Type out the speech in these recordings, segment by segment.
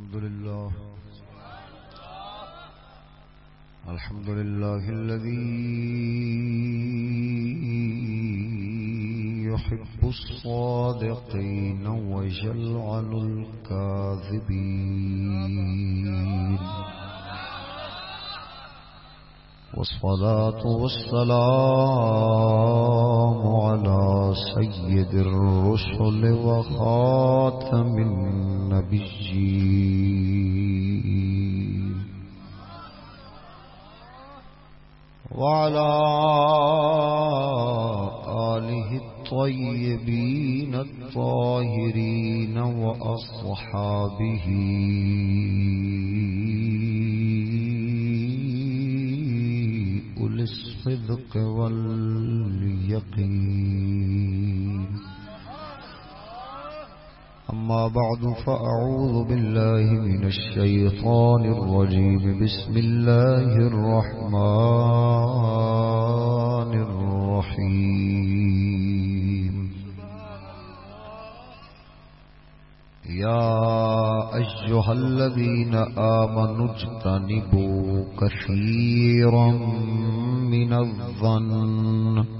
الحمد لله. الحمد لله الذي يحب الصادقين ويجلعن الكاذبين. والصلاة والسلام على سيد الرسل وخاتم النبيين. وعلى آله الطيبين الطاهرين وأصحابه أولي الصدق واليقين أما بعد، فأعوذ بالله من الشيطان الرجيم. بسم الله الرحمن الرحيم. يا أيها الذين آمنوا اجتنبوا كثيرا من الظن.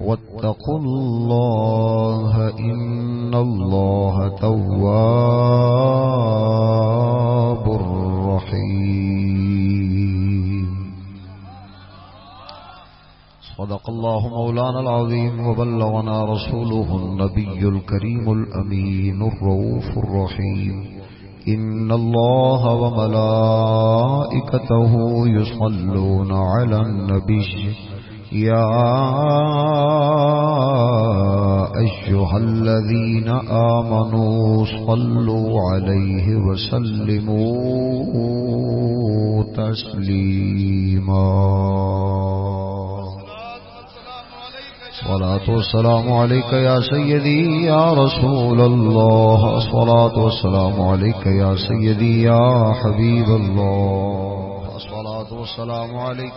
واتقوا الله إن الله تواب رحيم. صدق الله مولانا العظيم وبلغنا رسوله النبي الكريم الأمين الرؤوف الرحيم. إن الله وملائكته يصلون على النبي. يا أيها الذين آمنوا صلوا عليه وسلموا تسليما. صلاة والسلام عليك يا سيدي يا رسول الله. صلاة والسلام عليك يا سيدي يا حبيب الله. صلاة والسلام عليك.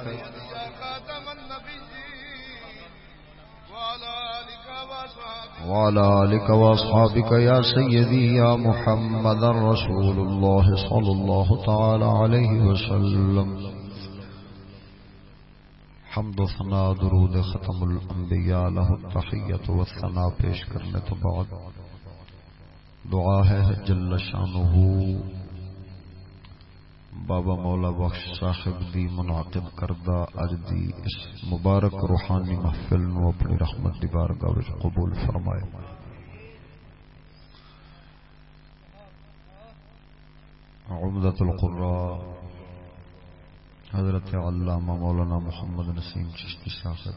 وعلى آلك وأصحابك يا سيدي يا محمد رسول الله صلى الله تعالى عليه وسلم. حمد و ثنا درود ختم الانبیاء له التحیت و ثنا پیش کرنے تو بعد. دعا ہے جل شانہ بابا مولا بخش صاحب دی منعقد کردہ اج دی اس مبارک روحانی محفل نو اپنی رحمت دی بارگاہ وچ قبول فرمائے۔ عمدۃ القراء حضرت علامہ مولانا محمد نسیم چشتی صاحب۔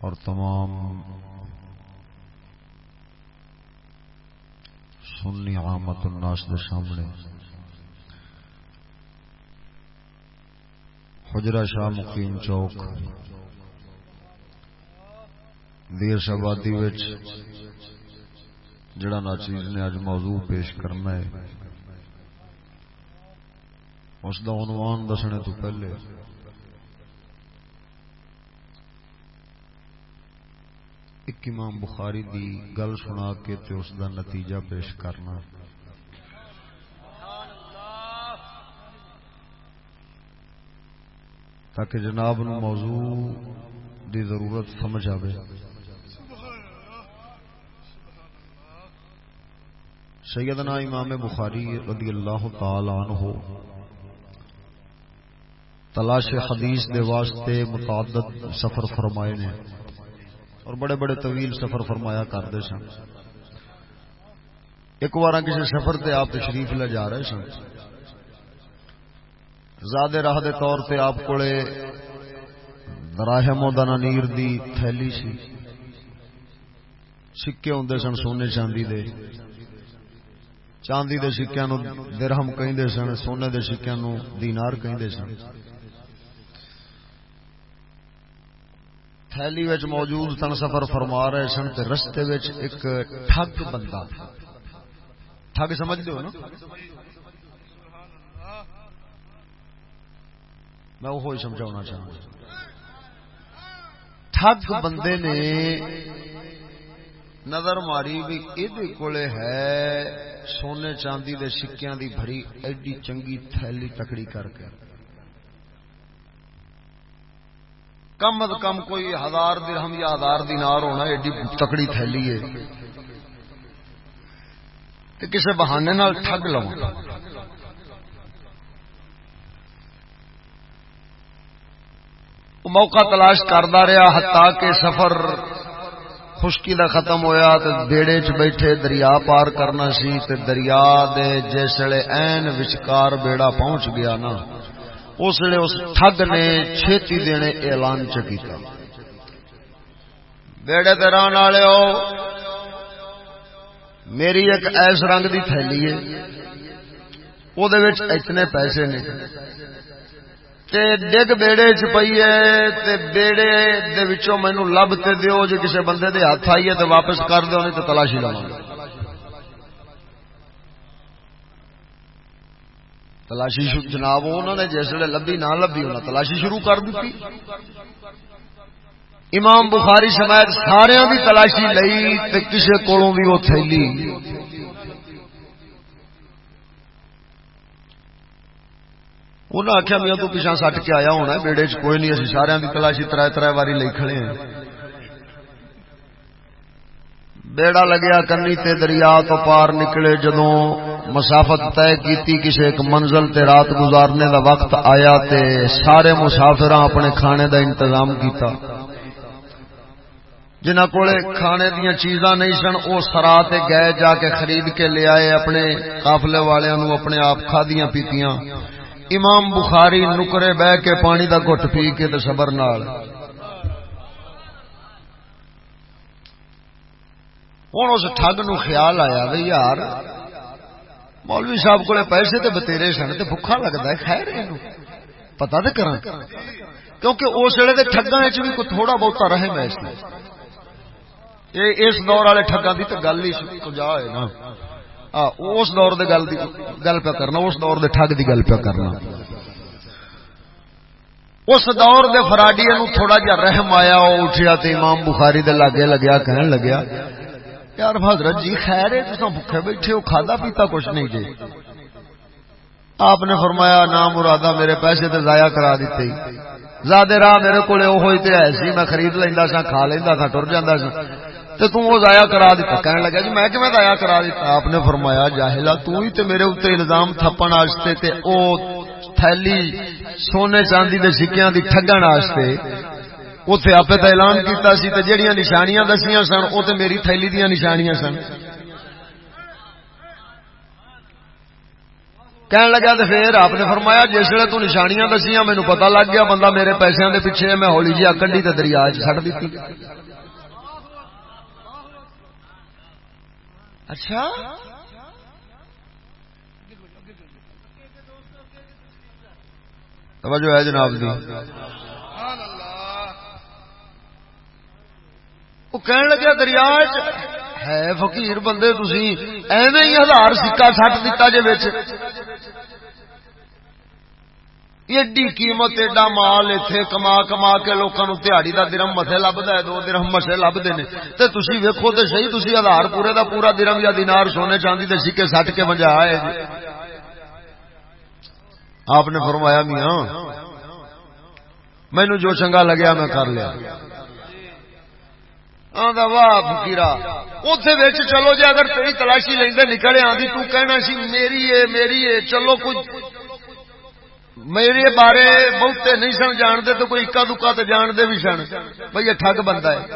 اور تمام سنی عامت الناس دے سامنے۔ حجرہ شاہ مقیم چوک۔ دیر شبادی جڑا ناچیز نے اج موضوع پیش کرنا ہے۔ اس دا عنوان دسنے تو پہلے ایک امام بخاری دی گل سنا کے تے اس دا نتیجہ پیش کرنا۔ تاکہ جناب نو موضوع دی ضرورت سمجھ آئے سیدنا امام بخاری رضی اللہ تعالی عنہ تلاش حدیث دے واسطے متعدد سفر فرمائے نے۔ اور بڑے بڑے طویل سفر فرمایا کرتے سن۔ ایک بار کسی سفر تے آپ تشریف لے جا رہے سن۔ زیادہ راہ دے طور تے آپ کو دراہم و دنانیر دی تھیلی سی۔ سکے ہوں سن، سونے چاندی دے۔ چاندی دے سکیا نو درہم کہیں سن، سونے دے سکیا نو دینار کہیں سن۔ تھیلی وچ موجود تن سفر فرما رہے سن تے رستے وچ ایک ٹھگ بندہ ٹھگ سمجھ دو نا؟ میں وہ سمجھاؤنا چاہوں ٹھگ بندے نے نظر ماری بھی یہ کولے ہے، سونے چاندی دے سکیاں دی بھری ایڈی چنگی تھیلی تکڑی کر کے۔ کم از کم کوئی ہزار درہم یا ہزار دینار ہونا ایڈی تکڑی تھیلی ہے۔ کسی بہانے نال ٹھگ لو موقع تلاش کرتا رہا ہتا کہ سفر خشکی دا ختم ہویا تے بیڑے چ بیٹھے دریا پار کرنا سی تے دریا دے جسے این وچکار بیڑا پہنچ گیا نا۔ اس لیے اس ٹھگ نے چھیتی دینے اعلان چکیتا بیڑے تے والے میری ایک ایس رنگ دی تھیلی ہے۔ وہ اتنے پیسے نے۔ ڈگ بیڑے چ پی ہے بیڑے مینو لب تے دیو جی کسی بندے دے ہاتھ آئیے تو واپس کر دو نہیں تو تلاشی لوا تلاشی جناب، انہوں نے جس ویلے لبھی، نہ لبھی انہیں تلاشی شروع کر دیتی۔ امام بخاری سمیت سارا بھی تلاشی لئی تے کسے کولوں بھی وہ تھیلی۔ انہیں آخیا میاں تو پیچھا سٹ کے آیا ہونا بیڑے چ کوئی نہیں، اسی سارے کی تلاشی تر تر باری لے کھڑے ہیں۔ بیڑا لگیا کنی تے دریا تو پار نکلے جدو مسافت طے کی کسی ایک منزل تے رات گزارنے دا وقت آیا تے سارے مسافر اپنے کھانے دا انتظام کیتا۔ جنہ کو کھانے دیا چیزاں نہیں سن وہ سرا گئے جا کے خرید کے لے آئے اپنے قافلے والوں اپنے آپ کھادیاں پیتیاں۔ امام بخاری نکرے بہ کے پانی دا گٹ پی کے تو سبر نال۔ ہوں اس ٹھگ نو خیال آیا بھائی یار مولوی صاحب کو پیسے تو بتیرے سن تو بکھا لگتا ہے، خیر پتا تو کرا کیونکہ اس ویلے کے ٹگا بھی کوئی تھوڑا بہت رحم ہے اس دور والے ٹگا کی تو گل ہی کجا ہے نا۔ اس دور دے گل گل پہ کرنا، اس دور دے ٹھگ دی گل پہ کرنا۔ اس دور دے فراڈی نو تھوڑا جا رحم آیا، وہ اٹھیا تے امام بخاری دے لاگے لگیا، کہن لگیا یار حضرت جی خیر ہے تو بھوکے بیٹھے ہو، کھادا پیتا کچھ نہیں جی۔ آپ نے فرمایا نام مرادہ میرے پیسے تے ضائع کرا دیتے۔ زیادہ راہ میرے کو ہوئی تے ایسی میں خرید لینا سا کھا لینا سا ٹر جانا سا تو تم وہ ضائع کرا دیتا۔ کہنے لگا جی میں کہ ضائع کرا دیتا؟ آپ نے فرمایا، جاہلا، تو ہی تے میرے اتنے الزام تھپن واسطے تے او تھیلی سونے چاندی دے سکیاں دی ٹھگن واسطے اوتھے آپ تے اعلان کیتا سی تے جڑیاں نشانیاں دسیاں سن او تے میری تھیلی دیاں نشانیاں سن کہنے لگا تو پھر آپ نے فرمایا جس ویلے تو نشانیاں دسیاں مینو پتا لگ گیا بندہ میرے پیسے دے پیچھے میں ہولی جی کنڈی تے دریا چڑھ دیتی اچھا توجہ ہے جناب دی وہ کہنے لگا دریا ہے فقیر بندے تھی ایویں ہی ہزار سکا سٹ دتا جی ایڈی قیمت ایڈا مال اتنے کما کما کے لوگوں تہاڑی کا درم مسے لبتا ہے دو درم مسے لبتے ہیں تو تھی ویکو تو صحیح تھی آدھار پورے دا پورا درم یا دینار سونے چاندی کے سکے سٹ کے مجھا ہے آپ نے فرمایا میاں مینو جو چنگا لگیا میں کر لیا واہ فکیرا وچ چلو جی اگر تیری تلاشی لیندے نکلے آدھی تو کہنا سی، میری اے، میری ہے چلو کچھ میرے بارے بہتے نہیں سن جانتے تو کوئی اکا دکا تو جانتے بھی سن۔ بھائی یہ ٹھگ بندا ہے۔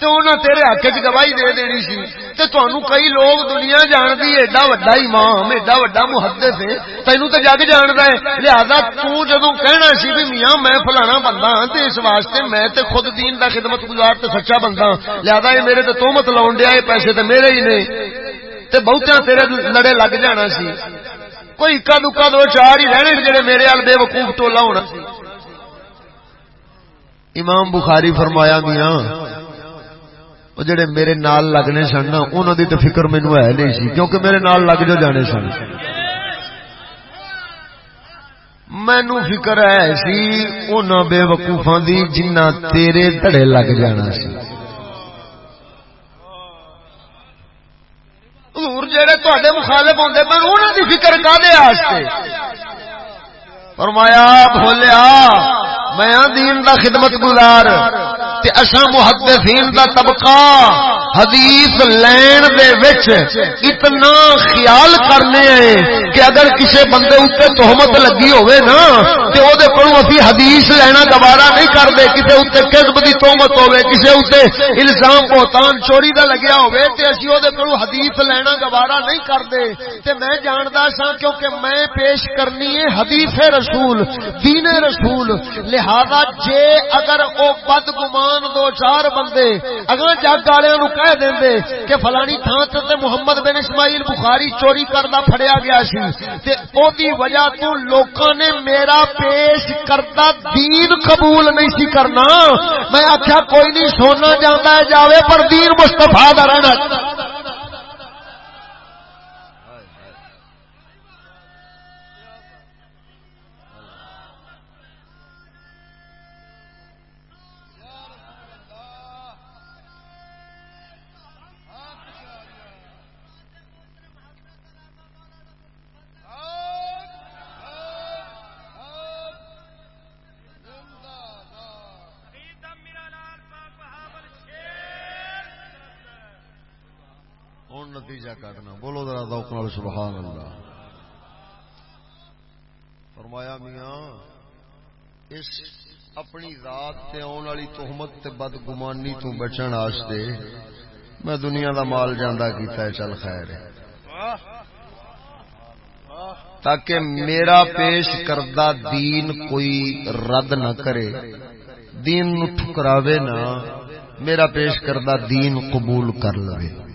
تو انہیں تیرے حق چ گواہی دے دینی سی۔ تے تانوں کئی لوگ دنیا جانتی ایڈا وڈا امام، ایڈا وڈا محدث ہے، تینوں تے جگ جاندا ہے۔ لہذا تو جدوں کہنا سی بھی میاں، میں فلانا بندہ ہاں تے اس واسطے میں تے خود دین دا خدمت گزار تے سچا بندہ ہاں۔ لہذا یہ میرے تے تہمت لاون دیا اے پیسے تے میرے ہی نے۔ تے بہتیاں تیرے لڑے لگ جانا سی۔ کوئی اکا دکا دو چار ہی رہنے جڑے میرے وال بے وقوف ٹولا ہونا سی۔ امام بخاری فرمایا میاں وہ جڑے میرے نال لگنے سن نا انہوں دی تو فکر مینو ہے نہیں سی کیونکہ میرے نال لگ جو جانے سن مینو فکر ہے سی ان بے وقوفا دی جنہ تیرے دڑے لگ جانا سی حضور جڑے تے مخالف ہوتے پر انہوں کی فکر کا فرمایا بولیا میں دین دا خدمت گزار تے اصا محدثین دا طبقہ حدیث لین دے وچ اتنا خیال کرنے ہیں کہ اگر کسی بندے اتنے تہمت لگی ہوئے نا، تے او دے کولوں اسی حدیث لینا گوارا نہیں کرتے کسی اتنے کذب دی تہمت ہوے کسی اتنے الزام بہتان چوری دا لگیا ہوے تے اسی او دے کولوں حدیث لینا گوارا نہیں کرتے تے میں جاندا سا کیونکہ میں پیش کرنی ہے حدیث رسول، دین رسول۔ لہذا جے اگر او بد گمان مسلمان دو چار بندے اگر جگ والے کہہ دیں دے کہ فلانی تھان تے محمد بن اسماعیل بخاری چوری کرنا پھڑیا گیا سی تے او دی وجہ تو لوکاں نے میرا پیش کرتا دین قبول نہیں سی کرنا۔ میں آخیا کوئی نہیں سونا جانا ہے، جاوے پر دین مستفا دا رہنا۔ ہوں نتیجہ کٹنا بولو ذرا دوکل سبحان اللہ۔ فرمایا میاں، اس اپنی ذات تے آن والی تہمت تے بد گمانی تو بچن واسطے میں دنیا دا مال جاندا کیتا ہے، چل خیر۔ ہے تاکہ میرا پیش کردہ دین کوئی رد نہ کرے۔ دین نو ٹھکراوے نہ، میرا پیش کردہ دین قبول کر لے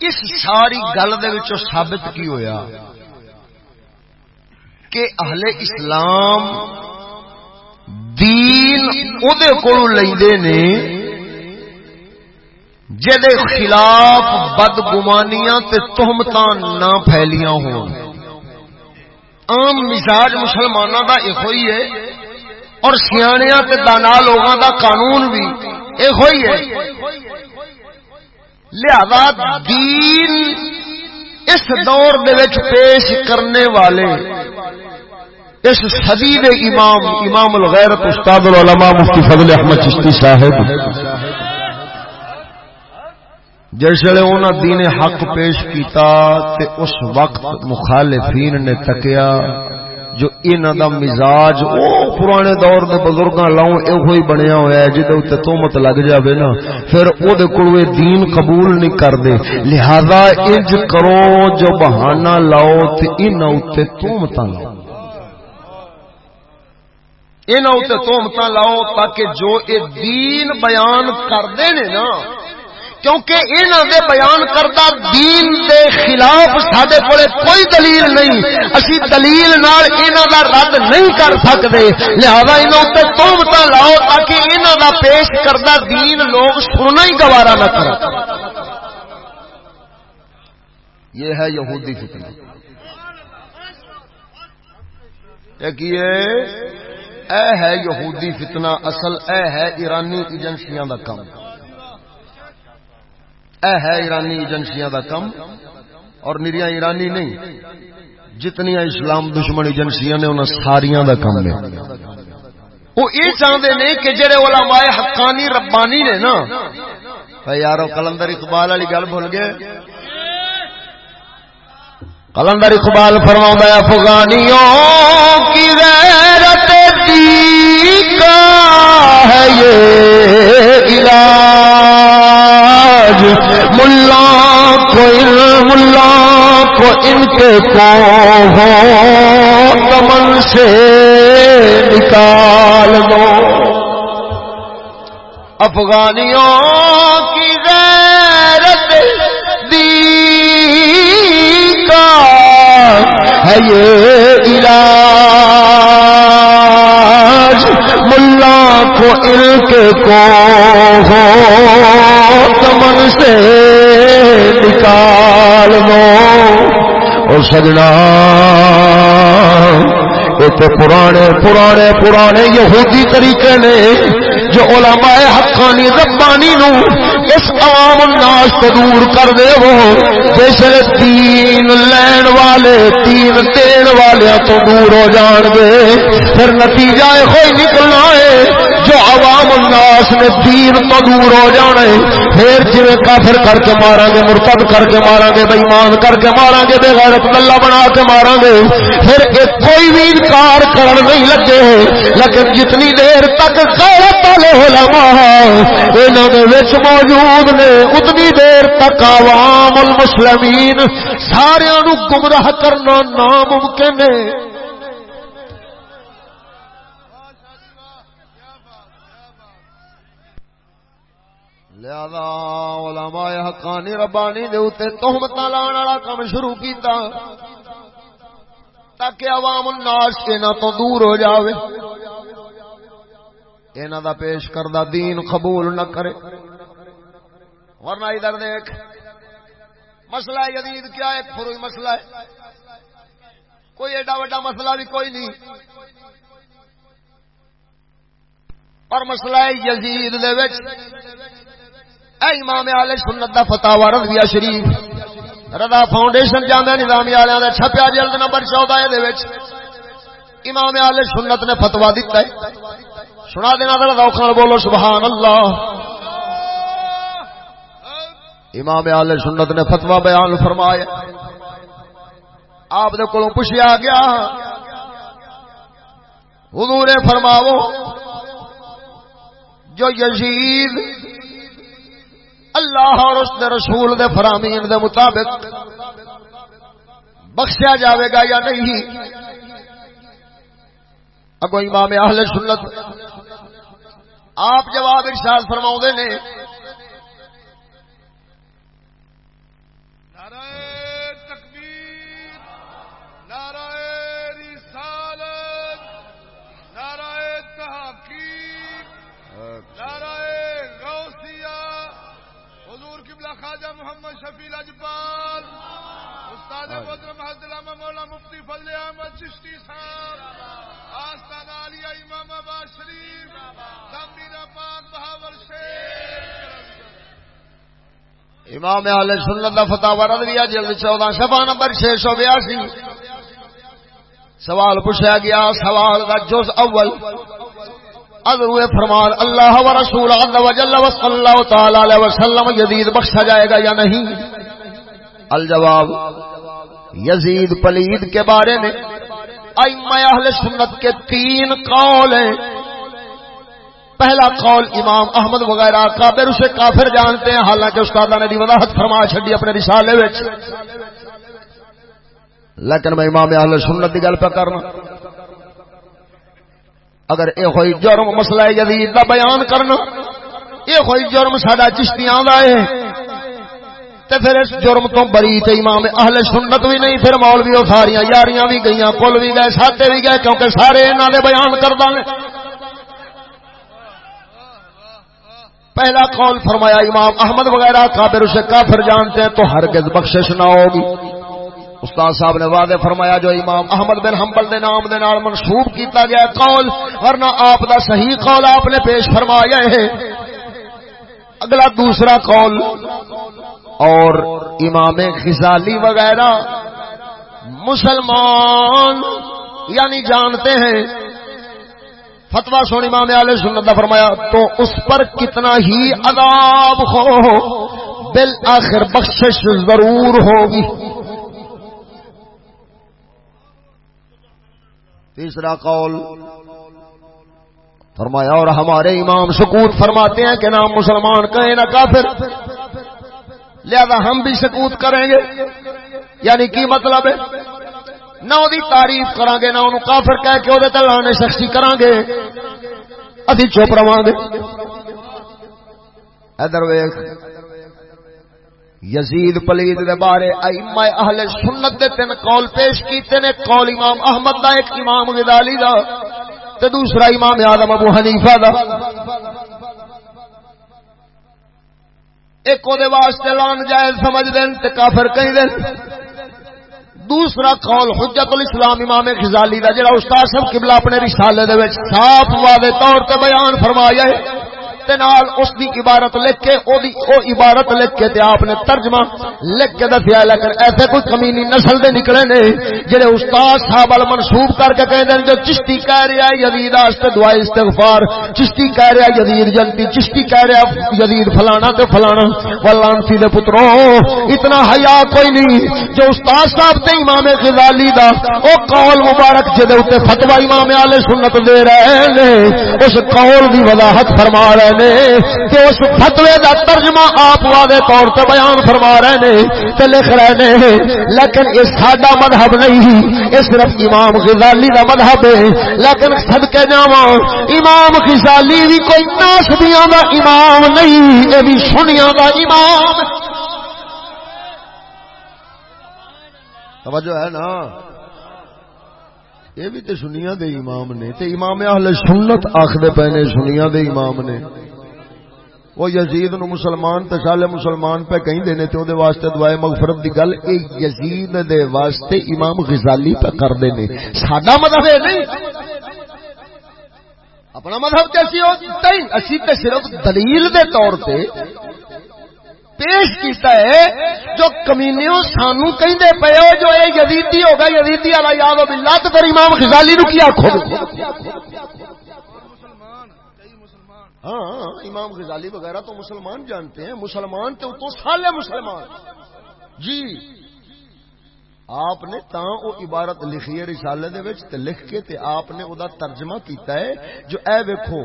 اس ساری گل ثابت کی ہویا کہ اہل اسلام دین ادے کو نے جد خلاف بد گمانیاں تہمت نہ پھیلیاں ہو عام مزاج مسلمانوں کا یہ ہے اور سیاح دانا لوگوں کا قانون بھی یہ ہے۔ لہذا دین اس دور دے وچ پیش کرنے والے، اس صدی دے امام امام الغیرت استاد العلماء مفتی فضل احمد چشتی صاحب۔ جیسے انہوں دین حق پیش کیتا تے اس وقت مخالفین نے تکیا، جو ان دا مزاج، او پرانے دور دے بزرگاں لاؤں اے ہوئی بنیا ہویا ہے، جدے اوتے تومت لگ جاوے نا، پھر او دے کول دین قبول نہیں کردے۔ لہذا انج کرو جو بہانہ لاؤ تے ان اوتے تومتاں لاؤ۔ ان اوتے تومتاں لاؤ تاکہ جو اے دین بیان کردے نے نا کیونکہ انہوں دے بیان کردہ دین دے خلاف سڈے کو کوئی دلیل نہیں۔ اسی دلیل نال انہوں دا رد نہیں کر سکتے لہذا انہوں تے تومتا لاؤ تاکہ انہوں دا پیش کردہ دین لوگ سننا ہی گوارا نہ کر یہ ہے یہودی فتنہ۔ یہ اے ہے یہودی فتنہ۔ اصل اے ہے ایرانی ایجنسیاں دا کام۔ اے ہے ایرانی ایجنسیاں دا کم اور نریاں ایرانی نہیں جتنی اسلام دشمن ایجنسیاں نے، انہاں ساریاں دا کم ہے۔ وہ یہ چاہتے ہیں کہ جڑے علماء حقانی ربانی نے نا یارو کلندر اقبال والی گل بھول گئے۔ کلندر اقبال فرما افغانیوں کی غیرت دی کا ہے یہ علاج ملا کو ملا کو ان کے پو ہو دمن سے نکال دو۔ افغانیوں کی غیرت دی کا ہے یہ علاج کو علق کو ہو تمن سے نکال دو اور سجنا اتنے پرانے پرانے پرانے یہودی طریقے نے، جو علماء حقانی ربانی نو اس عوام الناس تو دور کر دے وہ۔ جس تین لین والے تین دین والے تو دور ہو جان گے۔ پھر نتیجہ ہوئی نکلنا ہے جو عوام الناس نے دین تو دور ہو جانے پھر جی کافر کر کے مارا گے مرتب کر کے مارا گے بےمان کر کے مارا گے، بے غیرت اللہ بنا کے مارا گے، پھر ایک کوئی بھی انکار کرن نہیں لگے لیکن جتنی دیر تک غیرت والے علماء انہوں نے وچ موجود نے، اتنی دیر تک عوام المسلمین سارے گمراہ کرنا ناممکن ہے۔ لہذا علماء حقانی ربانی دے اوتے تہمت لان والا کام شروع کیتا تاکہ عوام الناس انہاں تو دور ہو جاوے انہاں دا پیش کردہ دین قبول نہ کرے ورنہ ادھر دیکھ مسئلہ جدید کیا ایک فروئی مسئلہ ہے کوئی ایڈا وڈا مسئلہ بھی کوئی نہیں اور مسئلہ یزید دے وچ اے امام آل سنت دا فتح رضویہ شریف، رضا فاؤنڈیشن جامعہ نظامی والوں کا چھپیا جلد نمبر چودہ یہ امام آل سنت نے فتوا دیتا ہے۔ سنا دینا رضا خان بولو سبحان اللہ امام آل سنت نے فتوا بیان فرمایا۔ آپ کو پوچھا گیا، حضور فرماو جو یزید اللہ اور اس نے رسول دے فرامین دے مطابق بخشیا جاوے گا یا نہیں؟ اگو امام اہل سنت آپ جواب ارشاد فرماؤ نے خواجہ محمد شفیع اجپال استاد محترم حضرت مولا مفتی فضل احمد چشتی صاحب آستان عالیہ امام آباد شریف زمین پاک بہاور شیخ۔ امام علیہ سنت دا فتح رضویہ جلد چودہ شفا نمبر چھ سو بیاسی۔ سوال پوچھا گیا سوال دا جز اول۔ ادروے فرمان اللہ و رسول عز و جل و صلی اللہ تعالی علیہ وسلم یزید بخشا جائے گا یا نہیں؟ الجواب، یزید پلید کے بارے میں ائمہ اہل سنت کے تین قول ہیں۔ پہلا قول امام احمد وغیرہ کابر اسے کافر جانتے ہیں، حالانکہ استاد نے دی وضاحت فرما چھڈی اپنے رسالے وچ۔ لیکن میں امام اہل سنت دی گل پہ کرنا۔ اگر یہ ہوئی جرم مسئلہ جدید کا بیان کرنا یہ ہوئی جرم سڈا چشتیاں دا ہے۔ تے پھر اس جرم تو بری تے امام اہل سنت بھی نہیں، پھر مول بھی وہ ساری یاریاں بھی گئی کل بھی گئے ساتے بھی گئے، کیونکہ سارے انہوں نے بیان کر دیں پہلا قول فرمایا، امام احمد وغیرہ کابر اسے کافر جانتے ہیں، تو ہرگز بخشش نہ ہوگی۔ استاد صاحب نے واضح فرمایا جو امام احمد بن حنبل دے نام دے نال منسوب کیتا گیا قول، ورنہ آپ دا صحیح قول آپ نے پیش فرمایا ہے۔ اگلا دوسرا قول، اور امام غزالی وغیرہ مسلمان یعنی جانتے ہیں۔ فتوا سون امام علیہ سنت فرمایا، تو اس پر کتنا ہی عذاب ہو، بالآخر بخشش ضرور ہوگی۔ تیسرا قول فرمایا، اور ہمارے امام سکوت فرماتے ہیں کہ نام مسلمان کہیں نہ کافر۔ لہذا ہم بھی سکوت کریں گے۔ یعنی کی مطلب ہے؟ نہ دی تعریف کریں گے نہ انہوں کافر کہہ کے وہ لانے شخصی کریں گے ابھی چپ رہا گے ادر ویخ یزید پلید دے بارے ائمہ اہل سنت دے تین قول پیش کیتے نے، قول امام احمد دا، ایک امام غزالی دا، تے دوسرا امام اعظم ابو حنیفہ دا۔ ایک دے واسطے لان جائز سمجھ دین تے کافر کہیں دین۔ دوسرا قول حجت الاسلام امام غزالی دا، جڑا استاد صاحب قبلہ اپنے رسالے دے وچ صاف واضح طور تے بیان فرمایا ہے۔ نال اس دی عبارت لکھ کے، او دی او عبارت لکھ کے تے آپ نے ترجمہ لکھ کے دسیا لیکن ایسے کوئی کمینی نسل دے نکلے نے، جڑے استاد صاحب ال منسوب کر کے کہندے جو چشتی کہہ رہا ہے، یزید واسطے دعا استغفار، چشتی کہہ رہا ہے، یزید جنتی، چشتی کہہ رہا ہے، یزید فلانا تے فلانا ولانسی دے پترو، اتنا حیا کوئی نہیں، جو استاد صاحب تے امام غزالی دا، او قول مبارک جے دے اوتے فتوی امام اہل سنت دے رہے نے، اس قول دی وضاحت فرما رہے نے کہ اس فتوے دا ترجمہ آپ واضح طور پہ بیان فرما رہے نے تے لکھ رہے نے، لیکن یہ ساڈا مذہب نہیں، یہ صرف امام غزالی دا مذہب ہے۔ لیکن صدقے جاواں امام غزالی بھی کوئی ناسبیاں دا امام نہیں، یہ بھی سنیاں دا امام۔ توجہ ہے نا؟ یہ بھی تے سنیا دے امام نے۔ تے امام اہل سنت آخر پے نے سنیا دے امام نے۔ وہ یزید نو مسلمان تے سالے مسلمان پہ کہیں دینے تے او دے واسطے دعائے مغفرت دی گل اے یزید دے واسطے امام غزالی پہ کر دینے ساڈا مذہب ہے نہیں۔ اپنا مذہب کیسی ہو نہیں اسی تے صرف دلیل دے طور تے پیش کیتا ہے جو کمینیوں سانو کہ پے ہو جو اے یزیدی ہوگا یزیدی علی یاد باللہ تے پھر امام غزالی نو کیا کھو ہاں،, ہاں امام غزالی وغیرہ تو مسلمان جانتے ہیں مسلمان تو تو سالے مسلمان۔ جی۔ آپ نے تا او عبارت لکھی ہے رسالے دے وچ تے لکھ کے تے آپ نے او دا ترجمہ کیتا ہے جو اے ویکھو،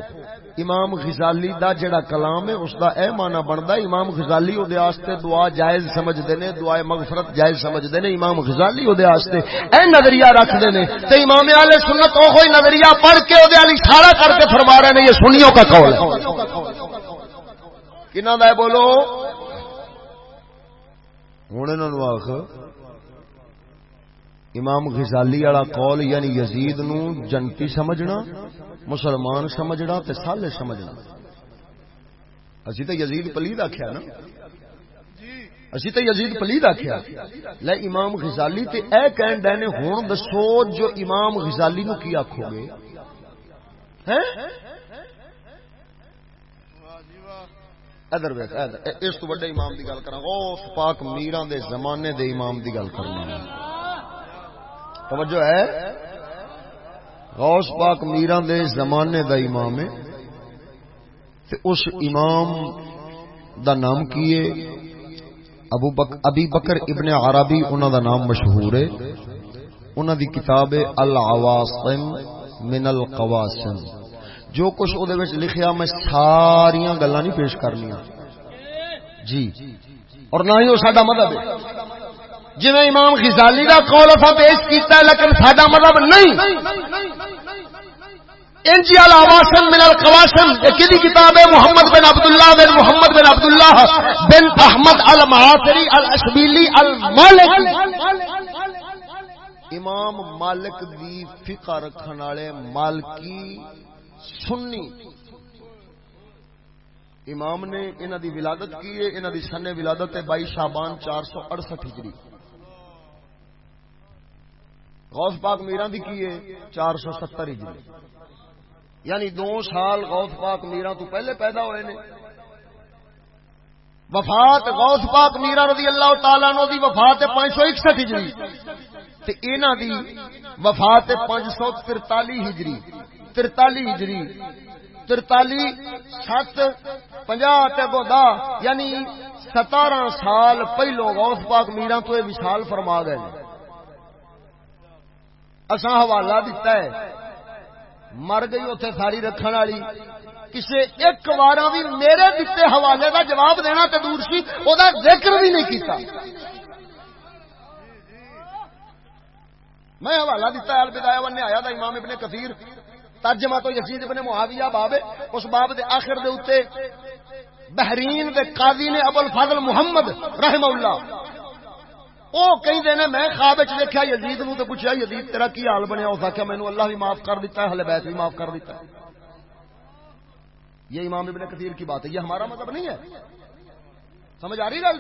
امام غزالی دا جڑا کلام ہے، اس دا اے معنی بندا امام غزالی او دے واسطے دعا جائز سمجھ دے نے دعائے مغفرت جائز سمجھ دے نے، امام غزالی او دے واسطے اے نظریہ رکھ دے نے، تے امام اہل سنت او کوئی نظریہ پڑھ کے او دے علی اشارہ کر کے فرما رہے نے، یہ سنیوں کا قول ہے۔ کنا دا ہے بولو؟ ہن انہاں نو آکھ امام غزالی والا قول یعنی یزید نو جنتی سمجھنا، مسلمان سمجھنا تے سالے سمجھنا۔ اسی تے یزید پلید آخیا نا۔ اسی تے یزید پلید آخیا لے امام غزالی تے اے کہن ڈے ہوں دسو جو امام غزالی نو کی آخو گے۔ ادھر ویک اس تو بڑے امام دی گل کرا غوث پاک میران دے زمانے دے امام دی گل کرنا توجہ ہے؟ غوث پاک میران دے زمانے دا امام ہے۔ تے اس امام دا نام کیے ابو بک، ابی بکر ابن عربی انہوں دا نام مشہور ہے۔ انہوں دی کتاب العواصم من القواسم۔ جو کچھ او دے وچ لکھیا، میں ساریاں گلاں نہیں پیش کرنیاں۔ جی۔ اور نہ ہی وہ ساڈا مذہب ہے۔ جی امام غزالی کا قول اصا پیش کیتا ہے، لیکن سڈا مطلب نہیں۔ انجی الواسن من القواسم کدی کتاب ہے؟ محمد بن عبداللہ بن محمد بن عبداللہ بن احمد المعاصری الاشبیلی المالک۔ امام مالک دی فقہ رکھن والے مالکی سنی۔ امام نے انہوں دی ولادت کی ہے انہوں دی سن ولادت ہے بائی شابان چار سو اڑسٹھ ہجری۔ غوث پاک میران دی کی ہے؟ چار سو ستر ہجری۔ یعنی دو سال غوث پاک میران تو پہلے پیدا ہوئے نے۔ وفات غوث پاک میرا رضی اللہ تعالیٰ نو دی وفات پانچ سو اکسٹھ ہجری۔ تے اینا دی وفات پانچ سو ترتالی ہجری۔ ترتالی ہجری۔ ترتالی سات پنجا تے بودا یعنی ستارہ سال پہلو غوث پاک میرا تو یہ وشال فرما گئے۔ اساں حوالہ دیتا ہے۔ مر گئی اتے ساری رکھن والی۔ کسی ایک بار بھی میرے دیتے حوالے کا جواب دینا تو دور سی وہ ذکر بھی نہیں کیتا۔ میں حوالہ دیتا ہے البدایا ون آیا تھا امام ابن کثیر۔ ترجمہ تو یزید ابن معاویہ باب اس باب دے آخر دے اوتے بحرین دے قاضی نے ابو الفضل محمد رحم اللہ وہ کہیں نے، میں خواب دیکھا یزید نو تو پوچھا یزید تیرا کی حال بنیا؟ اس آخیا مینو اللہ بھی معاف کر دیتا ہے، ہلے بیت بھی معاف کر دیتا ہے۔ یہ امام ابن کثیر کی بات ہے، یہ ہمارا مطلب نہیں ہے۔ سمجھ آ رہی گل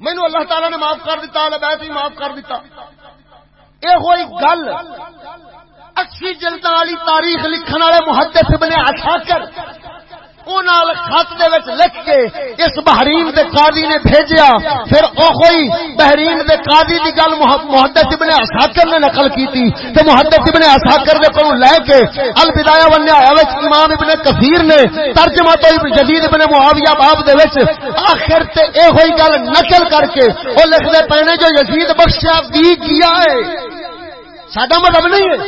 مینو اللہ تعالی نے معاف کر دیتا ہلے بیت بھی معاف کر دیتا یہ ہوئی گل اچھی جلد والی تاریخ لکھن والے محدث ابن عساکر خط دے وچ لکھ کے اس بحرین دے قاضی نے بھیجیا۔ پھر اوہی بحرین دے قاضی دی گل محدث ابن اساکر نے نقل کیتی۔ تے محدث ابن اساکر دے کولوں لے کے البدایہ و النہایہ وچ امام ابن کثیر نے ترجمہ تو جدید ابن معاویہ باب دے وچ آخر تے اے ہوئی گل نقل کر کے او لکھ دے پہنے جو یزید بخشیا بھی کیا ہے۔ ساڈا مطلب نہیں ہے۔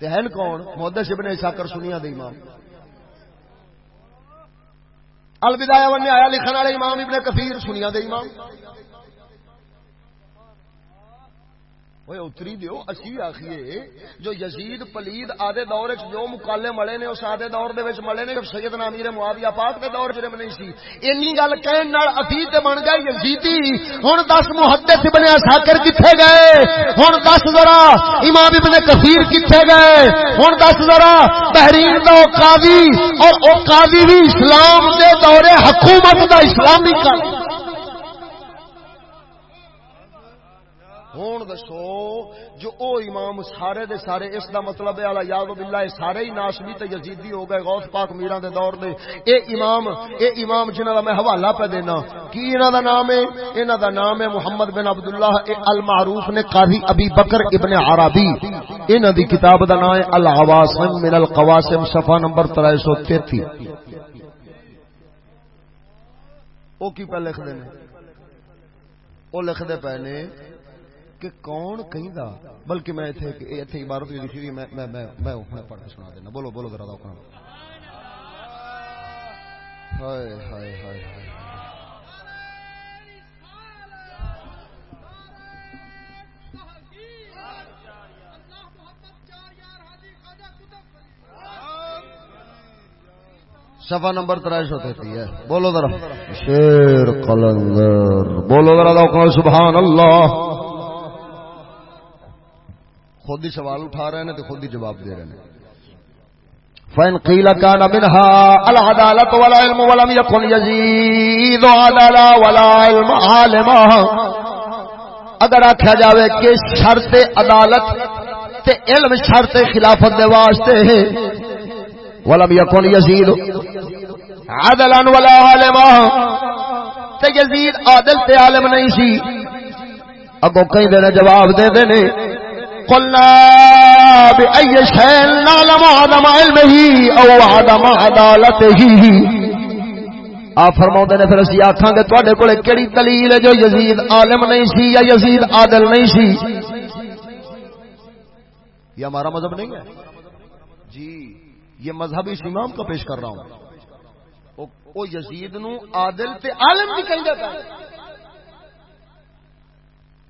تے کون؟ محدث ابن اساکر سنیا دے امام۔ الوداع ون آیا لکھن والے امام ابن کثیر سنیا دے امام۔ اتری دیو اسی بھی آخیے جو یزید پلید آدھے دور جو مکالے ملے نے اس آدھے دور دے وچ ملے نے جب سید نامیر معاویہ پاک دے دور چ نہیں سی اینی گل کہن نال اسی تے بن گئے یزیدی ہن دس محدث ابن اساکر کتھے گئے ہن دس ذرا امام ابن کثیر کتھے گئے ہن دس ذرا تحریر دا قاضی اور او قاضی بھی اسلام دے دور حکومت دا اسلامی قاضی ہوں دسو، جو او امام سارے دے سارے، اس دا مطلب ہے یاد باللہ سارے ہی ناسبی تے یزیدی ہو گئے، غوث پاک میران دے دور دے۔ اے امام اے امام جنہاں دا میں حوالہ پہ دینا، کی انہاں دا نام ہے؟ انہاں دا نام ہے محمد بن عبداللہ، اے المعروف نے قاضی ابی بکر ابن عربی۔ انہاں دی کتاب دا نام ہے العواسم من القواسم، صفحہ نمبر 333 او کی پہ لکھ دینے؟ او لکھ دے پہنے کہ کون کہیں دا بلکہ میں اتنے اتنے عبارت جو لکھی ہوئی میں میں میں میں پڑھ کے سنا دینا۔ بولو بولو ذرا دو ہائے ہائے ہائے ہائے۔ سفا نمبر تر سو تیتی ہے۔ بولو ذرا۔ شیر قلندر۔ بولو ذرا دو سبحان اللہ۔ خود ہی سوال اٹھا رہے ہیں تو خود ہی جواب دے رہے ہیں۔ فین قیل کان منها العدالت ولا علم ولم يكن يزيد عدلا ولا علم عالما۔ اگر آکھا جاوے کہ شرط عدالت تے علم شرط خلافت دے واسطے ہے، ولم يكن يزيد عدلا ولا علما تے یزید عادل تے عالم نہیں سی۔ اگو کئی دے جواب دے دے نے قلنا بأي شيء نعلم عدم علمه او عدم عدالته. آپ فرما نے پھر اسی آخان گے تے کو کہڑی دلیل جو یزید عالم نہیں سی یا یزید عادل نہیں سی؟ یہ ہمارا مذہب نہیں ہے؟ جی یہ مذہبی امام کا پیش کر رہا ہوں۔ وہ یزید نو عادل تے عالم بھی کہیں جاتا ہے۔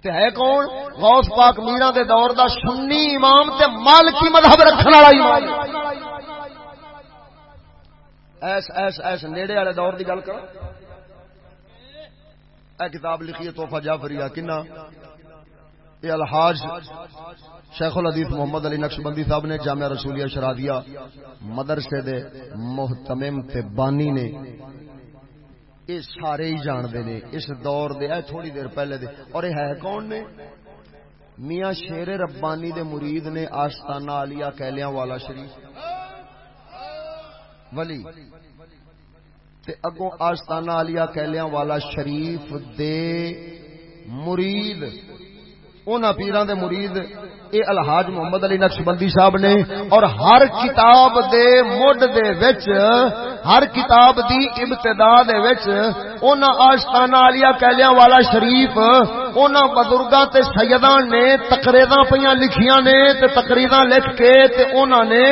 تے ہے کون؟ غوث پاک میرا دے دور دا سنی امام تے مالکی مذہب رکھنے والا امام۔ ایس ایس ایس نیڑے والے دور دی گل کر اے کتاب لکھی ہے توحفہ جعفری کنا؟ یہ الحاج شیخ الحدیث محمد علی نقش بندی صاحب نے جامعہ رسولیہ شرادیہ مدرسے دے محتمم تے بانی نے یہ سارے ہی جانتے نے اس دور دے، اے تھوڑی دیر پہلے دے۔ اور یہ ہے کون نے؟ میاں شیر ربانی دے مرید نے آستانہ آلیا کیلیا والا شریف۔ ولی۔ تے اگوں آستانہ آلیا کیلیا والا شریف دے مرید انہوں پیران دے مرید، اے الحاج محمد علی نقش بندی صاحب نے، اور ہر کتاب دے مڈ دے وچ، ہر کتاب دی ابتدا دے وچ انہاں آستانہ علیہ کہلیاں والا شریف اونا بزرگاں تے سیداں نے تقریراں پیاں لکھیاں نے تے تقریراں لکھ کے تے اونا نے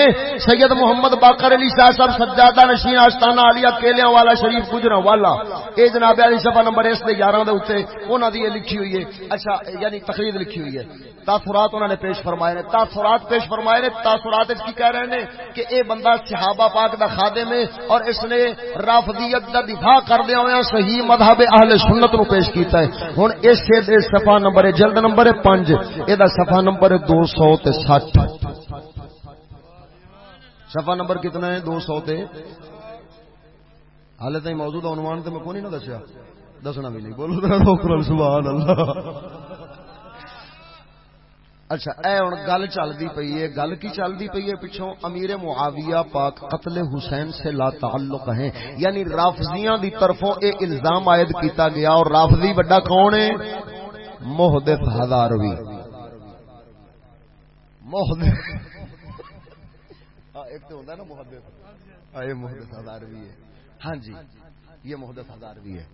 سید محمد باقر علی شاہ صاحب سجادہ نشین آستانہ علیہ کہلیاں والا شریف گجرا والا۔ اے جناب علی صفحہ نمبر اس دے 11 دے اوتے اونا دی لکھی ہوئی ہے۔ اچھا یعنی تقریر لکھی ہوئی ہے۔ تاثرات انہوں نے پیش فرمائے نے۔ تاثرات پیش فرمائے نے۔ تاثرات اس کی کہہ رہے ہیں کہ اے بندہ صحابہ پاک دا خادم ہے اور اس نے رافضیت دا دفاع کردیا ہوا صحیح مذہب اہل سنت نو پیش کیتا ہے۔ ہن اس دے صفحہ نمبر جلد نمبر 5 اے دا صفحہ نمبر 260 صفحہ نمبر کتنا ہے؟ 200 تے۔ حالے تھی موجود عنوان تو میں کو نہیں نہ دسیا؟ دسنا بھی نہیں۔ بولو سبحان اللہ۔ اچھا اے ہوں گل چلتی پی ہے۔ گل کی چلتی پی ہے؟ پچھوں امیر معاویہ پاک قتل حسین سے لا تعلق ہیں۔ یعنی رافضیاں دی طرفوں اے الزام عائد کیتا گیا۔ اور رافضی بڑا کون ہے؟ محدث ہزاروی محدث۔ ایک تو ہوتا ہے نا محدث۔ محدث ہزاروی ہے۔ ہاں جی یہ محدت ہزار بھی ہے۔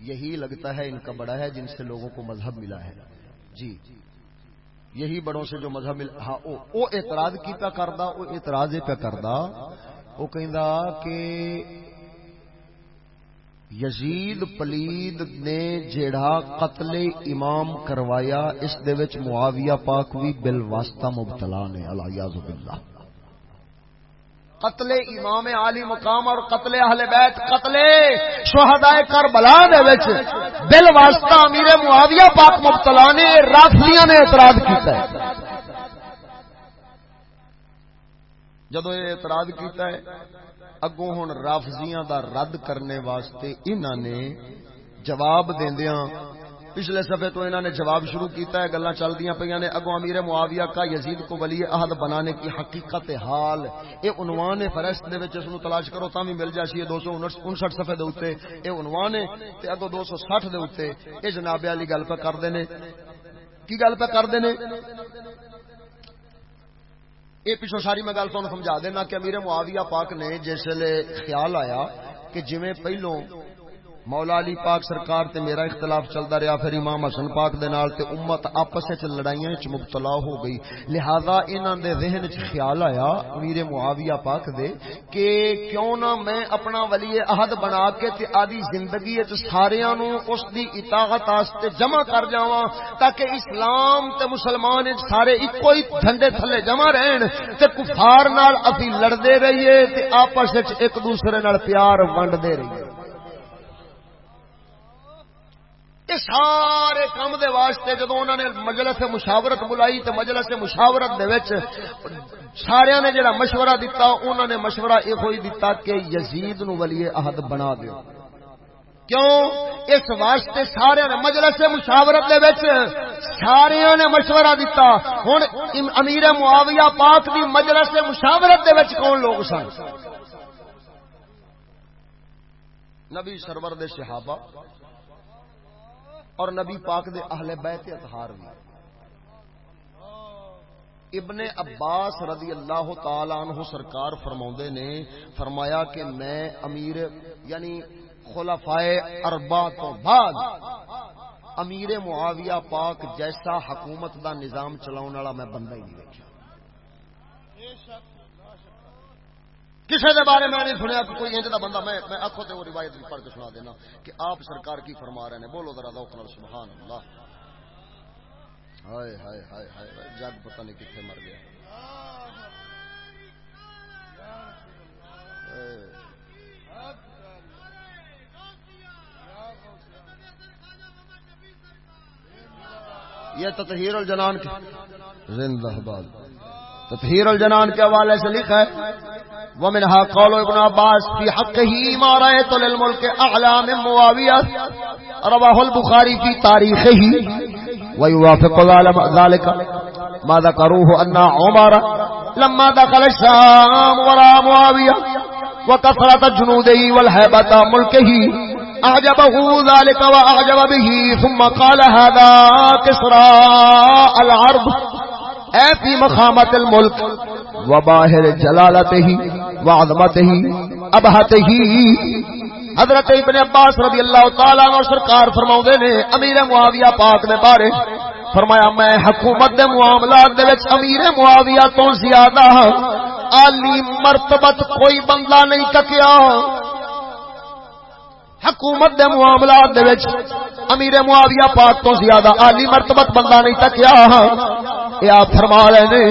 یہی لگتا ہے، ان کا بڑا ہے جن سے لوگوں کو مذہب ملا ہے۔ جی۔ یہی بڑوں سے جو مذہب ملا ہاں او اعتراض کیتا کردا او اعتراض پہ کردا وہ کہندا کہ یزید پلید نے جیڑا قتل امام کروایا، اس دے وچ معاویہ پاک بھی بالواسطہ مبتلا نے اللہ باللہ۔ قتل امام علی مقام اور قتل اہل بیت، قتل شہداء کربلا دے وچ بل واسطہ امیر معاویہ پاک مبتلا نے، رافضیاں نے اعتراض کیتا ہے۔ جدو یہ اعتراض کیتا ہے اگوں ہن رافضیاں دا رد کرنے واسطے انہاں نے جواب دیندیاں۔ پچھلے صفحے تو انہوں نے جواب شروع کیتا ہے گلا چل دیا پہ نے اگو امیر معاویہ کا یزید کو ولی عہد بنانے کی حقیقت حال، اے عنوان فرست دے وچ اس نو تلاش کرو تاں وی مل جاسی ہے 259 صفحے دے اوتے اے عنوان ہے تے اگو 260 دے اوتے اے جناب علی گل پہ کردے نے۔ کی گل پہ کردے نے؟ یہ پچھو ساری میں گل تمہیں سمجھا دینا کہ امیر معاویہ پاک نے جس لے خیال آیا کہ جویں پہلوں مولا علی پاک سرکار تے میرا اختلاف چلتا رہا، پھر امام حسن پاک دے نال تے امت آپس وچ لڑائیاں وچ مبتلا ہو گئی۔ لہذا انہاں دے ذہن وچ خیال آیا امیر معاویہ پاک دے کہ کیوں نہ میں اپنا ولی عہد بنا کے تے آدی زندگی وچ ساریاں نو اس دی اطاعت واسطے جمع کر جاواں تاکہ اسلام تے مسلمان سارے اکو ہی جھنڈے تھلے جمع رہن تے کفار نال اسی لڑدے رہیے تے آپس وچ ایک دوسرے نال پیار ونڈدے رہیے۔ یہ سارے کام دے واسطے جدو انہوں نے مجلس مشاورت بلائی تو مجلس مشاورت دے وچ سارے نے جڑا مشورہ دیتا انہوں نے مشورہ یہ ہوئی دیتا کہ یزید نو ولی عہد بنا دیو۔ کیوں؟ اس واسطے سارے نے مجلس مشاورت دے وچ سارے نے مشورہ دیتا ہن امیر معاویہ پاک دی مجلس مشاورت دے وچ کون لوگ سن؟ نبی سرور دے صحابہ۔ اور نبی پاک دے اہل بیت اطہار بھی۔ ابن عباس رضی اللہ تعالی عنہ سرکار فرما نے فرمایا کہ میں امیر یعنی خلفائے اربا تو بعد امیر معاویہ پاک جیسا حکومت دا نظام چلاؤ والا میں بندہ ہی نہیں دیکھا۔ کسی دے بارے میں نہیں سنیا کہ کوئی انج دا بندہ، میں میں آخو تے وہ روایت بھی پڑھ کے سنا دینا کہ آپ سرکار کی فرما رہے ہیں۔ بولو ذرا ذوق نال، سبحان اللہ۔ ہائے ہائے ہائے ہائے جگ پتہ نہیں کتنے مر گیا۔ یہ تطہیر الجنان کی۔ زندہ باد تطہیر الجنان کے حوالے سے لکھا ہے ومنها قول ابن عباس في حقه ما رأيت للملك أعلى من معاوية رواه البخاري في تاريخه ويوافق ذلك ما ذكروه أن عمر لما دخل الشام وراء معاوية وكثرة جنوده والهبة ملكه أعجبه ذلك وأعجب به، ثم قال هذا كسرى العرض اے فی مخامت الملک، وباہر جلالت ہی وعظمت ہی ابہت ہی حضرت ابن عباس رضی اللہ تعالیٰ عنہ سرکار فرماؤں دے نے، امیر معاویہ پاک نے بارے۔ فرمایا، میں حکومت دے معاملات دے وچ امیر معاویہ تو زیادہ عالی مرتبت کوئی بندہ نہیں تکیا حکومت دے معاملات دے وچ امیر معاویہ پاک تو زیادہ عالی مرتبت بندہ نہیں تکیا یہ آپ فرما رہے نے۔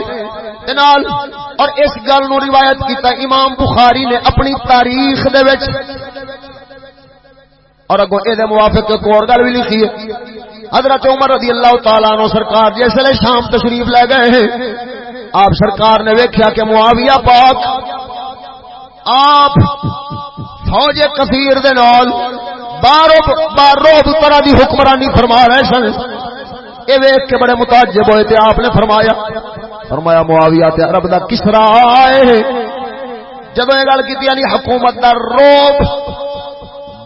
تے نال اور اس گل نو روایت کیتا امام بخاری نے اپنی تاریخ دے وچ۔ اور اگو اے دے موافق ایک اور گل بھی لکھی ہے۔ حضرت عمر رضی اللہ تعالیٰ عنہ سرکار جیسے لے شام تشریف لے گئے ہیں، آپ سرکار نے ویکھیا کہ معاویہ پاک آپ فوج کثیر دے نال بارو بارو طرح دی حکمرانی فرما رہے سن۔ اے ویکھ کے بڑے متعجب ہوئے تے آپ نے فرمایا فرمایا معاویہ تے عرب دا کسرا آئے جدو یہ گل کی یعنی حکومت دا روب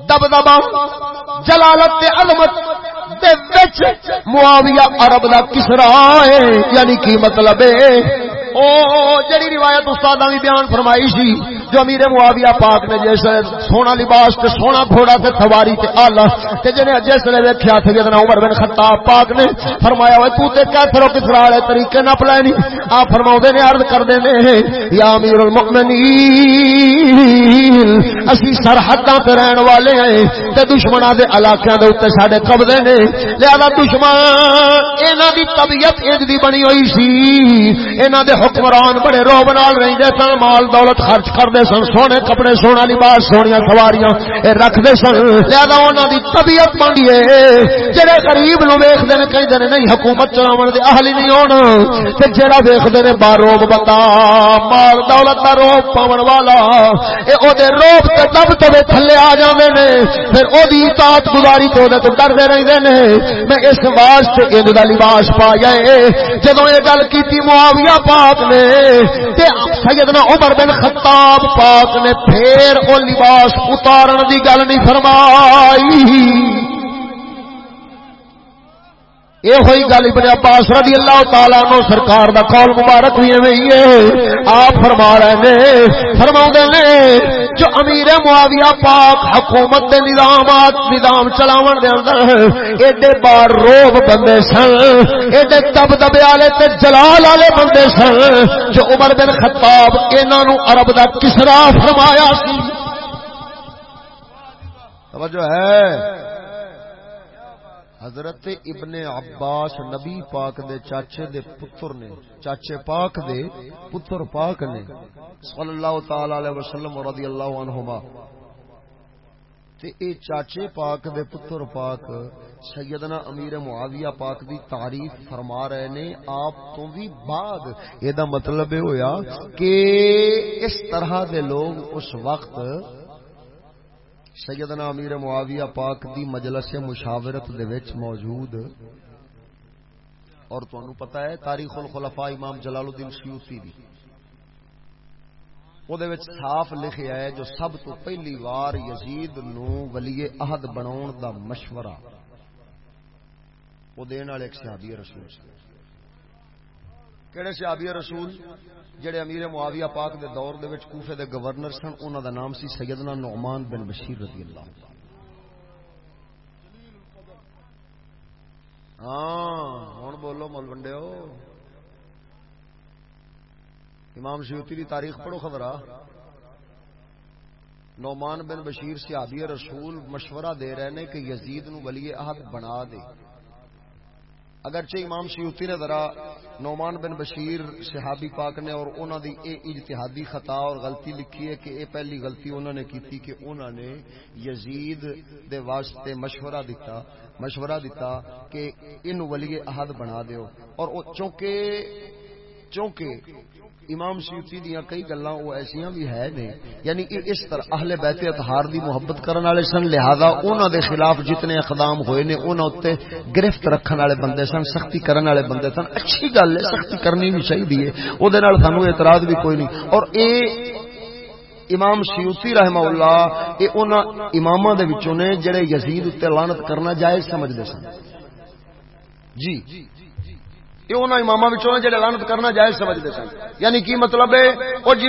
دب دبا جلالت تے عظمت دے وچ معاویہ عرب دا کسرا آئے یعنی کی مطلب ہے؟ او، جڑی روایت استاد بھی بیان فرمائی سی جو امیر معاویہ پاک نے جس سونا لباس تے سونا گھوڑا تے سواری تے آلہ تے جنے جس نے ویکھیا سیدنا عمر بن خطاب پاک نے فرمایا اوے تو تے کیسرو کس والے طریقے نہ پلانی آ فرماوندے نے عرض کردے نے یا امیر المؤمنین، اسی سرحداں تے رہن والے ہیں، تے دشمناں دے علاقیاں دے اوتے ساڈے قبضے نے۔ لہذا دشمن، انہاں دی طبیعت انج دی بنی ہوئی سی۔ انہاں دے حکمران بڑے روب نال رہندے سن، مال دولت خرچ کردے سن، سونے کپڑے سونا لباس سونی سواریاں رکھتے سن۔ لہذا انہوں کی طبیعت بنی ہے جہے غریب نو ویختے ہیں کہیں دن نہیں، حکومت چلاو کے اہل نہیں ہونا جہاں ویختے ہیں باروب بندہ مال دولت کا روپ پاون والا۔ یہ روپ سے دب تبے تھلے آ جاندے نے۔ پھر وہ اطاعت گزاری تو دے تو ڈرتے رہتے ہیں میں اس واسطے ان کا لباس پا جائے جدو یہ گل کی معاویہ پاک نے، تے سیدنا عمر بن خطاب پاک نے پھر وہ لباس اتارن دی گل نہیں فرمائی۔ یہ ہوئی گل ابن عباس رضی اللہ تعالیٰ نو سرکار دا قول مبارک بھی ہے۔ آپ فرما رہے نے فرما نے، جو امیر معاویہ پاک حکومت دے نظامات نظام چلاون دے اندر ایڈے بار روب بندے سن، ایڈے دب دبے والے تے جلال والے بندے سن، جو عمر بن خطاب انہاں نو عرب دا کسرا فرمایا سی۔ توجہ ہے۔ حضرت ابن عباس نبی پاک دے چاچے دے پتر نے، چاچے پاک دے پتر پاک نے صلی اللہ تعالی علیہ وسلم رضی اللہ عنہما۔ تے اے چاچے پاک دے پتر پاک سیدنا امیر معاویہ پاک دی تعریف فرما رہے نے، آپ تو بھی بعد یہ دا مطلب ہویا کہ اس طرح دے لوگ اس وقت سیدنا امیر معاویہ پاک دی مجلس مشاورت دے وچ موجود۔ اور تانوں پتہ ہے تاریخ الخلفاء امام جلال الدین سیوطی دی۔ او دے وچ صاف لکھیا ہے جو سب تو پہلی وار یزید نو ولی عہد بناون دا مشورہ۔ او دین والے ایک صحابی رسول۔ کہڑے صحابی رسول؟ جڑے امیر معاویہ پاک دے دور دے وچ کوفے دے گورنر سن، انہاں دا نام سی سیدنا نعمان بن بشیر رضی اللہ ہاں ہن بولو مول ونڈیو۔ امام شیوتی دی تاریخ پڑھو خبرہ نعمان بن بشیر صحابی رسول مشورہ دے رہے نے کہ یزید نو ولی عہد بنا دے۔ اگرچہ امام سیوتی نے ذرا نعمان بن بشیر صحابی پاک نے اور انہوں دی اے اجتہادی خطا اور غلطی لکھی ہے کہ اے پہلی غلطی انہوں نے کی تھی کہ انہوں نے یزید دے واسطے مشورہ دیتا مشورہ دیتا کہ ان ولی عہد بنا دیو۔ اور چونکہ چونکہ امام سیوتی دیا کئی گلا وہ ایسا بھی ہے نے یعنی اس طرح اہل بیت اتحار دی محبت کرنے والے سن، لہذا انہوں دے خلاف جتنے اقدام ہوئے نے انہوں تے گرفت رکھنے والے بندے سن، سختی کرنے والے بندے سن۔ اچھی گل ہے، سختی کرنی بھی چاہیے وہ سانو اعتراض بھی کوئی نہیں۔ اور اے امام سیوتی رحمہ اللہ یہ ان امام نے جڑے یزید اتنے لانت کرنا جائز سمجھتے سن۔ جی۔ یہ انہوں امام جڑے لانت کرنا جائز سمجھتے سن۔ یعنی کی مطلب ہے؟ وہ جی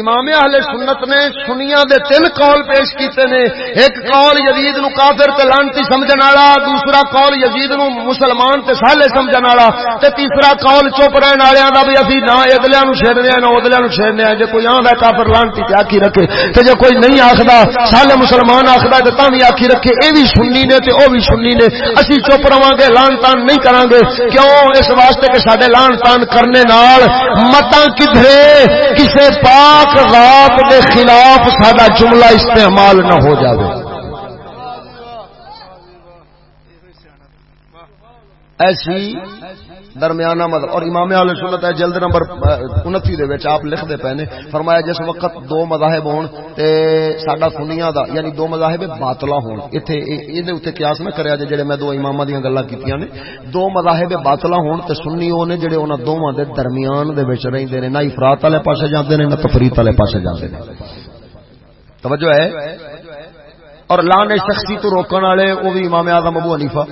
امام اہل سنت نے سنیا دے تین قول پیش کیتے نے، ایک قول یزید نو کافر تے لانتی سمجھن والا، دوسرا قول یزید نو مسلمان تے سالے سمجھن والا، تے تیسرا قول چپ رہن والےاں دا بھی اسی نہ ادلیاں نو چھیڑنے نہ ادلیاں نو چھیڑنے جے کوئی آندا کافر لانتی تے آکھی رکھے، تے جے کوئی نہیں آکھدا سالے مسلمان آکھدا تے تاں بھی آکھی رکھے۔ اے بھی سنی نے تے او بھی سنی نے۔ اسی چپ رہواں گے لانتاں نہیں کران گے کیوں؟ اس واسطے واسطے کہ سڈے لان تان کرنے نال متا کدھرے کسے پاک رات کے خلاف سڈا جملہ استعمال نہ ہو جائے ایسی درمیانہ مذہب اور امام علیہ سنت ہے، جلد نمبر انتی دے وچ آپ لکھ دے پے فرمایا جس وقت دو مذاہب ہون تے ساڈا سنیاں دا یعنی دو مذاہب باطلا ہون۔ ایتھے ایں دے اوتے قیاس نہ کریا جے جڑے میں دو اماماں دیاں گلاں کیتیاں نے۔ دو مذاہب باطلا ہون تے سنی او نے جڑے انہاں دوواں دے درمیان دے وچ رہندے نے، نہ افراط والے پاسے جاندے نے، نہ تفریط والے پاسے جاندے نے۔ توجہ ہے؟ اور لان شخصی تو روکن والے، او بھی امام اعظم ابو حنیفہ۔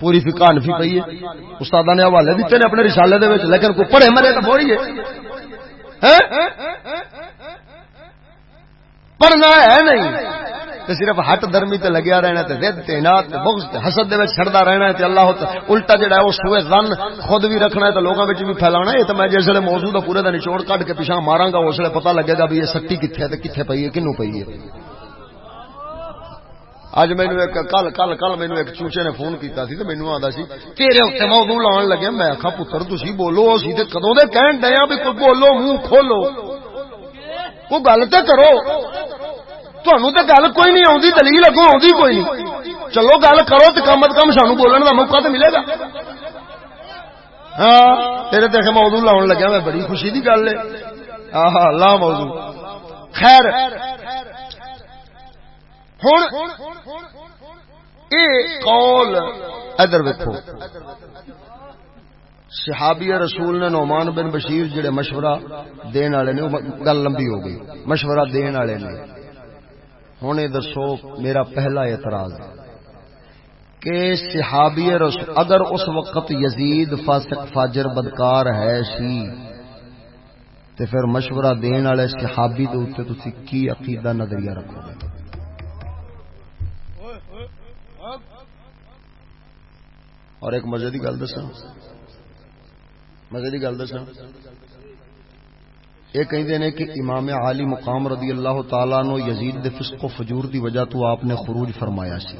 پوری فکا نفی پی ہے۔ استاد نے حوالے دیتے نے اپنے رسالے دے لیکن کوئی پڑھے مرے تو بوڑی ہے۔ ہاں؟ پڑھنا ہے نہیں۔ تے صرف ہٹ درمی تے لگیا رہنا تے ضد تے انات تے بغض تے حسد دے وچ چھڑدا رہنا تے اللہ الٹا جڑا ہے او سوئے ظن خود بھی رکھنا ہے تے لوکاں وچ بھی پھیلانا ہے۔ تے میں جس ویلے موضوع دا پورے دا نچوڑ کڈ کے پیچھے ماراں گا، اس ویلے پتہ لگے گا بھی یہ سٹی کتھے ہے تے کتھے پئی ہے کینو پئی ہے۔ اج مینو ایک کل کل کل مینو ایک چوچے نے فون کیتا سی تے مینو آندا سی، تیرے اوتے موضوع لان لگے. میں آکھا پتر، تسی بولو، اسی تے کدوں دے کہن ڈے ہاں بھی کوئی بولو، منہ کھولو. کوئی گل تے کرو۔ تانوں تے گل کوئی نہیں آوندی، دلیل اگوں آوندی کوئی نہیں۔ چلو گل کرو تے کم از کم سانو بولن دا موقع تے ملے گا۔ ہاں تیرے تے موضوع لاون لگا ہاں، میں بڑی خوشی دی گل ہے۔ آہا، لا موضوع۔ خیر۔ قول ادھر ویکو صحابی رسول نے نعمان بن بشیر جڑے مشورہ دین والے نے گل لمبی ہو گئی۔ مشورہ دین والے نے۔ ہوں دسو، میرا پہلا اعتراض کہ صحابی رسول اگر اس وقت یزید فاسق فاجر بدکار ہے سی، تے پھر مشورہ دین والے صحابی دے اوتے تسی کی عقیدہ نظریہ رکھو گے؟ اور ایک مزے کی گل دسا مزے کی گل دسا یہ کہتے ہیں کہ امام عالی مقام رضی اللہ تعالیٰ نو یزید دے فسق و فجور دی وجہ تو آپ نے خروج فرمایا سی۔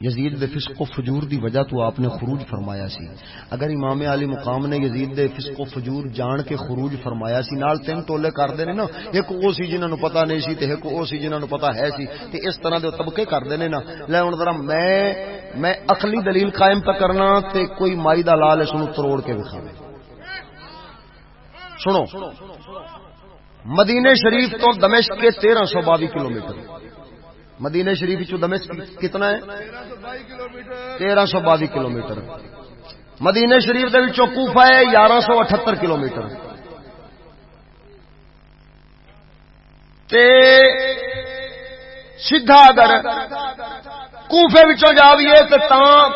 یزید دے فسق و فجور دی وجہ تو آپ نے خروج فرمایا سی۔ اگر امام علی مقام نے یزید دے فسق و فجور جان کے خروج فرمایا سی، نال تین ٹولے کردے نے نا۔ ایک او سی جنہاں نو پتہ نہیں سی تے ایک او سی جنہاں نو پتہ ہے سی تے اس طرح دے طبقے کردے نے نا۔ لے ہن ذرا میں میں عقلی دلیل قائم پہ کرنا تے کوئی مائی دا لال اس نو تروڑ کے دکھاوے سنو مدینے شریف تو دمشق کے 1322 کلومیٹر۔ مدینہ شریف دمشق کتنا ہے؟ تیرہ سو باوی کلو میٹر مدینہ شریف کوفہ ہے یارہ سو اٹھتر کلو میٹر سیدھا اگر کوفے جاویے تو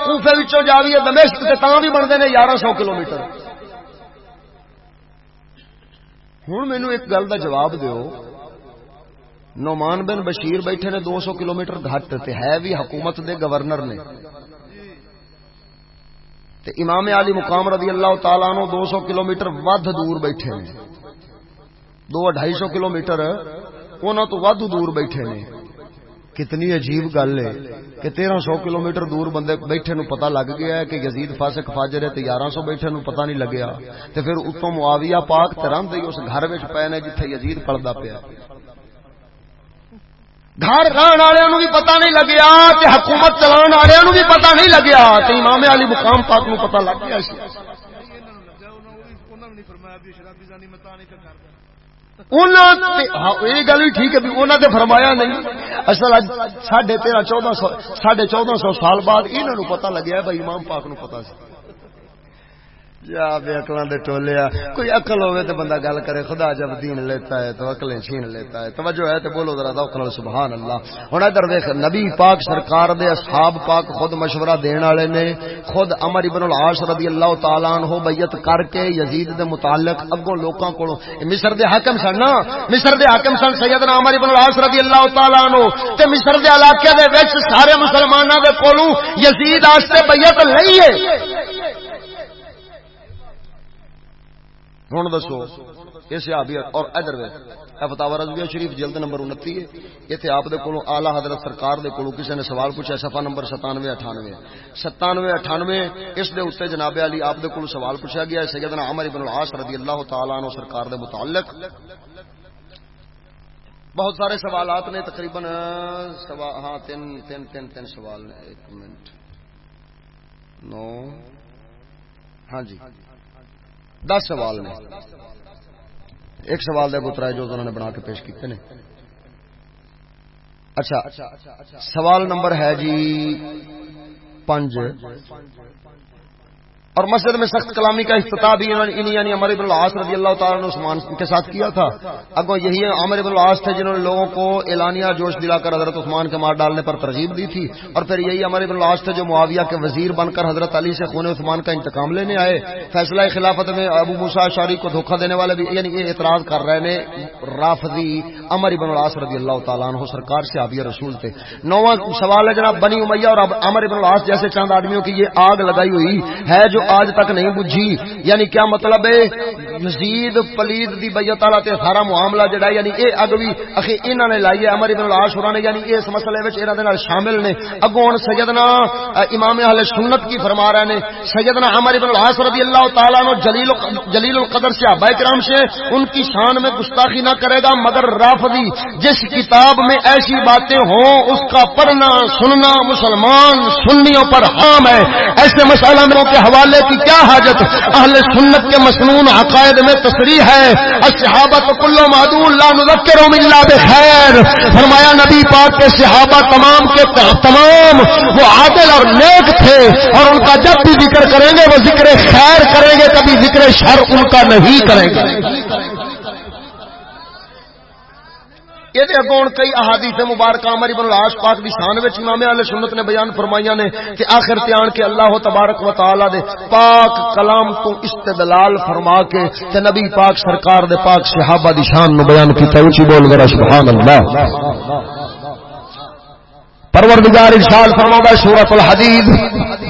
کوفے جاویے دمشق بھی بنتے ہیں یارہ سو کلو میٹر ہوں مینو ایک گل کا جواب دیو۔ نعمان بن بشیر بیٹھے نے دو سو کلو میٹر گھٹ تے ہے بھی حکومت دے گورنر نے۔ تے امام علی مقام رضی اللہ تعالیٰ نو دو سو کلو میٹر ود دور بیٹھے نے۔ دو اڑائی سو کلو میٹر تو ود دور بیٹھے نے۔ کتنی عجیب گل ہے کہ تیرہ سو کلو میٹر دور بندے بیٹھے نو پتہ لگ گیا ہے کہ یزید فاسق فاجر ہے تے یارہ سو بیٹھے نو پتہ نہیں لگیا۔ تے پھر اتوں معاویہ پاک ترم دے اس گھر وچ پے نے جتھے یزید پڑدا پیا۔ گھر رہن والوں بھی پتا نہیں لگیا تے حکومت چلان والوں بھی پتا نہیں لگیا تے امام علی مقام پاک نو پتا لگ گیا سی۔ ہاں، یہ گل بھی ٹھیک ہے انہوں نے فرمایا نہیں۔ اصل ساڑھے تیرہ، چودہ سو ساڑھے چودہ سو سال بعد انہوں نے پتا لگیا بھائی امام پاک نو پتا سی۔ یا بے اکلاں دے ٹولیا کوئی عقل ہوے تے بندہ گل کرے، خدا جب دین لیتا ہے تو عقلیں چھین لیتا ہے۔ توجہ ہے تے بولو ذرا ذوق نال سبحان اللہ ہن ادھر دیکھ نبی پاک سرکار دے اصحاب پاک خود مشورہ دین والے نے خود عمر ابن العاص رضی اللہ تعالی عنہ بیعت کر کے یزید دے متعلق اگوں لوکاں کولوں مصر دے حاکم سن نا، مصر دے حاکم سن سیدنا عمر ابن العاص رضی اللہ تعالی عنہ۔ تے مصر دے علاقے دے وچ سارے مسلماناں دے کولوں یزید واسطے بیعت لئی ہے ہوں دسو، اس صحابی اور ادھر فتاوا رضویہ شریف جلد نمبر انتی ہے۔ اتنے آپ آلہ حضرت سرکار دے کولو کسی نے سوال پوچھا سفا نمبر ستانوے اٹھانوے۔ ستانوے اٹھانوے، اس دے اتنے جناب علی آپ دے کولو سوال پوچھا گیا سیدنا عمر بن العاص رضی اللہ تعالیٰ عنہ سرکار دے متعلق۔ بہت سارے سوالات نے، تقریباً، سوا ہاں تین تین تین تین سوال نے ایک منٹ۔ نو۔ ہاں جی۔ دس سوال نے۔ ایک سوال دے پترا جو انہوں نے بنا کے پیش کیتے نے۔ اچھا سوال نمبر ہے جی پنج۔ اور مسجد میں سخت کلامی کا افتتاح بھی یعنی عمر ابن العاص رضی اللہ تعالیٰ نے عثمان کے ساتھ کیا تھا۔ اگو یہی عمر ابن العاص تھے جنہوں نے لوگوں کو اعلانیہ جوش دلا کر حضرت عثمان کے مار ڈالنے پر ترغیب دی تھی۔ اور پھر یہی عمر ابن العاص تھے جو معاویہ کے وزیر بن کر حضرت علی سے خون عثمان کا انتقام لینے آئے۔ فیصلہ خلافت میں ابو موسا شاری کو دھوکہ دینے والے بھی یعنی یہ اعتراض کر رہے نے رافضی عمر ابن العاص رضی اللہ تعالیٰ عنہ سرکار سے آبی رسول تھے۔ نواں سوال ہے جناب، بنی امیہ اور عمر ابن العاص جیسے چند آدمیوں کی یہ آگ لگائی ہوئی ہے جو آج تک نہیں بجھی۔ یعنی کیا مطلب ہے؟ مزید پلید دی بیعت والا تے سارا معاملہ جڑا یعنی اے اگوی اخی انہاں نے لائی ہے، عمر ابن العاش ہوراں نے یعنی اس مسئلے وچ انہاں دے نال شامل نے۔ اگوں سیدنا امام اہل سنت کی فرما رہے نے، سیدنا عمر ابن العاص رضی اللہ تعالی عنہ جلیل جلیل القدر صحابہ کرام سے، ان کی شان میں گستاخی نہ کرے گا، مگر رافضی، جس کتاب میں ایسی باتیں ہوں، اس کا پڑھنا، سننا مسلمان سنیوں پر حرام ہے۔ ایسے مسئلہ کے حوالے کی کیا حاجت؟ اہل سنت کے مسنون عقائد میں تصریح ہے۔ صحابت کلو مادو اللہ مذکر اللہ بخیر۔ فرمایا نبی پاک کے صحابہ تمام کے تمام وہ عادل اور نیک تھے اور ان کا جب بھی ذکر کریں گے وہ ذکر خیر کریں گے کبھی ذکر شر ان کا نہیں کریں گے۔ یہ اگوں کئی احادیث مبارک عمر ابن العاش پاک دی شان وچ امام اہل سنت نے بیان فرمائیاں نے کہ آخر تے کے اللہ تبارک و تعالی دے پاک کلام تو استدلال فرما کے تے نبی پاک سرکار دے پاک صحابہ دی شان نو بیان کیتا اونچی بول ذرا سبحان اللہ پروردگار ارشاد فرماتا ہے سورۃ الحدید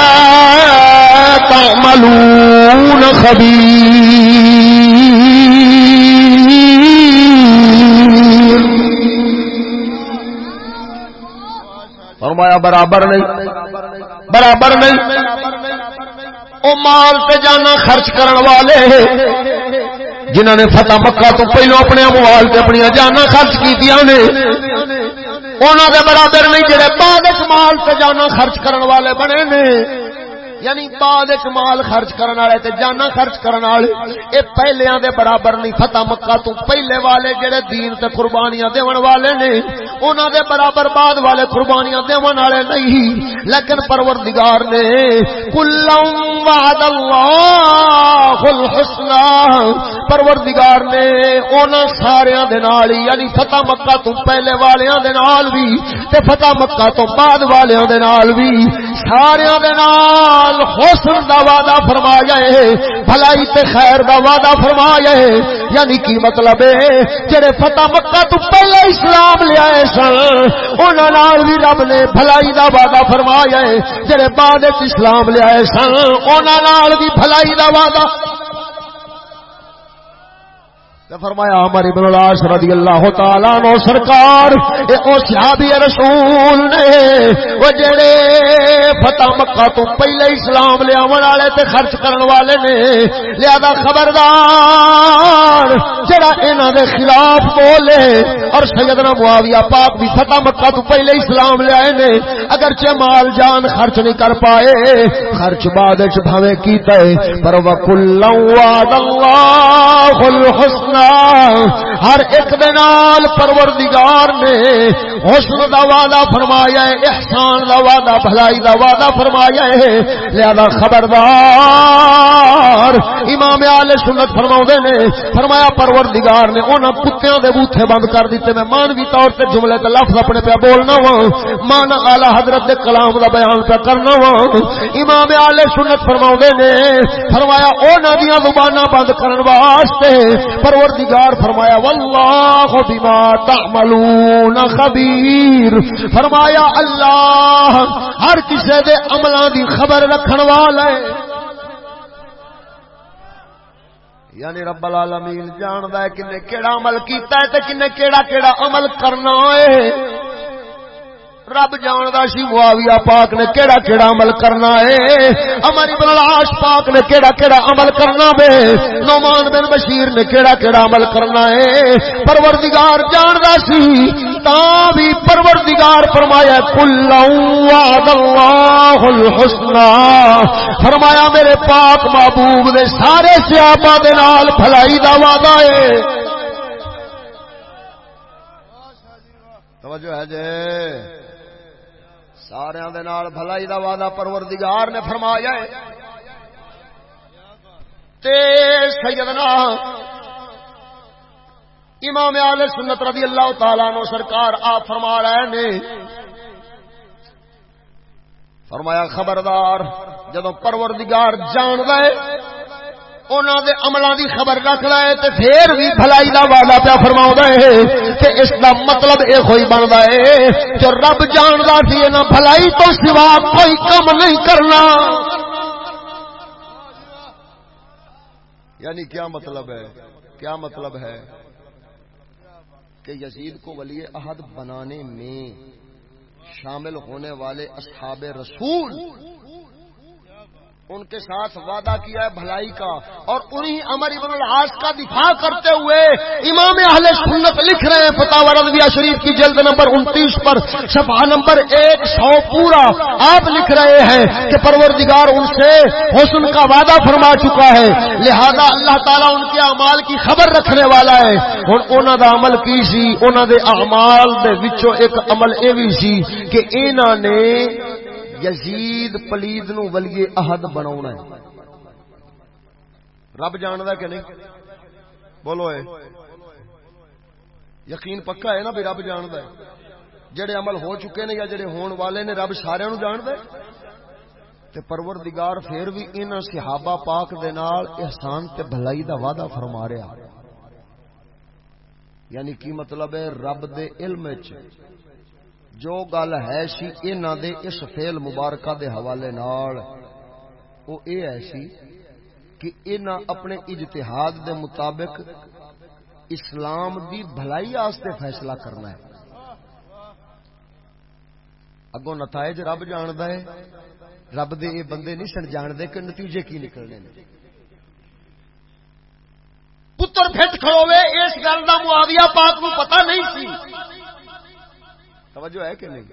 تعملون خبیر فرمایا، برابر نہیں۔ برابر نہیں۔ او مال تے جانا خرچ کرن والے جنہوں نے فتح مکہ تو پہلو اپنے موال سے اپنی جانا خرچ کی نے۔ انہوں دے برابر نہیں، جڑے بعد مال سے جانا خرچ کرن والے بنے نے۔ یعنی بعد مال خرچ کرنے والے تے جانا خرچ کرنے والے، اے پہلیاں دے برابر نہیں، فتح مکہ تو پہلے والے جڑے دین تے قربانیاں دیون والے نے، انہاں دے برابر بعد والے قربانیاں دیون والے نہیں۔ لیکن پروردگار نے کلم وعد اللہ الحسنى پروردگار نے انہاں سارے دے نال یعنی فتح مکہ تو پہلے والیاں دے نال بھی، تے فتح مکہ تو بعد والیاں دے نال بھی سارے دے نال حسن دا وعدہ فرمایا ہے بھلائی تے خیر دا وعدہ فرمایا ہے یعنی کی مطلب ہے، جڑے فتح مکہ تو پہلے اسلام لے آئے سن، انہاں نال بھی رب نے بھلائی دا وعدہ فرمایا ہے جڑے بعد اسلام لے آئے سن، انہاں نال بھی بھلائی دا وعدہ فرمایا عمر ابن العاص رضی اللہ تعالی عنہ سرکار، اے او صحابی رسول نے او جڑے فتح مکہ تو پہلے اسلام لے آون والے تے خرچ کرن والے نے، لہذا خبردار، جڑا انہاں دے خلاف بولے اور سیدنا معاویہ پاک بھی فتح مکہ تو پہلے اسلام لے آئے نے، اگرچہ مال جان خرچ نہیں کر پائے، خرچ بعد وچ بھویں کیتا ہے، پر وکل وعد اللہ الحسنى سجنا ہر ایک دال پروردگار نے حسن دا وعدہ فرمایا ہے، احسان دا وعدہ، بھلائی دا وعدہ فرمایا ہے۔ لہذا خبردار، امام آل سنت فرما نے، فرمایا پروردگار نے، انہاں کتیاں دے بوتھے بند کر دیتے، میں مانوی طور سے جملے تے لفظ اپنے پہ بولنا وا مان آلہ حضرت دے کلام دا بیان پہ کرنا وا امام آل سنت فرما نے، فرمایا انہاں دیاں زباناں بند کرن واسطے پروردگار فرمایا، واللہ بما تعملون خبیر. فرمایا، اللہ ہر کسے دے عملاں دی خبر رکھن والا ہے. یعنی رب العالمین جاندا ہے کنے کیڑا عمل کیتا ہے تے کنے کیڑا کیڑا عمل کرنا ہے۔ رب جاندا سی معاویہ پاک نے کیڑا کیڑا عمل کرنا ہے؟ امر ابن العاش پاک نے کیڑا کیڑا عمل کرنا ہے نعمان بن بشیر نے کیڑا کیڑا عمل کرنا ہے؟ پروردگار جاندا سی، تا بھی پروردگار فرمایا کل وعد اللہ الحسنى فرمایا، میرے پاک محبوب دے سارے صحابہ دے نال بھلائی دا وعدہ ہے۔ توجہ ہے جی سارا بھلائی دا وعدہ پروردگار نے فرمایا ہے تے سیدنا امام آل سنت رضی اللہ تعالی نو سرکار آپ فرما رہے نے فرمایا خبردار جدو پروردگار جان گئے دے عملوں دی خبر رکھ لے تے پھر بھی بھلائی دا وعدہ پیا فرما ہے تے اس دا مطلب یہ ہوئی بنتا ہے جو رب جاندا سی نہ بھلائی تو سوا کوئی کم نہیں کرنا۔ یعنی کیا مطلب ہے؟ کیا مطلب ہے؟ کہ یزید کو ولی عہد بنانے میں شامل ہونے والے اصحاب رسول ان کے ساتھ وعدہ کیا ہے بھلائی کا اور انہی امر ابن الحاظ کا دفاع کرتے ہوئے امام اہل سنت لکھ رہے ہیں فتح رضویہ شریف کی جلد نمبر انتیس پر، صفحہ نمبر ایک سو پورا۔ آپ لکھ رہے ہیں کہ پروردگار ان سے حسن کا وعدہ فرما چکا ہے۔ لہذا اللہ تعالیٰ ان کے اعمال کی خبر رکھنے والا ہے۔ اور انہوں دا عمل کی سی؟ انہوں دے اعمال دے وچوں ایک عمل یہ بھی سی کہ انہوں نے یزید پلید نو ولی عہد بنا ہے۔ رب جاند کہ نہیں؟ بولو اے۔ یقین پکا ہے نا بھی رب جاند جڑے عمل ہو چکے نے یا جڑے ہون والے نے رب سارے نو جاند تے پروردگار پھر بھی ان صحابہ پاک دے نال احسان تے بھلائی دا وعدہ فرما رہا یعنی کی مطلب ہے؟ رب دے علم وچ۔ جو گل ہے سی انہاں دے اس فعل مبارکہ دے حوالے نال او اے ہے سی کہ انہاں اپنے اجتہاد دے مطابق اسلام دی بھلائی واسطے فیصلہ کرنا ہے اگوں نتائج رب جاندا ہے رب دے اے بندے نہیں سن جاندے کہ نتیجے کی نکلنے نے پتر پھٹ کھڑوے اس گل دا معاویہ پاک نو پتہ نہیں سی توجہ ہے کہ نہیں؟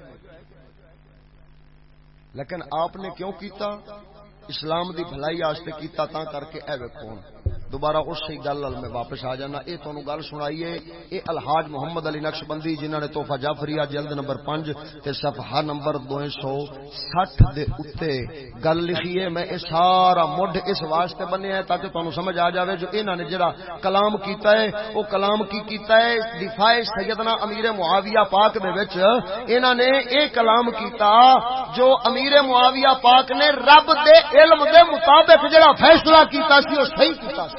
لیکن آپ نے کیوں کیتا؟ اسلام دی بھلائی آستے کیتا تا کر کے اے ویکھو دوبارہ اس سے گل میں واپس آ جانا۔ اے تانوں گل سنائیے اے الحاج محمد علی نقش بندی، جنہاں نے تحفہ جعفریہ جلد نمبر 5 تے صفحہ نمبر 260 دے اوتے گل لکھی ہے۔ میں اے سارا مڈ اس واسطے بنیا ہے تاکہ تانوں سمجھ آ جاوے۔ جو انہاں نے جڑا کلام کیتا ہے او کلام کی کیتا ہے دفاع سیدنا امیر معاویہ پاک دے وچ۔ نے اے کلام کیتا جو امیر معاویہ پاک نے رب دے علم دے مطابق جڑا فیصلہ کیتا سی او صحیح کیتا سی۔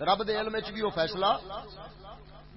رب دے علم بھی وہ فیصلہ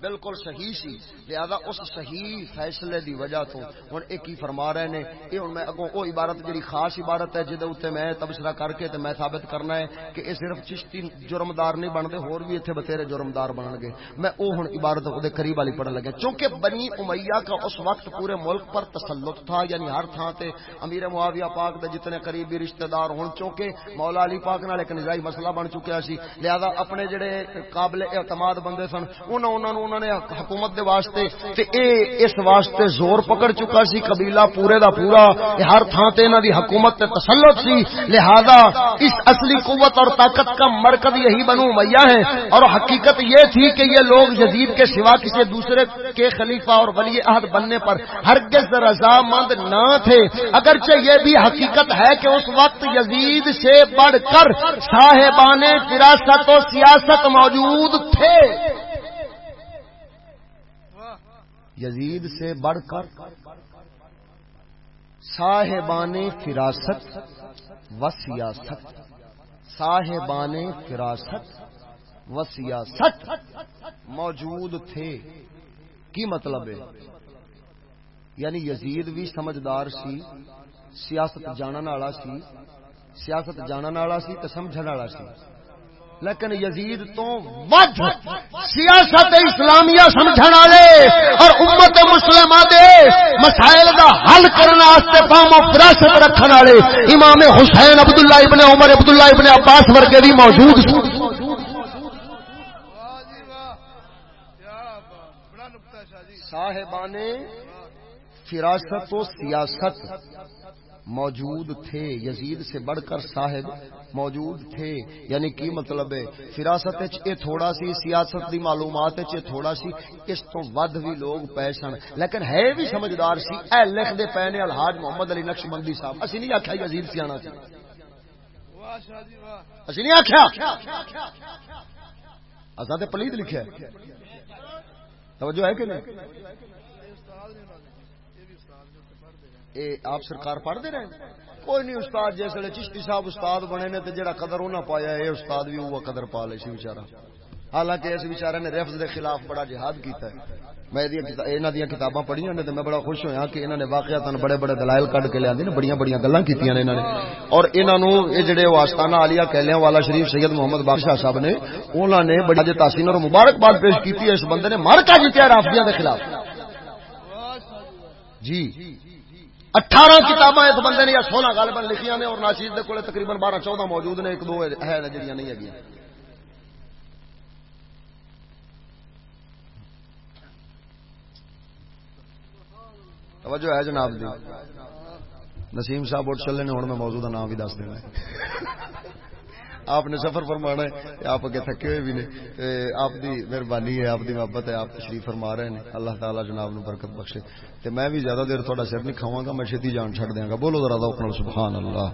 بالکل صحیح سی۔ لہذا اس صحیح فیصلے دی وجہ تو ہن ایک ہی فرما رہے نے، اے ہن میں اگوں او عبارت جڑی خاص عبارت ہے، جدے اوتے میں تبصرہ کر کے تے میں ثابت کرنا ہے کہ اے صرف چشتی جرمدار نہیں بندے ہور بھی ایتھے بتھیرے جرمدار بنن گے۔ میں او ہن عبارت او دے قریب والی پڑھن لگا۔ چونکہ بنی امیہ کا اس وقت پورے ملک پر تسلط تھا یعنی ہر تھاں تے امیر معاویہ پاک دے جتنے قریبی رشتہ دار ہن، چونکہ مولا علی پاک نال ایک نزاعی مسئلہ بن چکیا سی۔ لہذا اپنے جڑے قابل اعتماد بندے سن، انہاں انہاں انہوں نے حکومت دے واسطے تے اے اس واسطے زور پکڑ چکا سی، قبیلہ پورے دا پورا ہر تھان تے انہاں دی حکومت تے تسلط سی۔ لہذا اس اصلی قوت اور طاقت کا مرکز یہی بنو امیہ ہے اور حقیقت یہ تھی کہ یہ لوگ یزید کے سوا کسی دوسرے کے خلیفہ اور ولی عہد بننے پر ہرگز رضامند نہ تھے۔ اگرچہ یہ بھی حقیقت ہے کہ اس وقت یزید سے بڑھ کر صاحبان فراست و سیاست موجود تھے۔ یزید سے بڑھ کر صاحبان فراست و سیاست، صاحبان فراست و سیاست موجود تھے۔ کی مطلب ہے؟ یعنی یزید بھی سمجھدار سی، سیاست جانن والا سی، سیاست جانن والا سی تے سمجھن والا سی۔ لیکن یزید تو ود سیاست اسلامیہ سمجھن والے اور امت مسلمہ دے مسائل دا حل کرنے واسطے قوم فراست رکھن والے۔ امام حسین عبداللہ ابن عمر عبداللہ ابن عباس ورگے بھی موجود سن۔ صاحبان فراست و سیاست۔ موجود تھے یزید سے بڑھ کر صاحب موجود تھے یعنی کی مطلب ہے؟ فراست اے تھوڑا سی، سیاست دی معلومات اے تھوڑا سی، اس تو ود بھی لوگ پے سن۔ لیکن ہے بھی سمجھدار سی، اے لکھ دے پے نے الحاج محمد علی نقش بندی صاحب۔ اسی نہیں آکھیا یزید سیانا سی اسی نہیں آکھیا؟ اساں تے پلید لکھیا ہے۔ توجہ ہے کہ نہیں؟ اے آپ سرکار پڑھ دے رہے کوئی نہیں، استاد جس جیسے چشتی صاحب استاد بنے نے تو جڑا قدر انہاں پایا اے استاد بھی وہ قدر پا لے سی بیچارہ۔ حالانکہ اس بیچارے نے رفظ دے خلاف بڑا جہاد کیتا ہے۔ میں انہاں دی کتاباں پڑھیاں نے تے میں بڑا خوش ہویا کہ انہاں نے واقعات بڑے بڑے دلائل کڈ کے لیاندے نے، بڑیاں بڑیاں گلاں کیتیاں نے انہاں نے۔ اور انہاں نو اے جڑے واسطانہ عالیہ کہلیاں والا شریف سید محمد بادشاہ صاحب نے، انہاں نے بڑی تحسین اور مبارکباد پیش کیتی ہے، اس بندے نے مارکا جیتیا رافضیاں دے خلاف۔ جی۔ اٹھارہ کتاباں اس بندے نے یا سولہ غالباً لکھیاں نے اور ناشید دے کولے تقریباً بارہ چودہ موجود نے، ایک دو ہے جڑیاں نہیں ہے۔ توجہ ہے جناب دی۔ نسیم صاحب اٹھ چلے نے، ہوں میں موضوع کا نام بھی دس دینا۔ آپ نے سفر فرمانا ہے، آپ اگے تھکے ہوئے بھی نے آپ دی مہربانی ہے، آپ دی محبت ہے، آپ تشریف فرما رہے ہیں۔ اللہ تعالی جناب نو برکت بخشے۔ تے میں بھی زیادہ دیر تھوڑا سر نہیں کھاواں گا، میں چھتی جان چھڑ دیاں گا۔ بولو ذرا ذوق نال، سبحان اللہ۔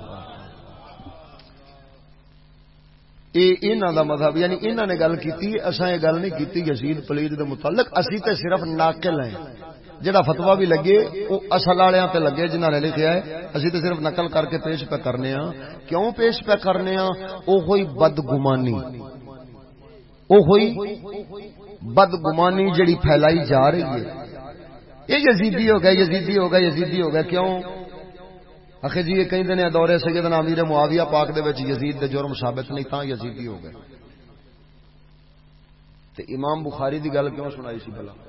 اے انہاں دا مذہب یعنی انہاں نے گل کیتی، اساں یہ گل نہیں کیتی یزید پلید دے متعلق، اسی تے صرف ناقل ہیں۔ جڑا فتوا بھی لگے، وہ اصل والوں تے لگے جنہوں نے لکھا ہے۔ اسی تو صرف نقل کر کے پیش پہ کرنے ہاں۔ کیوں پیش پہ کرنے ہاں؟ او ہوئی بدگمانی۔ او ہوئی بدگمانی جڑی پھیلائی جا رہی ہے۔ یہ یزیدی ہو گیا یزیدی ہو گیا یزیدی ہو گیا کیوں؟ آخر جی یہ کہیں دن دورے سیدنا امیر معاویہ پاک دے وچ یزید دے جرم ثابت نہیں تھا یزیدی ہو گئے۔ تے امام بخاری دی گل کیوں سنائی سی بلا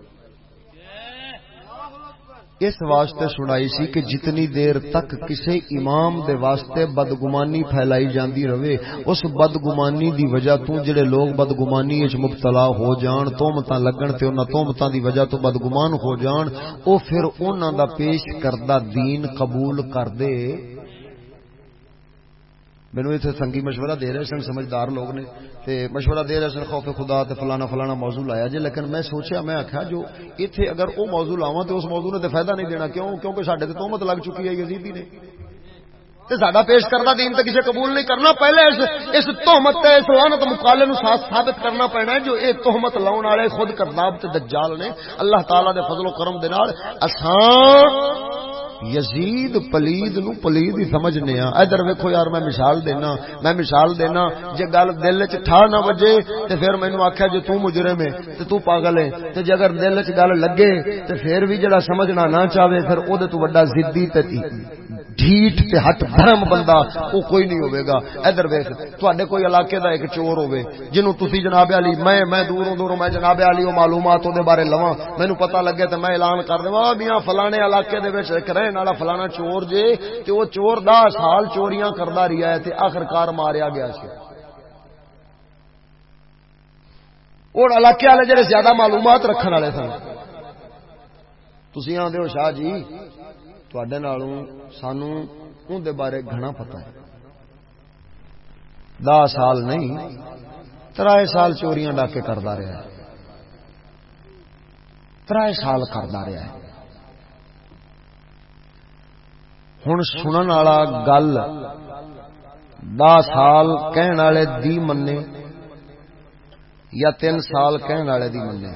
اس واسطے سنائی سی کہ جتنی دیر تک کسی امام دے واسطے بدگمانی پھیلائی جاندی رہے، اس بدگمانی دی وجہ تو جڑے لوگ بدگمانی وچ مبتلا ہو جان تومتاں لگن تے انہاں تومتاں دی وجہ تو بدگمان ہو جان، او پھر انہاں دا پیش کردہ دین قبول کر دے۔ مینو اتنے سنگی مشورہ دے رہے سن، سمجھدار لوگ نے۔ تے مشورہ دے رہے سن، خوف خدا تے فلانا فلانا موضوع لایا جی لیکن میں سوچیا، میں آخیا جو اتنے اگر وہ موضوع لاوا تو اس موضوع نے تو فائدہ نہیں دینا، کیوں؟ کیونکہ سڈے تو تہمت لگ چکی ہے یزیدی نے۔ سڈا پیش کرنا دین تو کسی قبول نہیں کرنا، پہلے اس اس تہمت اس لانت مقالے نو ثابت کرنا پینا ہے، جو یہ تہمت لاؤن والے، خود کرداب تے دجال نے۔ اللہ تعالی دے فضل و کرم دے نال اساں یزید پلید نو پلید ہی سمجھنے ہاں۔ ادھر ویکھو یار، میں مثال دینا، میں مثال دینا، جے گل دل وچ ٹھا نہ وجے، تے پھر مینوں آکھیا جے تو مجرم ہے، تے تو پاگل ہے۔ تے جے اگر دل چ گل لگے، تے پھر بھی جڑا سمجھنا نہ چاہے، پھر اودے تو بڑا ضدی تے ڈھیٹ تے ہٹ بھرم بندہ، او کوئی نہیں ہوے گا۔ ادھر ویکھ، تواڈے کوئی علاقے دا ایک چور ہوے جنوں تسی جناب علی، میں میں دوروں دوروں میں جناب علی او معلومات او دے بارے لواں۔ مینوں پتہ لگے تے میں اعلان کر دیواں میاں فلانے علاقے دے وچ ایک رہن والا فلانا چور جے، تے او چور دا سال چوریاں کردا رہیا ہے، تے آخرکار ماریا گیا سی اور علاقے والے جڑے زیادہ معلومات رکھنے والے سن۔ تھی آدھے ہو شاہ جی تڈے سانو بارے گھنا پتا ہے دہ سال نہیں ترائے سال چوریاں ڈاکے کرتا رہا ترائے سال کرتا رہا ہے ہوں سنن والا گل دہ سال کہن والے دی منے یا تین سال کہن والے دی منے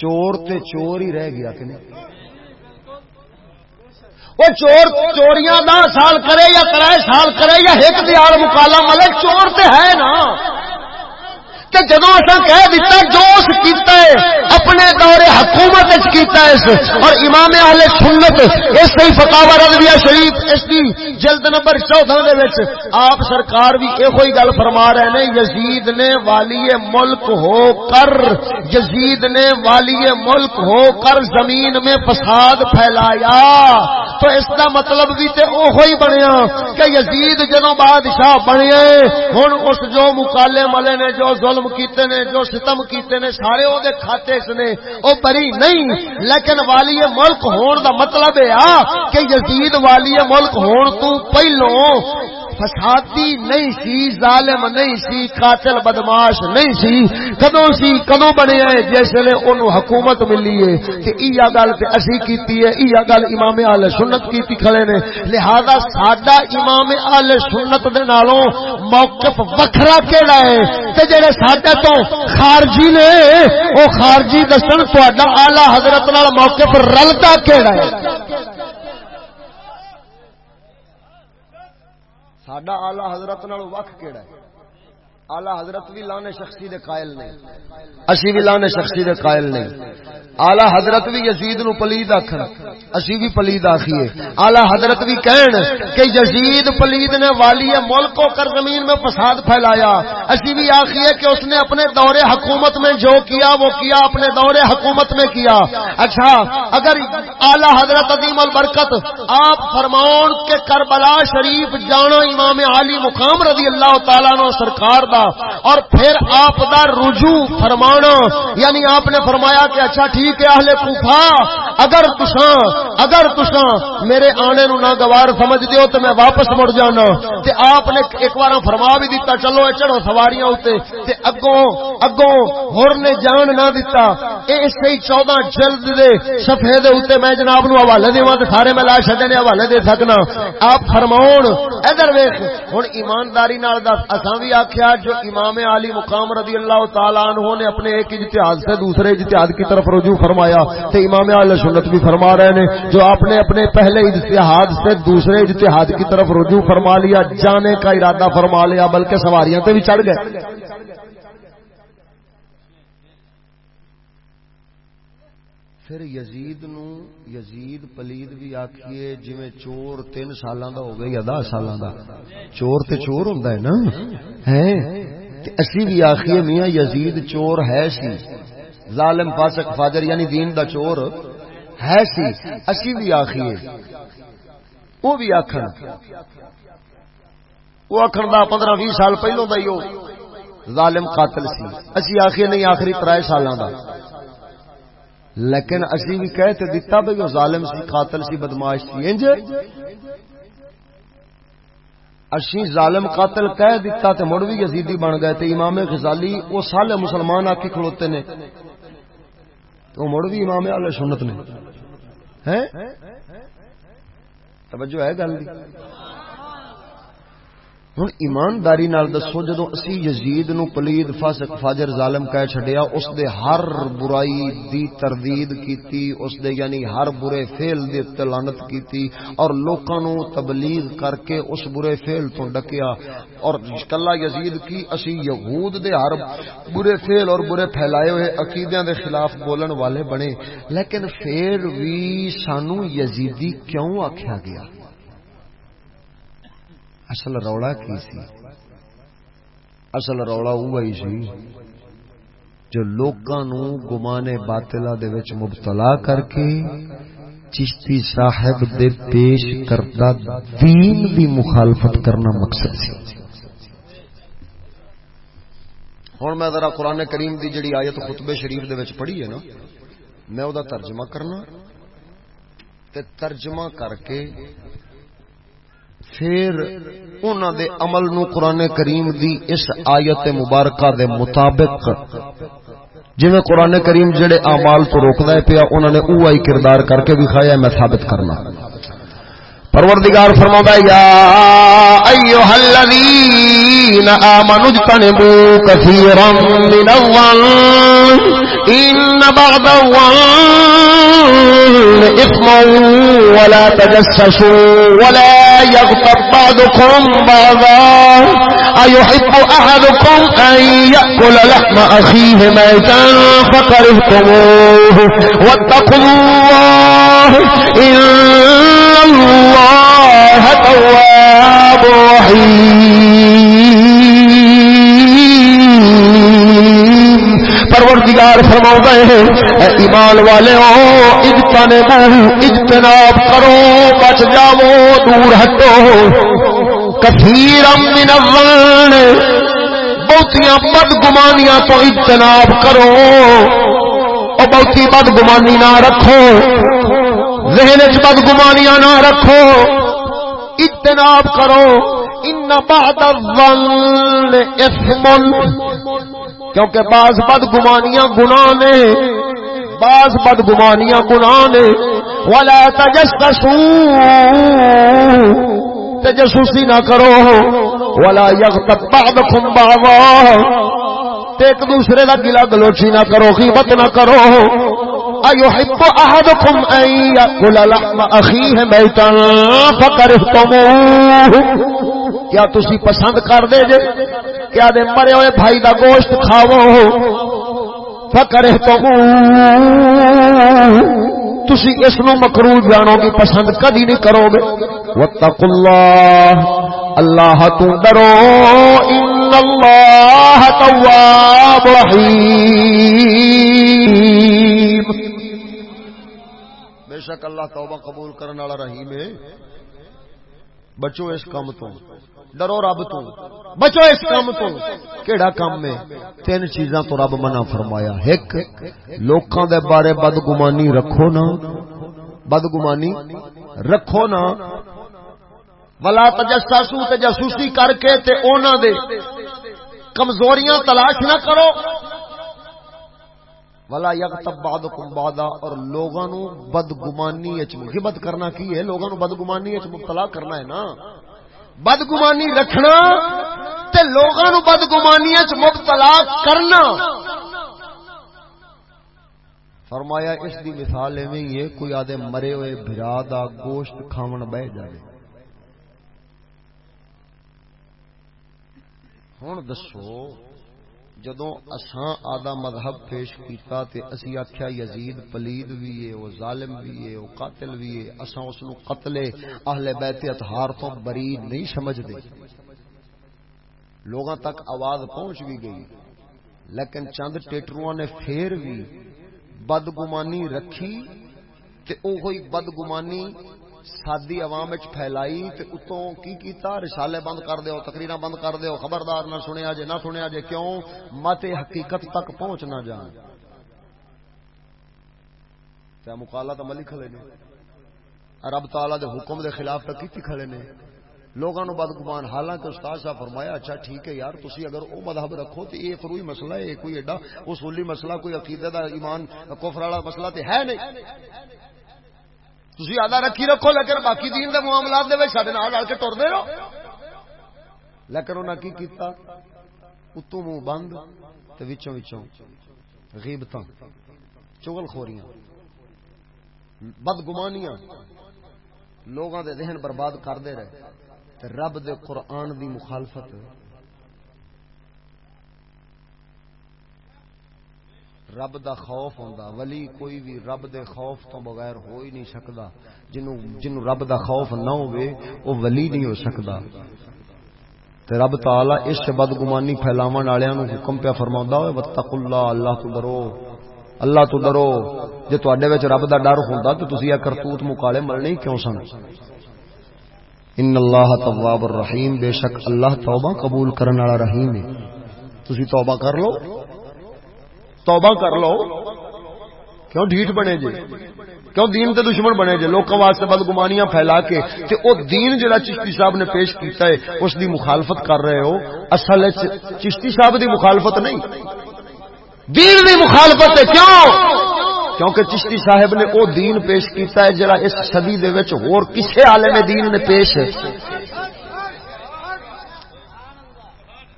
چور تے چور ہی رہ گیا کہ نہیں؟ وہ چور چوریاں دہ سال کرے یا ترائے سال کرے یا ایک دیار مکالا ملے چور تے ہے نا۔ کہ جدو اصا کہہ دیتا جو اس کیتا ہے، اپنے دور حکومت کیتا ہے اور امام اہل سنت، اس سے فتح رضویہ شریف، اس کی جلد نمبر چودہ آپ سرکار بھی یہ ہوئی گل فرما رہے ہیں یزید نے والی ملک ہو کر، یزید نے والی ملک ہو کر زمین میں فساد پھیلایا۔ تو اس کا مطلب بھی تے او ہوئی بنیا کہ یزید جدو بادشاہ بنے ہوں اس جو مکالے ملے نے، جو ظلم ظلم کیتے نے، جو ستم کیتے نے، سارے او دے کھاتے نے۔ او بری نہیں، لیکن والی ملک ہون دا مطلب ہے کہ یزید والی ملک ہون تو پہلو فسادی نہیں سی، ظالم نہیں سی، قاتل بدماش نہیں سی۔ کدو سی کدو بنے ہے جس نے ان حکومت ملی ہے کہ ایا گل تے اسی کیتی ہے ایا گل امام اہل سنت کیتی کھڑے نے۔ لہذا ساڈا امام اہل سنت دے نالوں موقف وکھرا کیڑا ہے؟ تے جڑے ساڈے تو خارجی نے، او خارجی دسن تہاڈا اعلی حضرت نال موقف رلتا کیڑا ہے؟ سڈا آلہ حضرت وقت کہڑا ہے؟ آلہ حضرت بھی لانے شخصی دے قائل نہیں، اسی بھی لانے شخصی دے قائل نہیں۔ آلہ حضرت بھی یزید نو پلید آخر اسی بھی پلید آخیے آلہ حضرت بھی کہن کہ یزید پلید نے والی ملک کر زمین میں فساد پھیلایا۔ اسی بھی آخیے کہ اس نے اپنے دور حکومت میں جو کیا، وہ کیا اپنے دور حکومت میں کیا۔ اچھا اگر آلہ حضرت عظیم البرکت، آپ فرماؤن کے کربلا شریف جانا امام علی مقام رضی اللہ تعالیٰ نو سرکار دا اور پھر آپ دا رجوع فرمانا یعنی آپ نے فرمایا کہ اچھا ٹھیک ہے اہل کوفہ، اگر تساں اگر تساں میرے آنے نو نہ گوار سمجھ دیو تو میں واپس مڑ جانا۔ تے آپ نے ایک بار فرما بھی دیتا، چلو اے چڑھو سواریاں ہوتے تے اگوں اگوں ہور نے جان نہ دیتا۔ اے اس سے چودہ جلد دے صفحے دے اوتے میں جناب نو حوالے دیواں تے سارے میں لا چھڈنے حوالے دے سکنا۔ آپ فرماؤن، ادھر ویکھ، ہن ایمانداری نال دس، اساں بھی آکھیا جو امام علی مقام رضی اللہ تعالیٰ عنہ نے اپنے ایک اجتہاد سے دوسرے اجتہاد کی طرف رجوع فرمایا، تو امام علی سنت بھی فرما رہے ہیں، جو آپ نے اپنے پہلے اجتہاد سے دوسرے اجتہاد کی طرف رجوع فرما لیا، جانے کا ارادہ فرما لیا، بلکہ سواریاں تو بھی چڑھ گئے۔ پھر یزید نو یزید پلید بھی آکھیے جی چور تین سال دا ہو گیا یا دہ سال دا۔ چور تے چور ہوں نا؟ ہے؟ اسی بھی آخیے میاں، یزید چور ہے سی۔ ظالم فاسق فاجر یعنی دین دا چور ہے سی۔ اسی بھی آخیے وہ بھی آخر وہ آخر دا پندرہ بھی سال پہلو دا ہی ظالم قاتل سی۔ اسی آخیے نہیں، آخری ترائے سالوں دا۔ لیکن اسی بھی کہتے دیتا بھائی وہ ظالم سی قاتل سی بدماش سی انج؟ اسی ظالم قاتل کہہ دیتا تے مڑ بھی یزیدی بن گئے تے امام غزالی وہ سالے مسلمان آ کے کھڑوتے نے۔ تو مڑ بھی امام علیہ سنت نے۔ ہیں؟ توجہ ہے گل دی۔ ہوں، ایمانداری نال دسو جدو اسی یزید نو پلید فاسق فاجر ظالم کہہ چھڈیا، اس دے ہر برائی دی تردید کیتی، اس دے یعنی ہر برے فعل دی تلانت کیتی، اور لوکاں نو تبلیغ کر کے اس برے فعل تو ڈکیا۔ اور کلا یزید کی، اسی یہود دے ہر برے فعل اور برے پھیلائے ہوئے عقیدیاں دے خلاف بولن والے بنے۔ لیکن پھر وی سانو یزیدی کیوں آکھیا گیا؟ اصل روڑا کی سی؟ اصل روڑا وہی سی جو لوکاں نو گمانے باطلا دے وچ مبتلا کر کے چشتی صاحب دے پیش کرتا دین دی مخالفت کرنا مقصد سی۔ ہوں میں ذرا قرآن کریم دی جڑی آیت خطبے شریف دے وچ پڑھی ہے نا، میں او دا ترجمہ کرنا، تے ترجمہ کر کے پھر انہوں دے عمل نو قرآن کریم دی اس آیت مبارکہ دے مطابق۔ جی میں قرآن کریم جڑے اعمال تو روکدا ہے پیا انہوں نے او آئی کردار کر کے دکھایا میں ثابت کرنا۔ پروردگار فرما یا ایوہ الذین آمنوا اجتنبوا کثیرا من الظن۔ ان بعد الظن اثم ولا تجسسوا ولا يغتب بعضكم بعضا ايحب احدكم ان ياكل لحم اخيه ميتا فكرهتموه واتقوا الله ان الله تواب رحيم پروردگار فرما ہیں ایمان والے اجتناب کرو، بچ جاؤ، دور ہٹو۔ کثیر من الظن، بہتیاں بد گمانیاں تو اجتناب کرو۔ اور بہتی بد گمانی نہ رکھو، ذہن چ بد گمانیاں نہ رکھو۔ اجتناب کرو۔ ان بعد الظن اثم کیونکہ بعض بد گمانیاں گناہ نے، بعض بد گمانیاں گناہ نے۔ ولا تجسسوا تجسوسی نہ کرو۔ ولا یغتب بعضکم بعضا۔ ایک دوسرے کا گلا گلوچی نہ کرو، غیبت نہ کرو۔ ایحب احدکم ان یاکل لحم اخیہ میتا فکرہتموہ کیا تسی پسند کر دے جے؟ کیا دے مرے ہوئے بھائی دا گوشت کھاو فکرہتموہ تسی اس نو مکرو جانو گی پسند کدی نہیں کرو گے۔ واتقوا اللہ۔ اللہ تو ڈرو۔ ان اللہ تواب رحیم۔ بے شک اللہ توبہ قبول کرنے والا رحیم ہے۔ بچو اس کام تو۔ ڈرو رب تو۔ بچو اس کام تو۔ کیڑا کام ہے؟ تین چیزاں تو رب منع فرمایا۔ ایک، لوکاں دے بارے بدگمانی رکھو نا۔ بدگمانی رکھو نا۔ ولا تجسسو تجسوسی کر کے تے انہاں دے کمزوریاں تلاش نہ کرو۔ ولا یغتب بعضکم بعضا۔ اور لوگاں نو بدگمانی وچ غیبت کرنا کی ہے؟ لوگاں نو بدگمانی وچ مبتلا کرنا ہے نا۔ بدگمانی رکھنا تے لوگاں نو بدگمانی مبتلا کرنا۔ فرمایا، اس دی مثال ایویں ہی ہے، کوئی آدھے مرے ہوئے بھرا دا گوشت کھاون بہ جائے ہوں دسو جدو اساں آدھا مذہب پیش کیتا تے اسی آخیا یزید پلید بھی ہے، وہ ظالم بھی ہے، وہ قاتل بھی ہے، اساں اس نو قتل اہل بیت اطہار تو بری نہیں سمجھ دے لوگاں تک آواز پہنچ بھی گئی، لیکن چند ٹیٹروں نے پھر بھی بدگمانی رکھی تے او ہوئی بدگمانی سادی عوام وچ پھیلائی تے اتوں کی کیتا؟ رسالے بند کر دیو تقریرا بند کر دیو، خبردار نہ سنیا جے، نہ سنیا جے، کیوں؟ مت حقیقت تک پہنچ نہ جان۔ تے مقالہ تو ملی کھلے نے۔ رب تعالی دے حکم دے خلاف تک کیتی کھلے نے۔ لوگوں نو بدگمان، حالانکہ استاد صاحب فرمایا اچھا ٹھیک ہے یار، تسی اگر او مذہب رکھو تے یہ فروئی مسئلہ ہے کوئی ایڈا اصولی مسئلہ، کوئی عقیدے دا ایمان، کفر والا مسئلہ تے ہے نہیں۔ تھی آدھا رکھی رکھو، لیکن باقی دین دے معاملات دے سارے نال رل کے ٹرتے رہو۔ لیکن انہیں کی کیتا؟ اتوں منہ بند تے وچوں وچوں غیبت چغل خوریاں بدگمانیاں لوگاں دے ذہن برباد کرتے رہے تے رب دے قرآن دی مخالفت رب دا خوف ہوندا۔ ولی کوئی بھی رب دے خوف تو بغیر ہو ہی نہیں سکدا۔ جنوں جنوں رب دا خوف نہ ہوے او ولی نہیں ہو سکدا۔ تے رب تعالی اس بدگمانی پھیلاون والےاں نو حکم پہ فرماوندا ہوئے وتقوا اللہ اللہ تو ڈرو۔ اللہ تو ڈرو۔ جے تواڈے وچ رب دا ڈر ہوندا تے تسی اے کرتوت مکالے ملنے کیوں سن؟ ان اللہ تواب الرحیم بے شک اللہ توبہ قبول کرنے والا رحیم ہے۔ تھی توبہ کر لو۔ توبہ کر لو۔ کیوں ڈھیٹ بنے جی؟ کیوں دین تے دشمن بنے جے لوکاں واسطے بدگمانیاں پھیلا کے تے او دین جڑا چشتی صاحب نے پیش کیتا ہے، اس دی مخالفت کر رہے ہو۔ اصل چشتی صاحب دی مخالفت نہیں۔ دین دی مخالفت ہے، کیوں؟ کیونکہ چشتی صاحب نے او دین پیش کیتا ہے جڑا اس صدی دے وچ ہور کسے عالم دین نے پیش ہے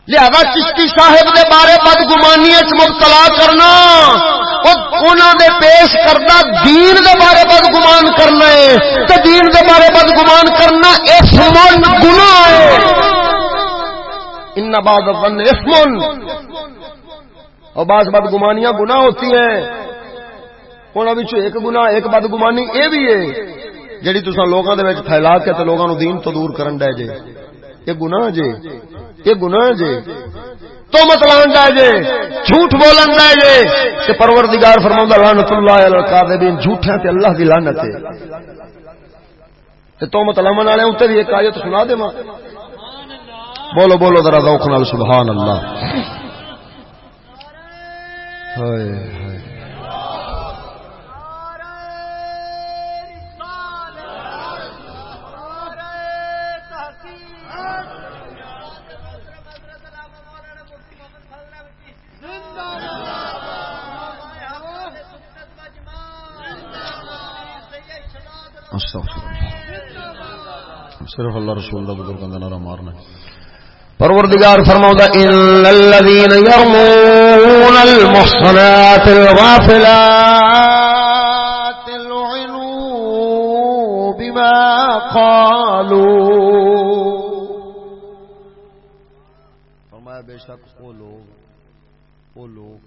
لہذا چشتی صاحب دے بارے بدگمانی مبتلا کرنا دے پیش کرنا دین دے بارے بدگمان کرنا ہے۔ تو دین دے بارے بدگمان کرنا اسمن گنا ہے۔ ان بعض الظن اسمن اور بعض بدگمانیاں گناہ ہوتی ہیں۔ انہوں نے ایک گناہ، ایک بدگمانی اے بھی ہے جڑی تسا لوگوں دے وچ پھیلا کے تے لوگوں نو دین تو دور کرن دے جے۔ یہ گناہ جے یہ گناہ جے۔ تو مت لان جے، جھوٹ بولن دے جے۔ تے پروردگار فرماوندا لعنت اللہ علی الکاذبین جھوٹے تے اللہ دی لعنت ہے۔ تے تو مت لمن والے اوتے بھی ایک ایت سنا دے ماں بولو بولو ذرا ذوق نال، سبحان اللہ۔ ہائے ہائے۔ صرف اللہ رسول کا بزرگ نعرہ مارنا پروردگار فرماؤں ان الذين يرمون المحصنات الغافلات لعنوا بما قالوا فرمایا، بے شک وہ لوگ وہ لوگ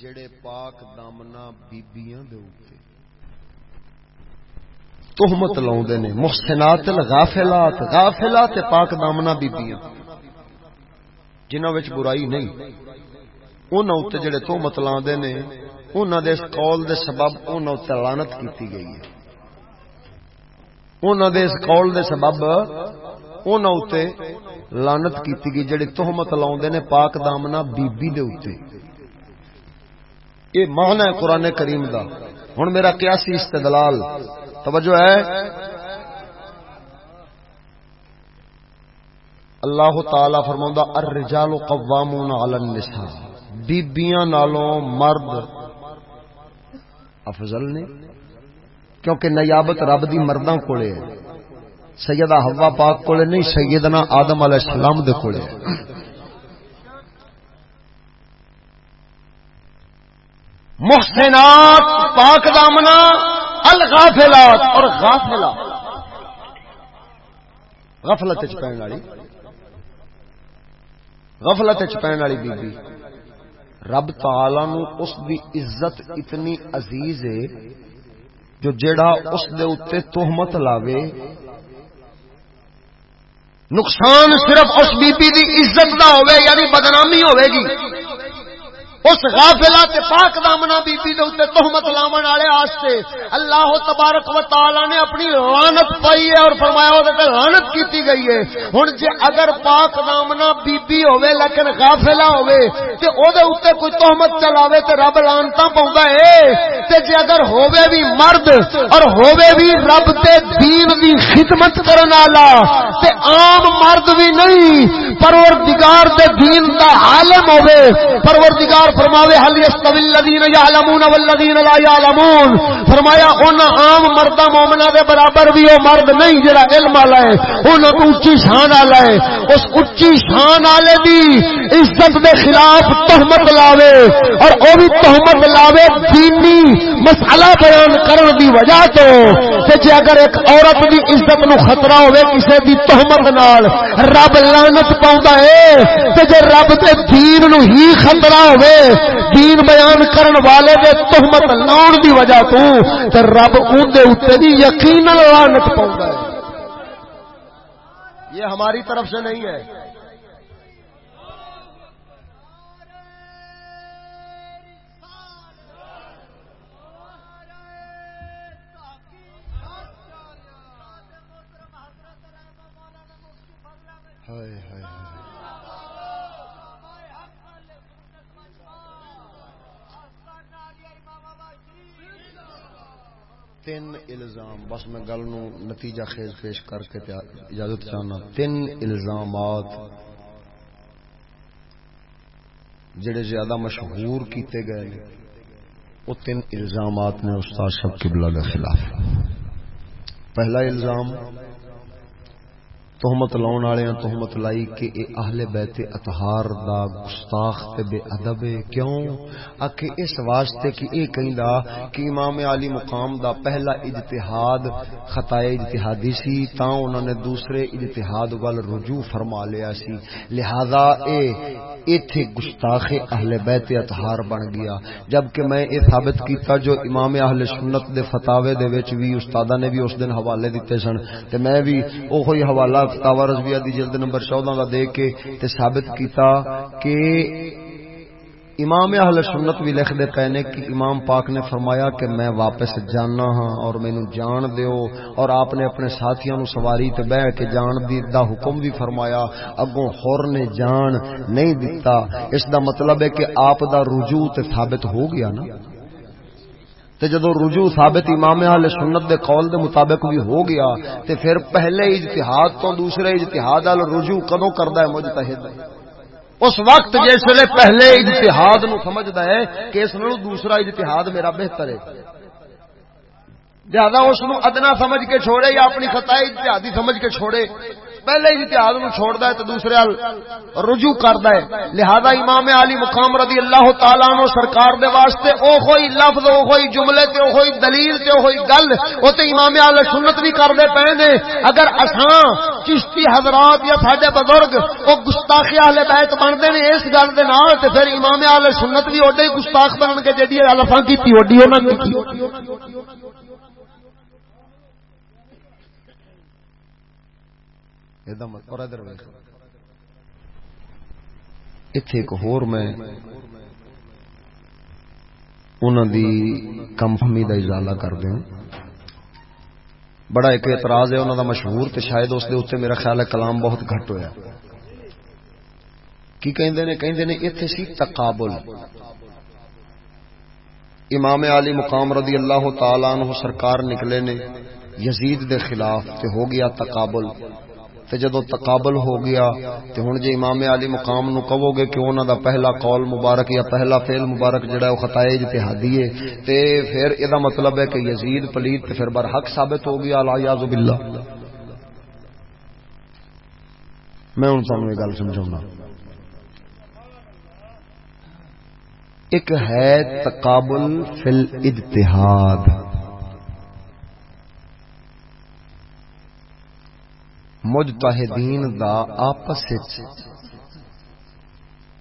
جڑے پاک دامنا بیبیاں دے تہمت لاؤندے نے، محسنات الغافلات غافلات پاک دامنا بیبیاں۔ جنہاں وچ برائی نہیں، انہاں اوتے جڑے تہمت لاندے نے، انہاں دے اس قول دے سبب انہاں اوتے لعنت کیتی گئی ہے۔ انہاں دے اس قول دے سبب انہاں اوتے لعنت کیتی گئی، جڑے تہمت لاوندے نے پاک دامنا بیبی دے اوتے۔ یہ معنی ہے قرآن کریم دا۔ ہن میرا قیاسی استدلال توجہ ہے۔ اللہ تعالی فرما الرجال قوامون علی النساء۔ بیبیاں نالوں مرد افضل نے، کیونکہ نیابت رب دی مرداں کولے ہے۔ سیدہ حوا پاک کولے نہیں، سیدنا آدم علیہ السلام دے کولے۔ محسنات، پاک دامنا الغافلات اور غافلا غفلت چپین والی. غفلت چپین والی بی بی رب تعالی نو اس دی عزت اتنی عزیز ہے جو جڑا اس دے اتے تہمت لاوے، نقصان صرف اس بی بی دی عزت دا ہوئے یعنی بدنامی ہوئے گی۔ اس غافلہ تے پاک دامنا بی بی دے اوتے تہمت لاون والے واسطے اللہ تبارک و تعالی نے اپنی لعنت پائی ہے اور فرمایا او تے لعنت کیتی گئی ہے۔ ہن جے اگر پاک دامنا بی بی ہوے لیکن غافلہ ہوے تے او دے اوتے کوئی تہمت چلاوے تے رب لعنتاں پاوندا ہے تے جے اگر ہوے بھی مرد اور ہوے بھی رب تے دین دی خدمت کرن والا تے عام مرد بھی نہیں، پروردگار دے دین دا عالم ہوے پروردگار اور فرماوے حل یستوی الذین یعلمون والذین لا یعلمون فرمایا ان عام مردہ مومنہ دے برابر بھی او مرد نہیں جڑا علم والا ہے ان اونچی شان والا ہے۔ اس اونچی شان والے دی عزت دے خلاف تہمت لاوے اور او بھی تہمت لاوے دینی مسئلہ بیان کرن دی وجہ تو۔ تے جے اگر ایک عورت دی عزت نو خطرہ ہوے کسے دی تہمت نال رب لعنت پاوندا ہے، تے جے رب دے دین نو ہی خطرہ ہوے دین بیان کرن والے دے تہمت لاؤن دی وجہ تو تے رب اون دے اوتے دی یقینا لعنت پاوندا ہے۔ یہ ہماری طرف سے نہیں ہے۔ ہائے ہائے۔ تین الزام، بس میں گل نو نتیجہ خیز پیش کر کے اجازت چاہنا۔ تین الزامات جڑے زیادہ مشہور کیتے گئے وہ تین الزامات نے استاد شب قبلہ کے خلاف۔ پہلا الزام تہمت لاؤن والے تہمت لائی کہ اے اہل بیت اطہار دا گستاخ تے بے ادب ہے۔ کیوں؟ اکھے اس واسطے کہ اے کہندا کہ امام علی مقام دا پہلا اجتہاد خطا اجتہادی سی تا انہوں نے دوسرے اجتہاد وال رجوع فرما لیا سی۔ لہذا اے، ایتھے گستاخ اہل بیت اطہار بن گیا۔ جبکہ میں اے ثابت کیتا جو امام اہل سنت دے فتاوے دے وچ وی استاداں نے بھی اس دن حوالے دتے سن، تے میں بھی اوہی حوالہ فتاوا رضویہ دی جلد نمبر 14 دا دے کے تے ثابت کیتا کہ امام اہل سنت بھی لکھ دے پہنے کہ امام پاک نے فرمایا کہ میں واپس جاننا ہاں اور مینو جان دیو اور آپ نے اپنے ساتھیاں نو سواری تے بہ کے جان دی دا حکم بھی فرمایا اگوں خور نے جان نہیں دیتا اس دا مطلب ہے کہ آپ دا رجوع تے ثابت ہو گیا نا تے جدو رجوع ثابت امام اہل سنت دے قول دے مطابق بھی ہو گیا، تے پھر پہلے اجتہاد تو دوسرے اجتہاد ال رجوع کدوں کردا ہے مجتہد؟ اس وقت جس ویلے پہلے اجتہاد نو سمجھدا ہے کہ اس نو دوسرا اجتہاد میرا بہتر ہے۔ زیادہ اس نو ادنا سمجھ کے چھوڑے یا اپنی خطا اجتہادی سمجھ کے چھوڑے۔ پہلے اجتہاد نو چھوڑدا ہے تے دوسرے ال رجوع کردا ہے۔ لہذا امام علی مقام رضی اللہ تعالی عنہ سرکار دے واسطے او کوئی لفظ، او کوئی جملے تے، او کوئی دلیل تے، او کوئی گل، او تے امام اہل سنت بھی کردے پے نے۔ اگر اساں چشتی حضرات یا ساڈے بزرگ او گستاخ اہل بیت بندے نے اس گل دے نال، تے پھر امام اہل سنت بھی اوڈے گستاخ بن کے جڑی الفاں کیتی، اوڈی انہاں کیتی ایک ہور میں دی کم فہمی کا اجالا کر دیں۔ بڑا ایک اعتراض ہے انہوں دا مشہور تے شاید اس دے اتنے میرا خیال ہے کلام بہت گھٹ ہویا۔ کی کہندے نے؟ کہندے نے ایتھے سی تقابل۔ امام علی مقام رضی اللہ تعالی عنہ سرکار نکلے نے یزید دے خلاف تے ہو گیا تقابل۔ تے جدو تقابل ہو گیا تے ہن جے امام علی مقام نو کہو گے کہ انہاں دا پہلا قول مبارک یا پہلا فعل مبارک جڑا ہے او خطا اجتہادی ہے، تے پھر اے دا مطلب ہے کہ یزید پلید تے پھر برحق ثابت ہو گیا، لا یاذ باللہ۔ میں ان سامنے گل سمجھاؤں ایک ہے تقابل فی الاجتہاد مجتہدین دا آپس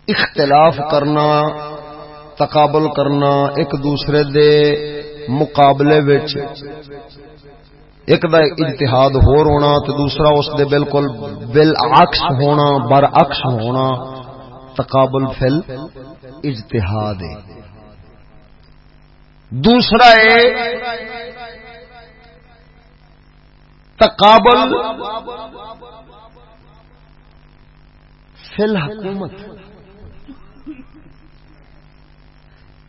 اختلاف کرنا، تقابل کرنا ایک دوسرے دے مقابلے وچ۔ ایک دا اجتہاد ہور ہونا تو دوسرا اس دے بالکل بالعکس ہونا، برعکس ہونا۔ تقابل فل اجتہاد دوسرا ہے تقابل فی الحکومت.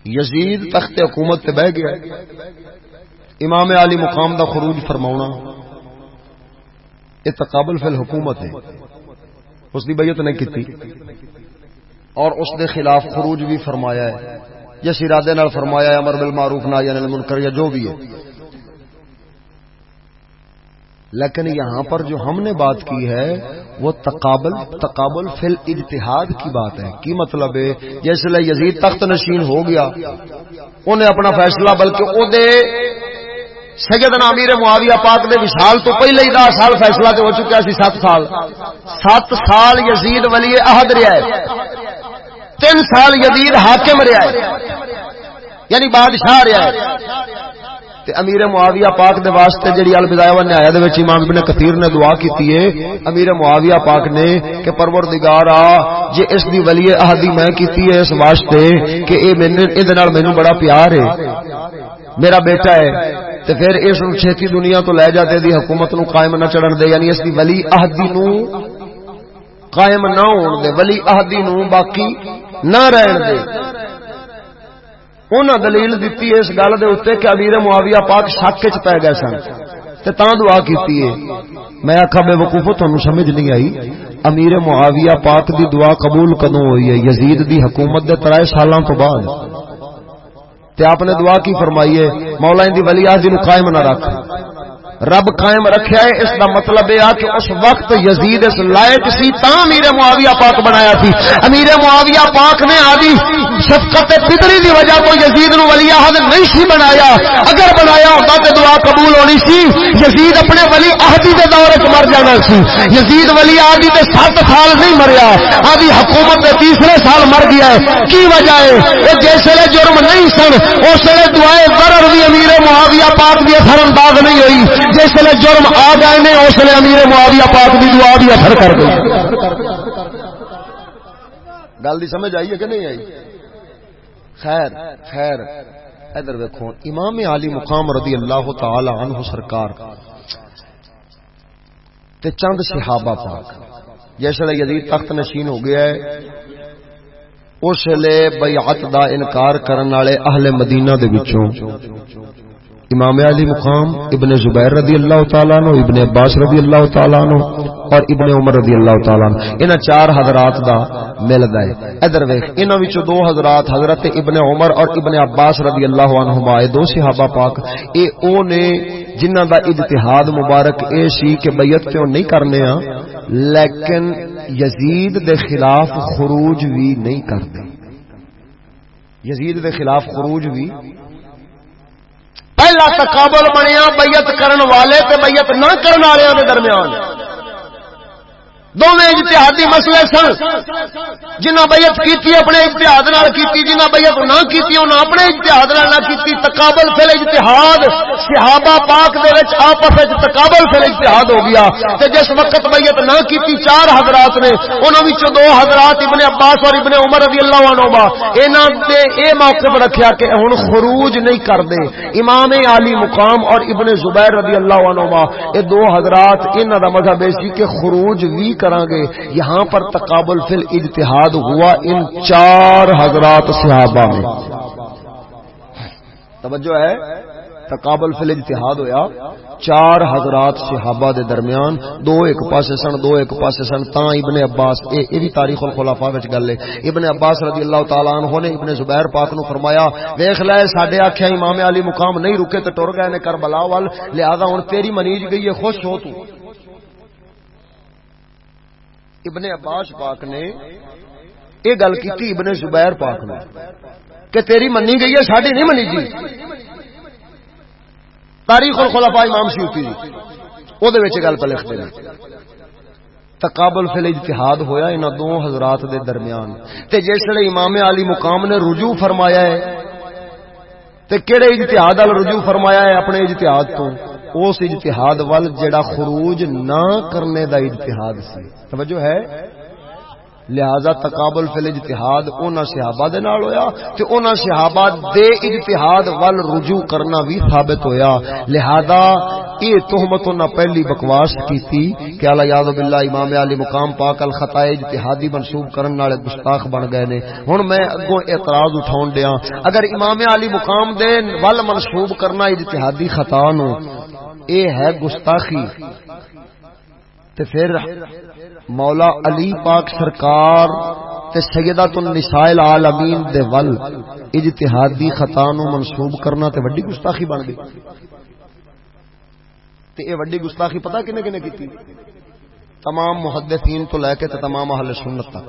یزید تخت حکومت تے بہ گیا. امام علی مقام دا خروج فرماؤنا یہ تقابل فی الحکومت ہے. اس دی بیعت نہیں کیتی. اور اس دے خلاف خروج بھی فرمایا ہے. جس ارادے نال فرمایا ہے، امر بالمعروف، نہی عن المنکر، یا جو بھی ہے. لیکن یہاں پر جو ہم نے بات کی ہے، وہ تقابل تقابل فل اجتہاد کی بات ہے۔ کی مطلب ہے؟ جیسے یزید تخت نشین ہو گیا۔ انہیں اپنا فیصلہ، بلکہ او دے سیدنا امیر معاویہ پاک دے وصال تو پہلے ہی دس سال فیصلہ تو ہو چکا سی، سات سال۔ سات سال یزید ولی عہد رہا ہے۔ تین سال یزید حاکم رہا ہے۔ یعنی بادشاہ رہا ہے۔ تے امیر معاویہ پاک دے واسطے جڑی البدایہ و نہایت دے وچ امام ابن کثیر نے دعا کیتی ہے، امیر معاویہ پاک نے کہ پروردگارا جے اس دی ولی عہدی میں کیتی ہے اس واسطے کہ اے میں اے نال مینوں بڑا پیار ہے۔ میرا بیٹا ہے، تے پھر اس نو چھتی دنیا تو لے جاتے دی حکومت نو قائم نہ چڑھن دے یعنی اس دی ولی عہدی نو قائم نہ ہون دے، ولی عہدی نو باقی نہ رہن دے۔ انہاں دلیل دیتی اس گل دے اوتے کہ امیر معاویہ پاک شک وچ پے گئے سن تے تاں دعا کیتی ہے۔ میں آکھا بے وقوفو تانوں سمجھ نہیں آئی۔ امیر معاویہ پاک دی دعا قبول کدوں ہوئی ہے، یزید دی حکومت دے 3 سالاں تو بعد۔ تے آپ نے دعا کی فرمائی ہے، مولا دی ولی عہد نو قائم نہ رکھ۔ رب قائم رکھیا ہے، اس دا مطلب یہ کہ اس وقت یزید اس لائق سی تا امیر معاویہ پاک بنایا سی۔ امیر معاویہ پاک نے آدھی شفقت پتری دی وجہ کو یزید نو ولی عہد نہیں سی بنایا۔ اگر بنایا ہوتا تے دعا قبول ہونی سی۔ یزید اپنے ولی عہدی دے دور وچ مر جانا سی۔ یزید ولی عہدی تے 7 سال نہیں مریا۔ آدھی حکومت دے تیسرے سال مر گیا ہے۔ کی وجہ ہے؟ اے جس ویلے جرم نہیں سن، اس ویلے دعائے ضرر بھی امیر معاویہ پاک دی اثر انداز نہیں ہوئی۔ جس ویلے جرم آ گئے نے، اس لیے امیر معاویہ پاک کی دعا بھی اثر کر گئی۔ گل دی سمجھ آئی ہے کہ نہیں آئی؟ خیر خیر۔ ادھر دیکھو، امام علی مقام رضی اللہ تعالی عنہ سرکار۔ تے چند صحابہ پاک۔ جس یزید تخت نشین ہو گیا ہے، اس لیے بیعت دا انکار کرن والے اہل مدینہ دے وچوں۔ امام علی مقام، ابن زبیر رضی اللہ تعالیٰ عنہ، ابن عباس رضی اللہ تعالیٰ عنہ اور ابن عمر رضی اللہ تعالیٰ عنہ۔ انہ چار حضرات دا مل دائے ادھر ویخ انہ وچو دو حضرات، حضرت ابن عمر اور ابن عباس رضی اللہ عنہ مائے دو صحابہ پاک۔ اے، او نے جنہ دا اجتحاد مبارک اے سی کہ بیت کیوں نہیں کرنے ہاں لیکن یزید دے خلاف خروج بھی نہیں کرتے۔ یزید دے خلاف خروج بھی پہلا تقابل بنیا بیعت کرن والے تے بیعت نہ کرن والے دے درمیان۔ دونوں اجتہادی مسئلے سن۔ جنہ بیعت کیتی، اپنے اجتہاد نال کیتی، جنہ بیعت نہ کیتی، انہاں اپنے اجتہاد نال نہ کیتی۔ تقابل فل اجتہاد صحابہ پاک دے وچ آپس وچ تقابل فل اجتہاد ہو گیا۔ تے جس وقت بیعت نہ کیتی، چار حضرات نے، انہاں وچ دو حضرات، ابن عباس اور ابن عمر رضی اللہ عنہما، انہاں تے اے موقف رکھیا کہ ہن خروج نہیں کردے۔ امام علی مقام اور ابن زبیر رضی اللہ عنہما، اے دو حضرات، انہاں دا مذہب ہے کہ خروج وی کریں گے یہاں پر تقابل فل اجتہاد ہوا ان چار حضرات صحابہ میں۔ توجہ ہے۔ تقابل فل اجتہاد ہویا۔ چار حضرات صحابہ دے درمیان۔ دو ایک پاسے سن، دو ایک پاسے سن۔ تا ابن عباس، اے اے بھی تاریخ الخلفاء وچ گل ہے۔ ابن عباس رضی اللہ تعالی عنہ نے ابن زبیر پاک نو فرمایا دیکھ لے، ساڈے آکھیا امام علی مقام نہیں رکے تے ٹر گئے نے کربلا وال۔ لہذا ہن تیری منیج گئی ہے، خوش ہو تو۔ ابن عباس پاک نے یہ گل کی ابن زبیر پاک نے کہ تیری منی گئی ہے ساری نہیں منی جی۔ تاریخ الخلفاء امام سیوتی جی وہ گل پہ لکھتے ہیں۔ تقابل فل اجتہاد ہویا ان دو حضرات دے درمیان۔ تے جس ویلے امام علی مقام نے رجوع فرمایا ہے، تے کہڑے اجتہاد وال رجوع فرمایا ہے اپنے اجتہاد تو؟ اس اجتہاد وال جڑا خروج نہ کرنے دا اجتہاد سی۔ توجہ ہے؟ لہذا تقابل فل اجتہاد اونا صحابہ دے نال ہویا تے اونا صحابہ دے اجتہاد وال رجوع کرنا بھی ثابت ہویا۔ لہذا اے تہمت نہ پہلی بکواس کیتی کہ اللہ یاد باللہ امام علی مقام پاک الخطا اجتہادی منسوب کرن والے گستاخ بن گئے نے۔ ہن میں اگوں اعتراض اٹھاون دیاں اگر امام علی مقام دے ول منسوب کرنا اجتہادی خطا نو اے ہے گستاخی۔ تے پھر مولا علی پاک سرکار تے سیدہ النساء العالمین دے ول اجتہادی خطا نو منسوب کرنا تے وڈی گستاخی بن گئی۔ تے اے وڈی گستاخی پتہ کنے کنے کیتی؟ تمام محدثین تو لے کے تے تمام اہل سنت تک۔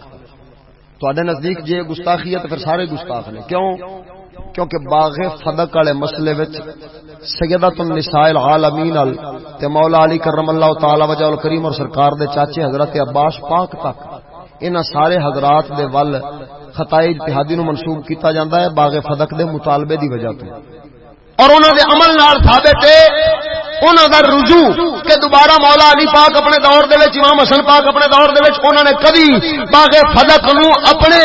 تو نزدیک جے گستاخی ہے تو پھر سارے گستاخ نے۔ کیوں؟ کیونکہ باغ فدق والے مسئلے وچ سیدت النساء العالمین ال تے مولا علی کرم اللہ تعالی وجہ الکریم اور سرکار دے چاچے حضرت عباس پاک تک انہاں سارے حضرات دے ول خطائی اجتہادی نو منسوب کیتا جاندا ہے باغ فدق دے مطالبے دی وجہ تو۔ اور انہاں دے عمل نال ثابت ہے انہوں دا رجوع کہ دوبارہ مولا علی پاک اپنے دور دے وچ، امام حسن پاک اپنے دور دے وچ انہوں نے کبھی باغ فدق نو اپنے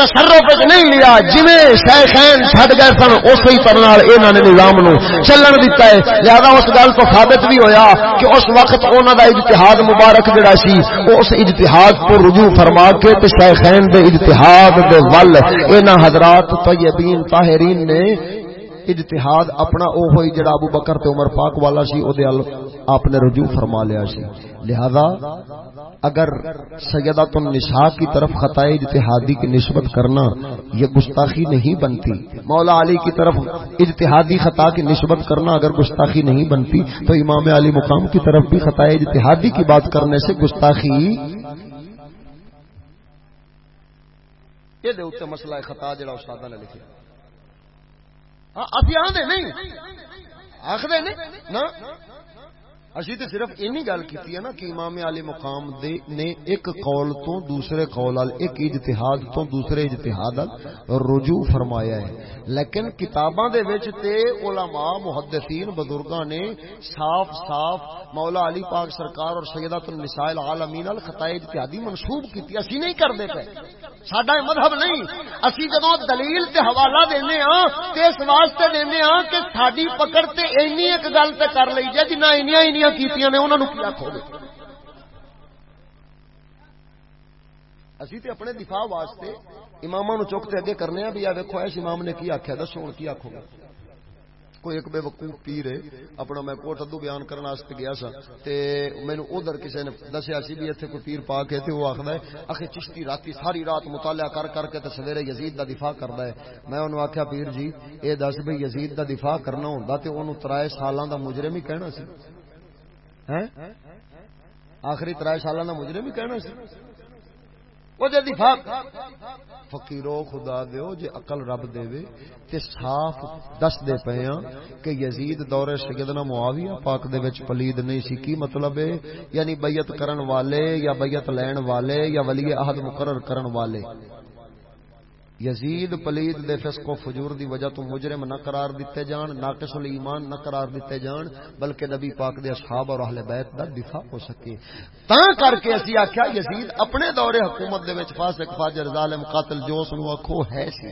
تصرف وچ نہیں لیا۔ جویں شیخین چھڈ گئے سن، اسی طرح نال انہاں نے نظام نو چلن دتا ہے۔ لہذا اس گل تو ثابت بھی ہویا کہ اس وقت انہاں دا اجتہاد مبارک جڑا سی اس اجتہاد کو رجوع فرما کے تے شیخین دے اجتہاد دے ول انہاں حضرات طیبین طاہرین نے اجتہاد اپنا او ہوئی جڑا ابو بکر تے عمر پاک والا سی او دے آپ نے رجوع فرما لیا سی۔ لہذا اگر سیدات النساء کی طرف خطا اجتہادی کی نسبت کرنا یہ گستاخی نہیں بنتی، مولا علی کی طرف اجتہادی خطا کی نسبت کرنا اگر گستاخی نہیں بنتی، تو امام علی مقام کی طرف بھی خطا اجتہادی کی بات کرنے سے گستاخی یہ مسئلہ خطا جڑا استاد نے لکھا ہاں، ابھی آدھے نہیں۔ آخر نہیں اسی تو صرف این گل کی نا کہ امام علی مقام دے نے ایک قول تو دوسرے قول ال ایک اجتہاد تو دوسرے اجتہاد ال رجوع فرمایا ہے۔ لیکن کتاباں دے وچ تے علماء، محدثین، بزرگاں نے صاف صاف مولا علی پاک سرکار اور سیدات النساء العالمین الخطا اجتہادی منسوب کیتی اسی نہیں کردے پے۔ سڈا مذہب نہیں۔ اسی جدو دلیل تے حوالہ دینے ہاں تے اس واسطے دینے ہاں کہ ساری پکڑ تے اینی ایک گل تے کر لئی جے جنہ اینیاں اینیاں کیتیاں نے، انہاں نو کی آکھو گے اسی تے اپنے دفاع واسطے اماماں نو چک تے اگے کرنے ہیں بھی آ ویکھو اس امام نے کی آکھیا، دسو ہن کی آکھو گے؟ کوئی ایک بے وقوف پیر ہے، اپنا میں کوٹ ادو بیان کرنے واسطے گیا سا۔ تے مینوں ادھر کسی نے دسیا سی بھی ایتھے کوئی پیر پا کے تے وہ آکھدا ہے اکھے چشتی راتی ساری رات مطالعہ کر کر کے تے سویرے یزید دا دفاع کردا ہے۔ میں اونوں آکھیا، پیر جی اے دس بھئی یزید دا دفاع کرنا ہوندا تے اونوں 3 سالاں دا مجرم ہی کہنا سی۔ ہیں؟ آخری 3 سالاں دا مجرم ہی کہنا سی۔ فقیرو خدا دیو جے عقل رب دے وے تے صاف دس دے پے کہ یزید دور سیدنا معاویہ پاک دے وچ پلید نہیں سی کی مطلب ہے یعنی بیعت کرن والے یا بیعت لین والے یا ولی عہد مقرر کرن والے یزید پلید دے فسق و فجور دی وجہ تو مجرم نہ قرار دیتے جان ناقص الایمان نہ قرار دیتے جان، بلکہ نبی پاک دے اصحاب اور اہل بیت دا دفاع ہو سکے۔ تا کر کے اسی آکھیا، یزید اپنے دور حکومت دے وچ فاسق، فاجر، ظالم، قاتل، جو سنو اکھو ہے سی۔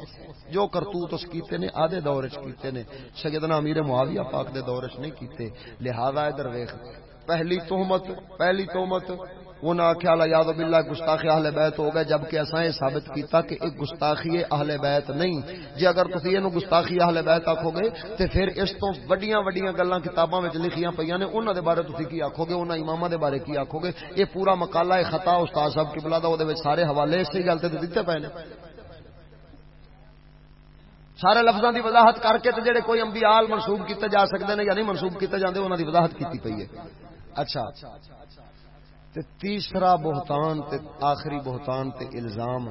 جو کرتوت اس کیتے نے، آدھے دور وچ کیتے نے۔ سیدنا امیر معاویہ پاک دے دور وچ نہیں کیتے۔ لہذا ادھر ویکھ، پہلی تہمت پہلی تہمت انہاں آخیا لا یاد باللہ، گستاخی اہل بیت ہو گئے، جبکہ اساں یہ ثابت کیتا کہ ایک گستاخی اہل بیت نہیں۔ جے اگر تسی اینو گستاخی اہل بیت آکھو گے، تے پھر اس تو وڈیاں وڈیاں گلاں کتاباں وچ لکھیاں پیاں نے، انہاں دے بارے تسی کی آکھو گے؟ انہاں اماماں دے بارے کی آکھو گے؟ یہ پورا مقالہ ہے خطا استاد صاحب قبلہ دا او دے وچ سارے حوالے اسی گل تے دتے پے نے۔ سارے لفظوں دی وضاحت کر کے تے جڑے کوئی انبیاء منسوب کیتے جا سکدے نے یا نہیں منسوب کیتے جاندے، انہاں دی وضاحت کیتی پئی ہے۔ اچھا۔ تے تیسرا بہتان تے آخری بہتان تے الزام۔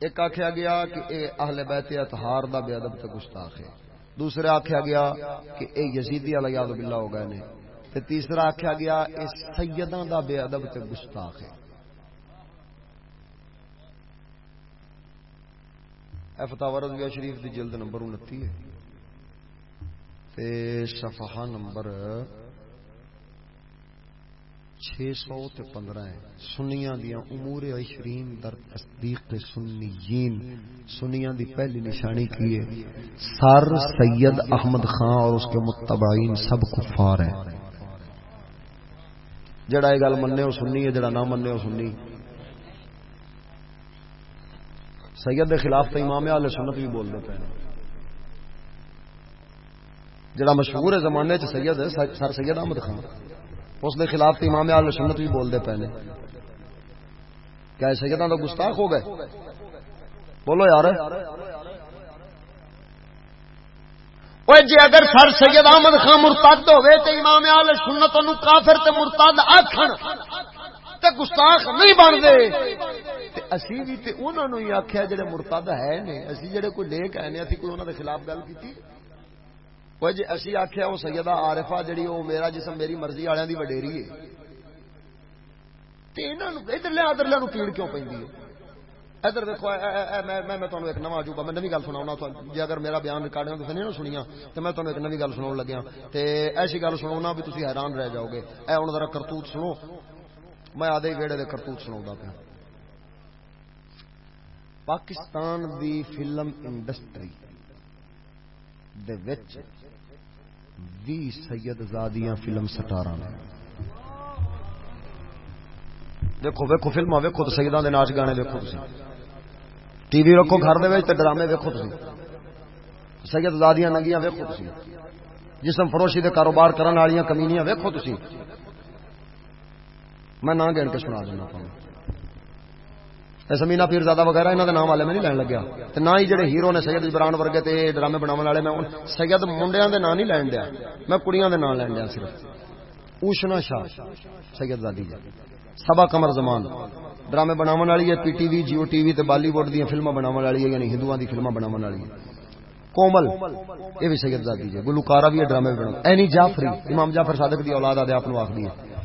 ایک آخیا گیا کہ اے اہل بیت اتہار دا بے ادب تے گستاخ ہے۔ دوسرے آخیا گیا کہ اے یزیدی علی یاد باللہ ہو گئے نے۔ تے تیسرا آخیا گیا اے سیداں دا بے ادب تے گستاخ ہے۔ اے فتح رضویہ شریف دی جلد نمبر 29 ہے۔ تے صفحہ نمبر چھ سو تے پندرہ ہے سنیاں دیا امور عشرین در تصدیق سنیین۔ سنیاں دی پہلی نشانی کی ہے۔ سر سید احمد خان اور اس کے متبعین سب کفار ہیں۔ جڑا یہ گل مننے ہو سنی ہے، جڑا نہ مننے ہو سنی۔ سید دے خلاف تو امام اہل سنت بھی بول دے پے جڑا مشہور ہے زمانے چ سید ہے، سر سید احمد خان۔ اس دے خلاف تو امام آل سنت بھی بول دے پہلے کیا سیدان تو گستاخ ہو گئے؟ بولو یار۔ جی اگر سر سید احمد خان مرتد ہوئے تو امام آل سنت انہوں کافر تے مرتد آکھن تے گستاخ نہیں بن دے تے اسی بھی تے انہوں نے ہی آکھیا جڑے مرتد ہے نے، اسی جڑے کوئی لے کے آنے اسی کوئی انہوں دے خلاف گل کی وہ جی اسی آخیا وہ سیدہ آرفا جڑی وہ میرا جسم میری مرضی والوں کی وڈیری ہے ادھر ادھر پیڑ کیوں پہ ادھر دیکھو میں میں تمہیں ایک نواں عجوبہ میں نوی گل سنا جی اگر میرا بیان ریکارڈ تو نہیں سنیا تو میں تمہیں ایک نوی گل سنا لگیا تو ایسی گل سنا بھی تھی حیران رہ جاؤ گے اے ہوں ذرا کرتوت سنو میں آدھے ویڑے دے کرتوت سنا پیا پاکستان دی فلم انڈسٹری دے وچ وی سید زادیاں فلم سٹارا نے۔ دیکھو ویکو فلم ویکو تو سیدان دے ناچ گانے ویکو تھی ٹی وی رکھو گھر دے ڈرامے ویکو تھی سید زادیاں ننگیاں ویکو تھی جسم فروشی دے کاروبار کرنے والی کمینیاں ویکو تھی میں نہ گن کے سنا دینا پاؤں سمینا پیر زیادہ وغیرہ انہوں نے نام والے میں نہیں لین لگیا نہ ہی جڑے ہیرو نے سید ابران ورگے تے ڈرامے بناو والے میں سید منڈیا کے نام نہیں لین دیا، میں کڑیاں دے نام لین دیا صرف۔ اوشنا شاہ، سید زادی جی۔ سبا کمر زمان۔ ڈرامے بناو والی ہے، P T V, Geo T V تے بالی ووڈ دیا فلما بناو والی ہے یعنی ہندوؤں دی فلما بناو والی ہے۔ کومل، یہ بھی سید زادی جی۔ گلوکارا بھی ہے، ڈرامے بنا اینی جعفری، امام جعفر صادق دی اولاد آدھے آپ آخری ہے۔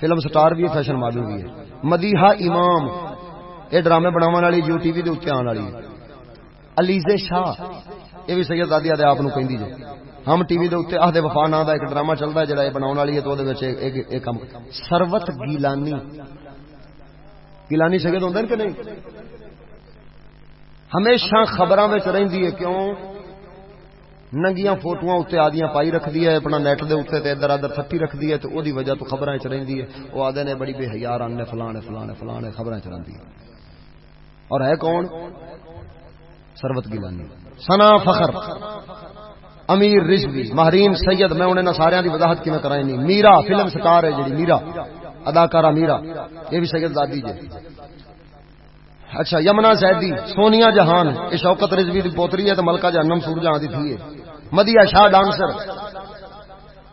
فلم سٹار بھی ہے، فیشن ماڈل بھی ہے۔ مدیحہ امام یہ ڈرامے بناو والی جیو ٹی وی اتنے آنے والی علیزے شاہ، یہ بھی سید دادی آدھے آپ کہ جی ہم ٹی وی اتنے آدھے وفا نا کا ایک ڈرامہ چلتا ہے جڑا یہ بنا والی ہے تو سروت گیلانی۔ گیلانی سید ہوں کہ نہیں؟ ہمیشہ خبر رہی ہے کیوں؟ ننگیاں فوٹو اتنے آدیاں پائی رکھتی ہے اپنا نیٹ دے اتنے تے ادھر ادھر تھپی رکھتی ہے تو وہ وجہ تو خبر چ رہی ہے وہ آدھے نے بڑی بے ہزار آنے فلانے فلانے فلانے خبر چ رہی ہے اور ہے کون؟ سروت گیلانی۔ سنا فخر۔ امیر رشوی۔ مہرین سید، میں انہیں سارے کی وضاحت کی میں کرائی نہیں۔ میرا فلم سٹار ہے جی میرا۔ اداکارہ میرا۔ یہ بھی سید دادی جی۔ اچھا یمنا زیدی سونیا جہان۔ یہ شوکت رضوی کی پوتری ہے تو ملکہ جہنم سور جہاں دی تھی مدیا شاہ ڈانسر۔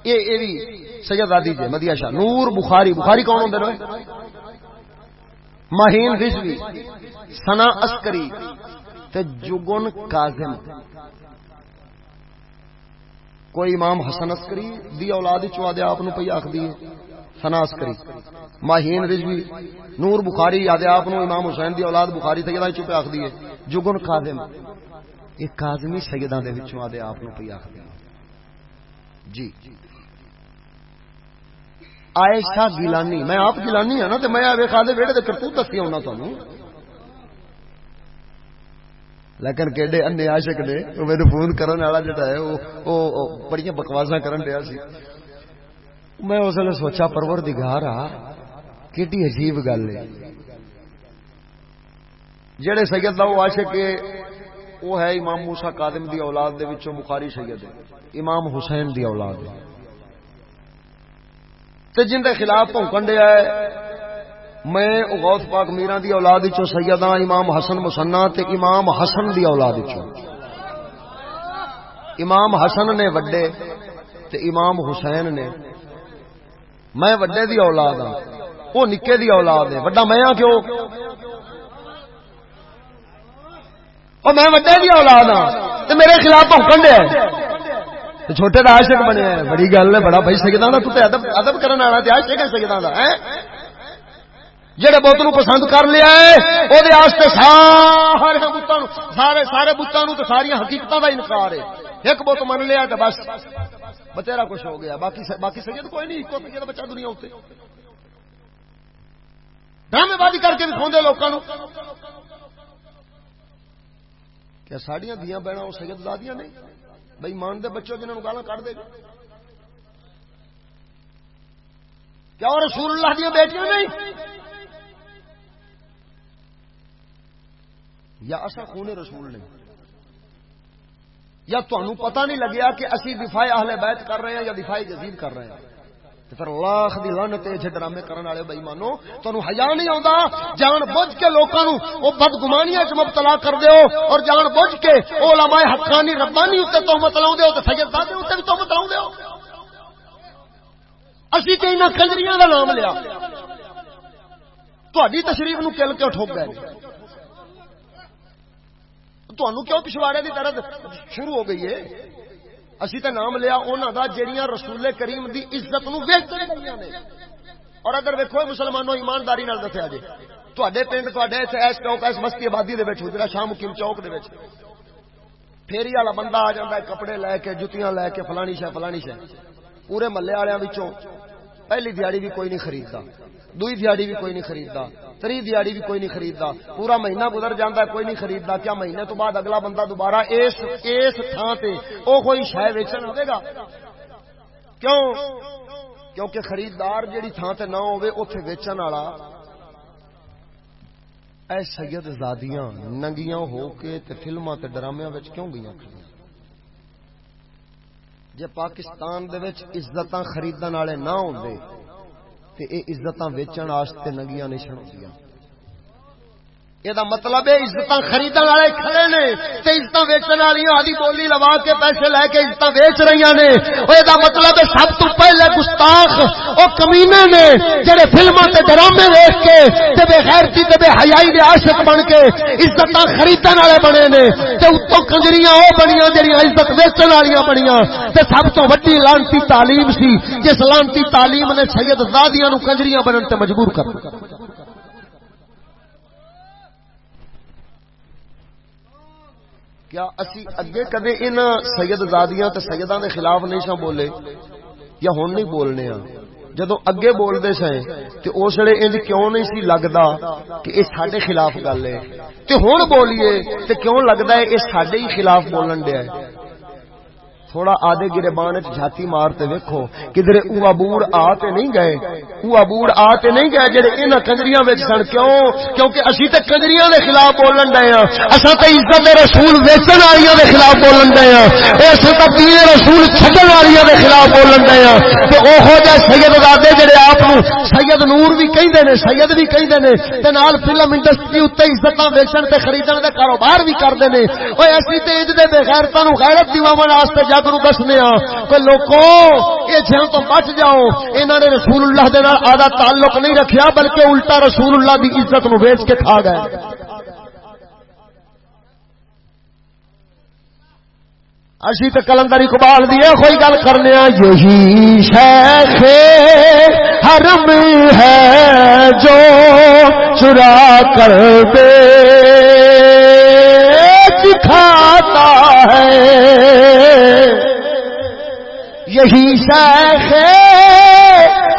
یہ بھی سید دادی جی مدیا شاہ۔ نور بخاری۔ بخاری کون ہوں مہین رضوی سنا عسکری، تے جگن کاظم۔ کوئی امام حسن عسکری دی اولاد چوا دے آپ پی آخری سنا عسکری۔ ماہین رضوی نور بخاری یاد آپ امام حسین دی اولاد بخاری سیدہ چپے آخری ہے۔ جگن کاظم۔ یہ کاظمی سیدہ دے وچوں آدے آپ پی آخری جی۔ عائشہ گیلانی. میں آپ گیلانی ہوں نا، تو میں ویخا دے ویڑے کرتوت دسی آنا تمہیں لیکن کہڑے انے عاشق نے میرے فون کرنے والا جڑا ہے، وہ بڑی بکواسا کرن دیا سی۔ میں اس نے سوچا پرور دگار آ کہ عجیب گل ہے۔ جڑے سید وہ عاشق وہ ہے امام موسا قادم دی اولاد دے وچوں بخاری سید ہے۔ امام حسین دی اولاد ہے۔ تے جن دے خلاف بھونکن دیا ہے، میں غوث پاک میرا دی اولاد چو سیدہ امام حسن مسنا تے امام حسن دی اولاد چو امام حسن نے وڈے تے امام حسین نے۔ میں وڈے دی اولاد ہاں وہ نکے دی اولاد ہے۔ وڈا میں ہاں کیوں؟ اور میں وڈے دی اولاد ہاں تے میرے خلاف بھونکن دیا چھوٹے دا عاشق بنے بڑی گل ہے، بڑا بھائی سکتا نا تو ادب ادب کرنے والا عاشق ہے سکتا دا جہے بت نو پسند کر لیا ہے وہ سارے بتان سارے سارے بتان تو ساری حقیقت کا انکار ہے۔ ایک بت من لیا تو بس۔ بتیرا کچھ ہو گیا۔ باقی باقی سید کوئی نہیں ایک بچہ دنیا اتنے ڈرامے بازی کر کے دکھا لوگوں کیا ساڑیاں دیا بہن وہ سید دادیاں نہیں بھائی مان دے بچوں جنہوں گالا کٹ دے۔ کیا وہ رسول اللہ دیا بیٹیاں نہیں؟ یا اصا خون رسول نے یا تمہیں پتا نہیں لگیا کہ اسی دفاع اہل بیت کر رہے ہیں یا دفاع جزید کر رہے ہیں۔ پھر لاکھ دی لانت ہے ڈرامے کرنے والے بئی مانو تمہیں حیا نہیں آتا جان بوجھ کے لوگوں وہ بدگمانیاں چ مبتلا کر دیو، اور جان بوجھ کے وہ علماء حقانی ربانی اتنے تہمت لاؤ دیو تو سید دادے اتنے بھی تہمت لاؤ دیو۔ اسی تو انہیں کنجریاں کا نام لیا۔ تھی تشریف نو کل کے ٹھوک گئے؟ تمہوں کیوں پچھواڑے کی طرح شروع ہو گئی ہے؟ اسی تو نام لیا انہوں کا جہیا رسول کریم دی عزت نو اور اگر ویکو مسلمانوں، ایمانداری نال دسیا جی تے پنڈ تے اس چوک اس بستی آبادی دے حجرا شاہ مکیم چوک دے وچ۔ پھیری والا بندہ آ جا کپڑے لے کے، جتیاں لے کے، فلانی شہ فلانی شہ پورے محلے والوں پہلی دیہڑی بھی کوئی نہیں خریدتا۔ دوئی دیہڑی بھی کوئی نہیں خریدتا، تری دیہڑی بھی کوئی نہیں خریدتا۔ پورا مہینہ گزر جانا کوئی نہیں خریدتا۔ کیا مہینے تو بعد اگلا بندہ دوبارہ اس اس تھان سے وہ کوئی شہ ویچن آئے گا؟ کیوں؟ کیونکہ خریدار جیڑی تھان سے نہ ہوے ویچن والا۔ اے سید زادیاں، ننگیاں ہو کے تے فلماں تے ڈرامے وچ کیوں گئیاں جے پاکستان دے وچ عزتاں خریدن والے نہ ہوندے تے اے عزتاں ویچن واسطے ننگیاں نہیں چھڑوندیاں یہ مطلب ہے عزت خریدنے والے کھڑے نے عزت ویچن والی آدھی بولی لوا کے پیسے لے کے عزت ویچ رہی نے یہ مطلب ہے سب تو پہلے گستاخ وہ کمینے نے جڑے فلموں کے ڈرامے ویچ کے تے بے غیرتی تے بے حیائی دے عاشق بن کے عزت خریدنے والے بنے نے تے اتوں کنجریاں وہ بنیاں جڑیاں عزت ویچن والیاں بنیاں تے سب تو وڈی لانتی تعلیم سی جس لانتی تعلیم نے سید زادیاں نو کنجریاں بنن تے مجبور کر کیا اسی اگے کدے ان سید زادیاں تے سیداں دے خلاف نہیں سا بولے یا ہن نہیں بولنے ہاں؟ جدو اگے بولدے سائیں تے اس ویلے انج کیوں نہیں سی لگدا کہ اے ساڈے خلاف گل ہے؟ تے ہن بولیے تے کیوں لگدا ہے اے ساڈے ہی خلاف بولن دیا ہے؟ تھوڑا آدھے گرے بان جاتی مارتے ویکھو، کدھر اوہ بوڑ آتے نہیں گئے۔ اوہ بوڑ آتے نہیں گئے جڑے انہاں کنجریاں وچ سن۔ کیوں؟ کیونکہ اسی تے کنجریاں دے خلاف بولن دے ہاں۔ اساں تے عزت رسول ویچن والیاں دے خلاف بولن دے ہاں۔ اے اساں تے دین رسول چھڈن والیاں دے خلاف بولن دے ہاں۔ تے اوہو جے سید زادے جڑے آپ نو سید نور بھی کہندے نے، سید بھی کہندے نے۔ تے نال فلم انڈسٹری اوتے عزتاں ویچن تے خریدن دے کاروبار بھی کردے نے۔ اوے اسی تے انج دے بے غیرتاں نو غیرت دیواون واسطے جگ نو دسنے کہ لوکو یہ جہاں تو بچ جاؤ۔ انہاں نے رسول اللہ دے آدھا تعلق نہیں رکھیا، بلکہ الٹا رسول اللہ دی عزت نو بیچ کے کھا گئے۔ اسی تو کلندر اقبال دیے کوئی گل کرنے یہی شیخ حرم ہے جو چرا کر دے دکھاتا ہے۔ یہی شیخ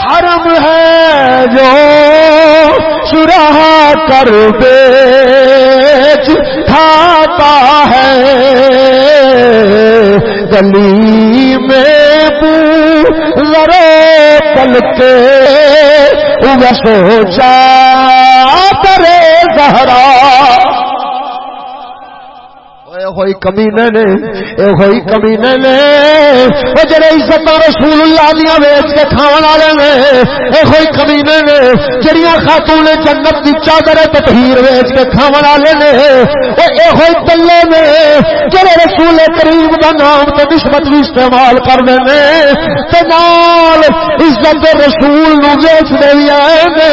حرم ہے جو چراہ کر بیچ کھاتا ہے۔ گلی میں بو ذرے پل کے سوچا کرے زہرا ہوئی کمینے نے اے ہوئی کمینے نے او جڑے عزت رسول اللہ دیاں ویچ کے کھاون والے نے، اے ہوئی کمینے نے جڑیاں خاتون جنت دی چادر تطہیر ویچ کے کھاون والے نے او اے ہوئی کلے نے۔ جڑے رسول کریم دا نام تے نسبت بھی استعمال کردے نے، تے نال عزت رسول نو ویچ دے وی آئے نے۔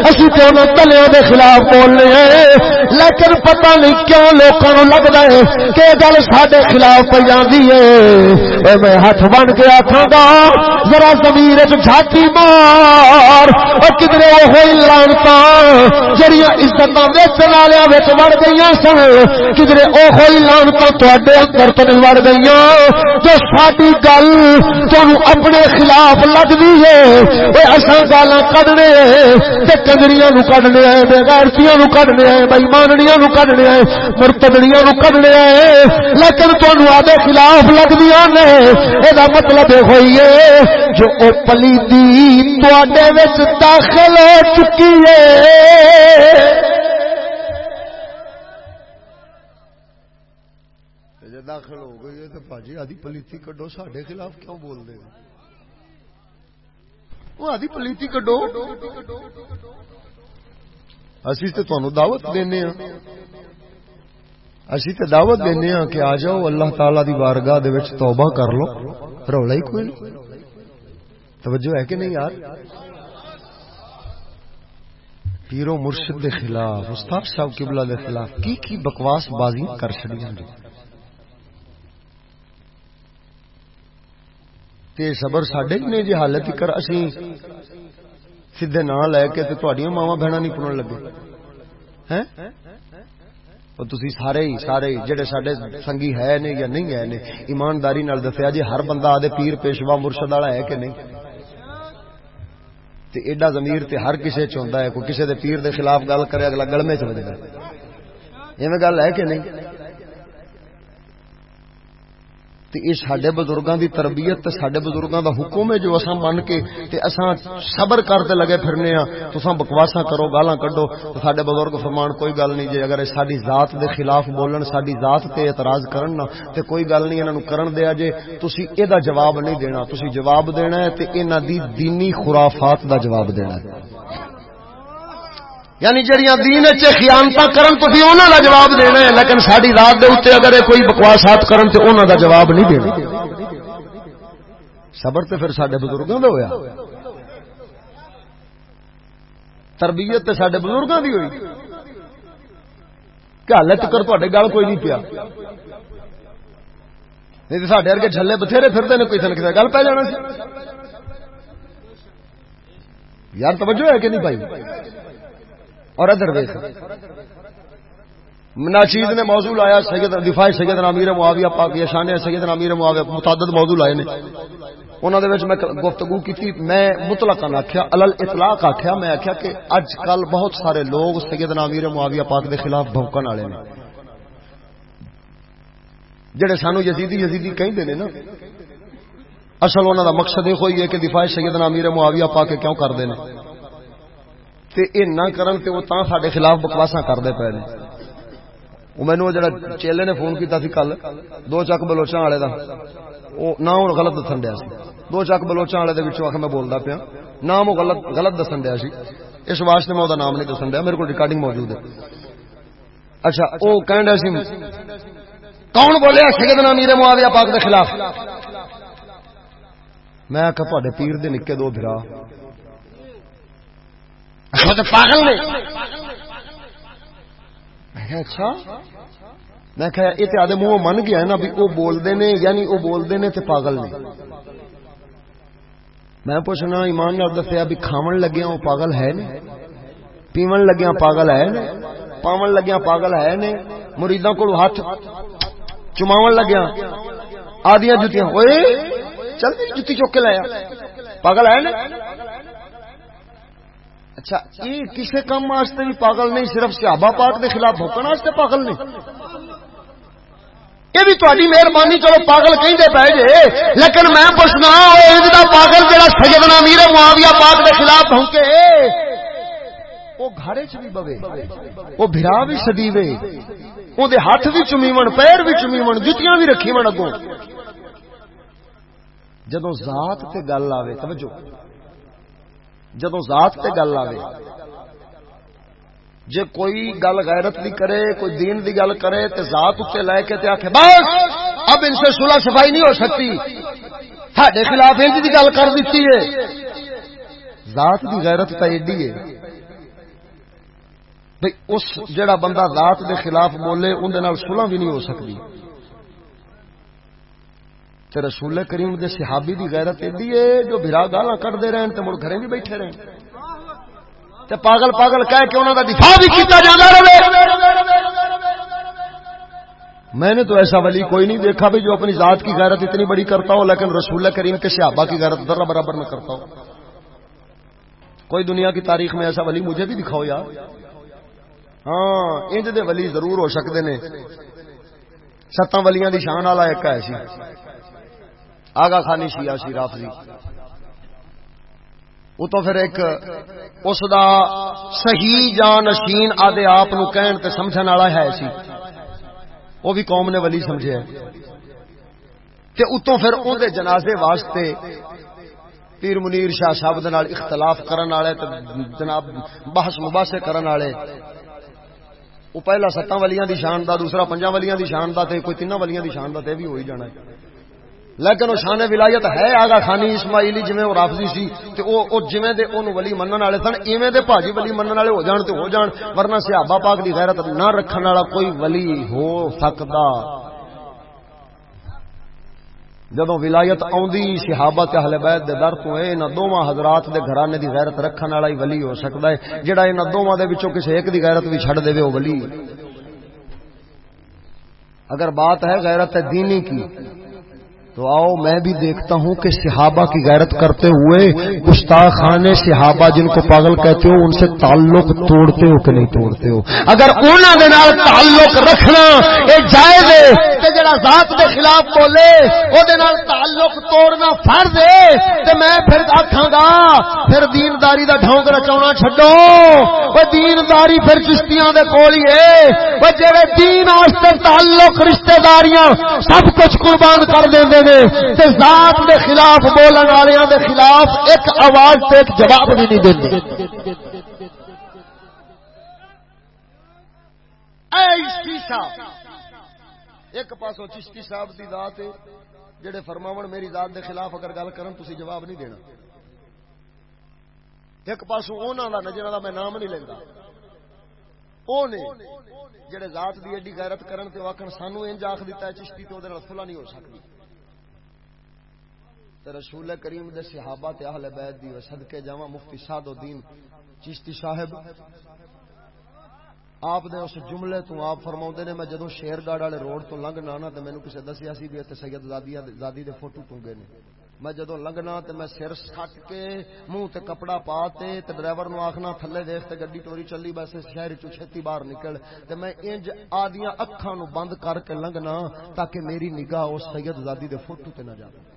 اسی تے انہاں تلیاں دے خلاف بولنے ہیں۔ لیکن پتہ نہیں کیوں لوکاں نو لگدا ہے کہ گل سڈے خلاف پہ جاتی ہے۔ میں ہاتھ بن کے آخا گا، ذرا زمین جھاتی مار۔ اور کدھر وہ لانتا جہیا عزت ویچن والے وڑ گئی سن۔ کدھر وہ لانتا تے اندر تو نہیں وڑ گئی جو ساری گل تمہیں اپنے خلاف لگتی ہے اصا گالا کڈنے کنجریاں کڈنے بے گارتیاں کڈنے بئیمانڑیاں کڈنے مرتبڑیاں کڈنے لیکن تمہیں آدھے خلاف لگتی نے یہ مطلب ہوئی ہے جو او پلیتی تے داخل ہو چکی ہے داخل ہو گئی ہے تو باجی آدھی پلیتی کڈو سڈے خلاف کیوں بول دے وہ آدھی پلیتی کڈو اسی تو تمہیں دعوت دینے ہاں۔ اسی تے دعوت دینے ہاں کہ آ جاؤ، اللہ تعالی دی بارگاہ دے وچ توبہ کر لو۔ رولا ہی کوئی نہیں۔ توجہ ہے کہ نہیں یار؟ پیرو مرشد دے خلاف، استاد صاحب قبلہ دے خلاف کی کی بکواس بازی کر چھڑیاں جی تے صبر ساڈے نے جی حالت کر۔ اسی سیدھے نہ لے کے تے تہاڈیاں ماواں بہنا نہیں پڑن لگے تسی سارے ہی سارے ہی جڑے ساڈے سنگی ہے نے یا نہیں ہے نے ایمانداری نال دسیا جی ہر بندہ آدھے پیر پیشوا مرشد والا ہے کہ نہیں تے ایڈا ضمیر تے ہر کسے چ ہوندا ہے کوئی کسے دے پیر دے خلاف گل کرے اگلا گلمے چ وجدا ایویں گل ہے کہ نہیں تے اے ساڈے بزرگاں دی تربیت تے ساڈے بزرگاں دا حکم ہے جو اساں من کے تے اساں صبر کرتے لگے پھرنے ہاں تساں بکواساں کرو، گالاں کڈو۔ تے ساڈے بزرگ فرمان، کوئی گل نہیں، جے اگر ساڈی ذات دے خلاف بولن، ساڈی ذات تے اعتراض کرن نا، تے کوئی گل نہیں، انہاں نو کرن دیا جے، تسی اے دا جواب نہیں دینا۔ تسی جواب دینا ہے تے انہاں دی دینی خرافات دا جواب دینا ہے۔ یعنی جڑیاں دین وچ خیانتاں کرن تو انہاں دا جواب دینا ہے، لیکن ساڈی ذات دے اوتے اگر کوئی بکواسات کرن تے انہاں دا جواب نہیں دینا۔ صبر تے پھر ساڈے بزرگاں دا ہویا۔ تربیت تے ساڈے بزرگاں دی ہوئی۔ کہ حالت کر تواڈے گل کوئی نہیں پیا۔ نہیں تے ساڈے ورگے جھلے بتھیرے پھردے نے کوئی تھن کسے گل پہ جانا سی۔ یار توجہ ہے کہ نہیں بھائی؟ اور ادھر ویخ ناچیز نے موضوع لایا، سید دفاع سید امیر معاویہ پاک یا سید امیر معاویہ، متعدد موضوع لائے نے۔ انہوں نے میں گفتگو کی میں مطلق آخیا الل اطلاق آخیا میں آخیا کہ اج کل بہت سارے لوگ سید امیر معاویہ پاک دے خلاف بھوکن والے نے۔ جڑے سانو یزیدی یزیدی کہیں نے نا، اصل انہوں دا مقصد یہ ہوئی ہے کہ دفاع سیدنا امیر معاویہ پا کے کیوں کرتے ہیں تے اے نہ کرن تے وہ تاں ساڈے خلاف بکواساں کردے پے نے۔ او مینوں جڑا چیلے نے فون کیتا سی کل، دو چک بلوچاں والے دا او نام غلط دسن دیا سی۔ دو چک بلوچاں والے دے وچوں آکھ میں بولدا پیا نام او غلط غلط دسن دیا سی۔ اس واسطے میں او دا نام نہیں دسن دیا، میرے کول ریکارڈنگ موجود ہے۔ اچھا او کہن دیا سی، کون بولیا سیدنا امیر معاویہ پاک دے خلاف؟ میں آخا تھوڑے پیر دے نکے دو بھرا پاگل نے۔ اچھا۔ میں کہ یہ تو آدھے منہ من گیا نا بھی وہ بولتے نے یعنی وہ بولتے نے تو پاگل نے۔ میں پوچھنا، ایمان نال دسیا بھی کھاون لگیا وہ پاگل ہے نے؟ پیون لگیا پاگل ہے نے؟ پاون لگیا پاگل ہے نے؟ مریداں کو ہاتھ چماون لگیا آدیا جتیاں۔ چل جی، جتی چوک کے لایا پاگل ہے نا اچھا یہ کسی کام واسطے بھی پاگل نہیں، صرف صحابہ پاک کے خلاف بھوکن واسطے پاگل نہیں۔ یہ بھی تاری مہربانی، چلو پاگل کہیں دے پہ جے۔ لیکن میں پوچھنا دا پاگل جہاں سجدنا میر معاویہ پاک کے خلاف بھونکے وہ گھر چ بھی بوے وہ بھرا بھی سدیوے وہ ہاتھ بھی چمیون، پیر بھی چمیون، جتیاں بھی رکھی اگوں۔ جدو ذات تے گل آوے، توجہ۔ جدو ذات تے گل آوے۔ جے کوئی گل غیرت دی کرے، کوئی دین دی گل کرے تے ذات اتنے لے کے تے آخے بس! اب ان سے صلح صفائی نہیں ہو سکتی۔ ساڈے خلاف انج دی گل کر دیتی ہے۔ ذات دی غیرت تو ایڈی ہے۔ بھئی اس جڑا بندہ ذات دے خلاف بولے اندر صلح بھی نہیں ہو سکتی۔ تے رسول کریم دے صحابی دی غیرت ایڈی ہے جو بھرا گالاں کڈتے رہن تے مڑ گھریں بھی بیٹھے رہن۔ تے پاگل پاگل کہہ کے انہاں دا دفاع بھی کیتا جاندا رہے۔ میں نے تو ایسا ولی کوئی نہیں دیکھا بھی جو اپنی ذات کی غیرت اتنی بڑی کرتا ہو، لیکن رسول کریم کے صحابہ کی غیرت ذرہ برابر میں کرتا ہو۔ کوئی دنیا کی تاریخ میں ایسا ولی مجھے بھی دکھاؤ یار۔ ہاں انج دے ولی ضرور ہو سکتے نے۔ ستاں ولیاں دی شان والا ایک ہے۔ آگا خانی شیعہ سی رافضی وہ تو پھر ایک اس دا صحیح جانشین آدھے آپ نو کہن تے سمجھن والا ہے سی۔ وہ بھی قوم نے ولی سمجھے۔ تے اتوں پھر اون دے جنازے واسطے پیر منیر شاہ صاحب دے نال اختلاف کرن والے تے جناب بحث مباحثے کرن والے۔ وہ پہلا ستاں ولیاں دی شان دا، دوسرا پنجاں ولیاں دی شان دا تے کوئی تیناں ولیاں دی شان دا تے بھی ہوئی جانا۔ ہے لیکن وہ شان ولایت ہے آگا خانی اسماعیلی جی وہ رافضی سی، تے او او جویں دے اون ولی منن والے سن، ایویں دے بھاجی ولی منن والے ہو جان تے ہو جان، ورنہ صحابہ پاک دی غیرت نہ رکھن والا کوئی ولی ہو سکدا جدو ولایت آندی صحابہ تے اہل بیت دے در تو اے نہ دوواں حضرات دے گھرانے دی غیرت رکھن والا ہی ولی ہو سکدا ہے۔ جڑا انہاں دوواں دے وچوں کسے ایک دی غیرت بھی چھڈ دے او ولی۔ اگر بات ہے غیرت دینی کی تو آؤ میں بھی دیکھتا ہوں کہ صحابہ کی غیرت کرتے ہوئے گستاخان صحابہ جن کو پاگل کہتے ہو، ان سے تعلق توڑتے ہو کہ نہیں توڑتے ہو؟ اگر انہوں نے تعلق رکھنا یہ جائز ہے جڑا ذات کے خلاف بولے وہ تعلق توڑنا فرض ہے تو میں پھر آخا گا، پھر دینداری کا ڈھونگ رچا چڈو وہ دینداری پھر چشتیاں دے کول ہی ہے۔ وہ جڑے دین تعلق رشتہ داریاں سب کچھ قربان کر دیں نے تے ذات دے خلاف بولن والےاں دے خلاف ایک آواز تے ایک جواب بھی نہیں دیندے اے چشتی صاحب، ایک پاسو چشتی صاحب دی ذات ہے، جڑے فرماون میری ذات دے خلاف اگر گل کرن تسی جواب نہیں دینا۔ ایک پاسو انہاں دا نجر دا میں نام نہیں لیندا او نے جڑے ذات دی ایڈی غیرت کرن تے واکن سانو انج آکھ دیتا ہے چشتی تے اودے نال صلح نہیں ہو رسول کریم دے صحابہ تے اہل بیت دی صدقے جاواں مفتی سعد الدین چشتی صاحب، آپ دے اس جملے تو آپ فرماوندے نے، میں جدوں شیر گاڑ والے روڈ تو لنگنا نا تے مینوں کسے دسیا سی بھی تے سید زادی زادی دے فوٹو ٹنگے نے۔ میں جدوں لنگنا تے میں سر سٹ کے منہ تے کپڑا پا تے تے ڈرائیور نو آکھنا، تھلے دیکھ تے گڈی ٹوری چلی بس شہر چ چھتی باہر نکل۔ تے میں انج آدیاں اکھاں نو بند کر کے لنگنا تاکہ میری نگاہ اس سید زادی دے فوٹو تے نہ جاوے۔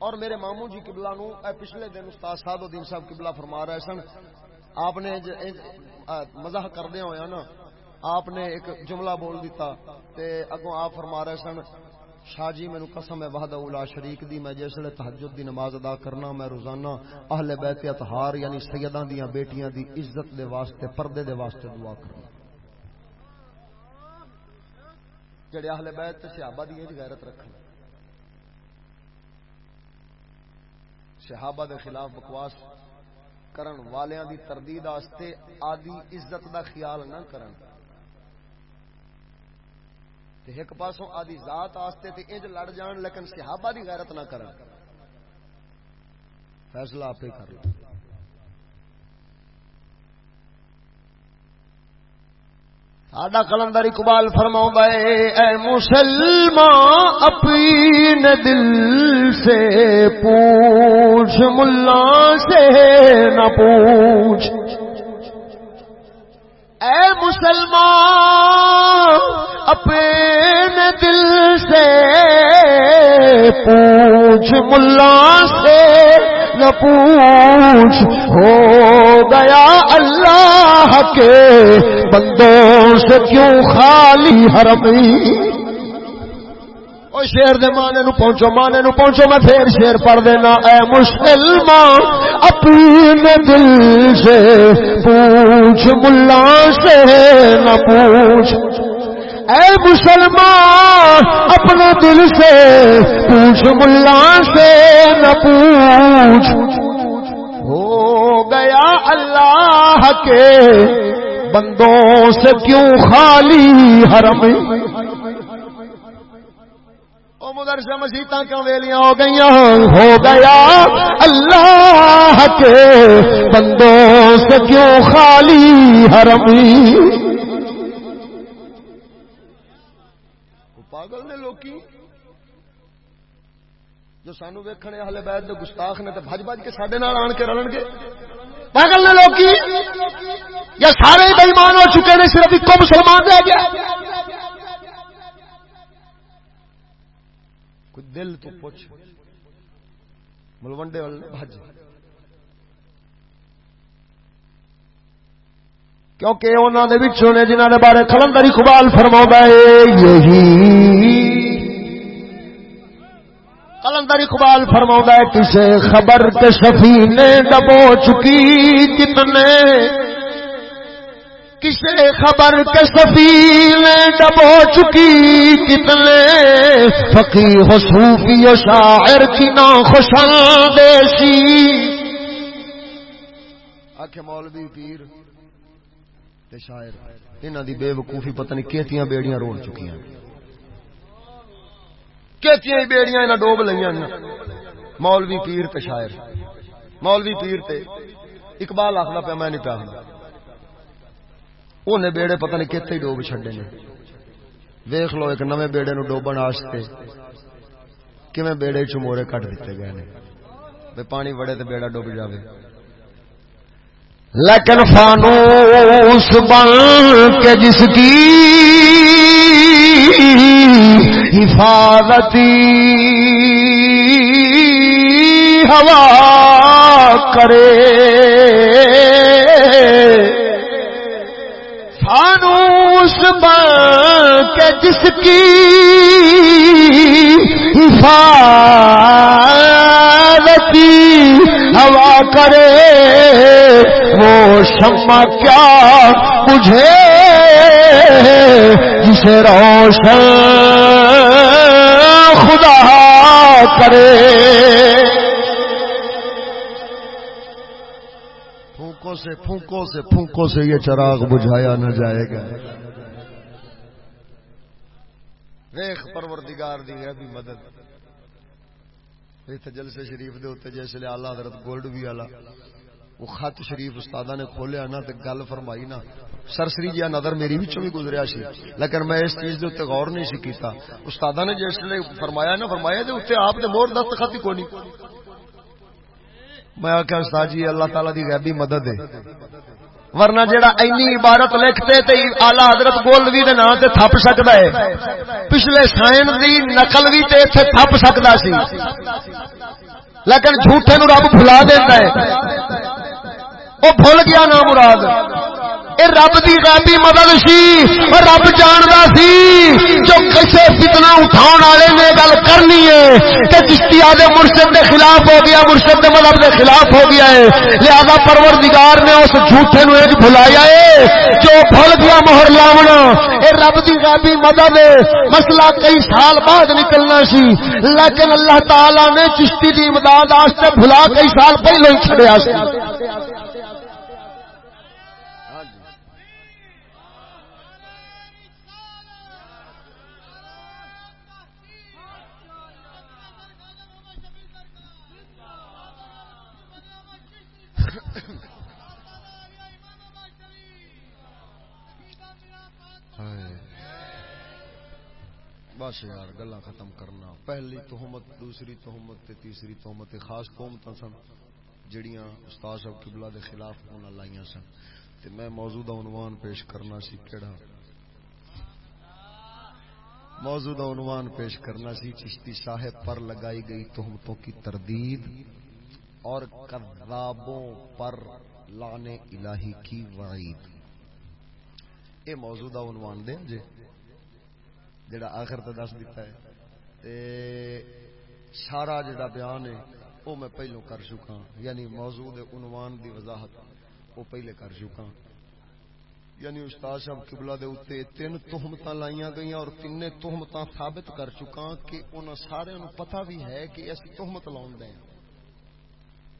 اور میرے ماموں جی قبلہ نو، اے پچھلے دن استاد سعد الدین صاحب قبلہ فرما رہے سن، آپ نے مزاح کردیا ہوا نا، آپ نے ایک جملہ بول دیتا، تے اگوں آپ فرما رہے سن، شاہ جی مینو قسم ہے، وحدہ اولا شریک دی، میں جس ویلے تہجد دی نماز ادا کرنا، میں روزانہ اہل بیت اطہار یعنی سیداں دیاں بیٹیاں دی عزت دے واسطے، پردے دے واسطے دعا کرنا۔ جڑے اہل بیت تے صحابہ دی غیرت رکھن۔ صحابہ دے خلاف بکواس کرن والیاں دی تردید آستے آدی عزت دا خیال نہ کرن۔ تے ایک پاسوں آدی ذات آستے تے انج لڑ جان لیکن صحابہ دی غیرت نہ کرن۔ فیصلہ آپ ہی کر لیں ساڈا کلندر اقبال فرما اے مسلمان، اپنے دل سے پوچھ، ملا سے نہ پوچھ۔ اے مسلمان، اپنے دل سے پوچھ، ملا سے نہ پوچھ ہو گیا اللہ کے بندوں سے کیوں خالی حرمی؟ او شیر دے مانے نو پہنچو مانے نو پہنچو، میں پھر شیر پڑھ دینا۔ اے مسلمان، اپنے دل سے پوچھ، ملا سے نہ پوچھ۔ اے مسلمان، اپنے دل سے پوچھ، ملا سے نہ پوچھ۔ ہو گیا اللہ کے بندوں سے کیوں خالی حرم؟ مدرسہ مسیحت کیوں ویلیاں ہو گئی ہو گیا اللہ کے بندوں سے کیوں خالی حرمی پاگل نے لوکی؟ جو سانو ویکھنے اہل بیت دے گستاخ نے تے بھج بھج کے ساڈے نال آن کے رلن گے۔ پاگل نے لوکی؟ یا سارے بے ایمان ہو چکے نے صرف ایک مسلمان رہ گیا؟ کوئی دل تو پوچھ، ملوڈے والے بھج۔ کیونکہ انہوں نے جنہوں نے بارے کلندر اقبال فرما ہے، یہی کلندر اقبال فرما ہے کسے خبر کے سفینے ڈبو چکی کتنے؟ کسے خبر کے سفینے ڈبو چکی کتنے؟ فقی حصوفی و شاعر کی نا خوشن دیسی آخ مولوی پیر تے شاعر انہوں دی بے وقوفی پتہ نہیں کیتیاں بیڑیاں روڑ چکی ہیں کیتیاں بیڑیاں انہیں ڈوب لیا مولوی پیر تے شاعر۔ مولوی پیر تے اقبال آخر پیا، میں نہیں پیا انہیں بیڑے پتہ نہیں کتنے ڈوب چڈے نے۔ ویخ لو، ایک نویں بیڑے نو ڈوبن واسطے کیویں بیڑے چمورے کٹ دیتے گئے نے؟ بے پانی وڑے تے بیڑا ڈوب جاوے۔ لیکن فانوس بن کے جس کی حفاظتی ہوا کرے۔ فانوس بن کے جس کی حفاظتی ہوا کرے، وہ شمع کیا مجھے؟ جسے روشن خدا کرے۔ پھونکوں سے پھونکوں سے پھونکوں سے یہ چراغ بجھایا نہ جائے گا۔ ویخ پروردگار دی ہے بھی مدد۔ اتنے جلسے شریف دے اتنے جس آلہ حضرت گولڈ بھی آلہ۔ وہ خط شریف استاد نے کھولیا نا تو گل فرمائی نا۔ سرسری جہا جی، نظر میری بھی گزریا سی۔ لیکن میں اس چیز کے غور نہیں سی کیتا۔ استاد نے جس فرمایا نا، فرمایا تو اتنے آپ مور دست خط کو نہیں میں آخیا استاد جی اللہ تعالی دی غیبی مدد ہے۔ ورنہ جڑا اینی عبارت لکھتے تے آلہ حضرت گولوی دے نام تے تھپ سکدا ہے۔ پچھلے سائن دی نقل بھی تے ایتھے تھپ سکدا سی۔ لیکن جھوٹے نو رب بھلا دیندا ہے۔ او بھول گیا نا مراد۔ اے رب دی غیبی مدد سی رب جاندا سی جو کسے فتنہ اٹھاون والے نے گل کرنی ہے تے چشتی دے مرشد دے خلاف ہو گیا، مرشد دے مذہب دے خلاف ہو گیا ہے۔ لہذا پروردگار نے اس جھوٹے نو ایک بھلایا ہے جو بھول گیا مہر لاونا اے رب دی غیبی مدد ہے۔ مسئلہ کئی سال بعد نکلنا سی، لیکن اللہ تعالی نے چشتی دی امداد واسطے بھلا کئی سال پہلے ہی چھڑیا سی۔ بس یار گلا ختم کرنا، پہلی تہمت، دوسری تہمت تیسری تہمت خاص قومت سن، جڑیاں استاد صاحب قبلہ دے خلاف ہونا لائیاں سن۔ تے میں موجودہ عنوان پیش کرنا سی، کیڑا؟ موجودہ عنوان پیش کرنا سی، چشتی صاحب پر لگائی گئی تہمتوں کی تردید اور کذابوں پر لانے الہی کی وعید۔ اے موجودہ عنوان دیں جے۔ جڑا آخر تو دس دیتا ہے۔ تے سارا جڑا بیان ہے وہ میں پہلو کر چکا ہاں۔ یعنی موضوع عنوان دی وضاحت وہ پہلے کر چکا ہاں۔ یعنی استاد صاحب قبلہ دے اتنے تین تہمت لائیاں گئی اور تین تہمت ثابت کر چکا ہاں کہ انہوں سارے نو پتہ بھی ہے کہ اسی تہمت لاؤن دیں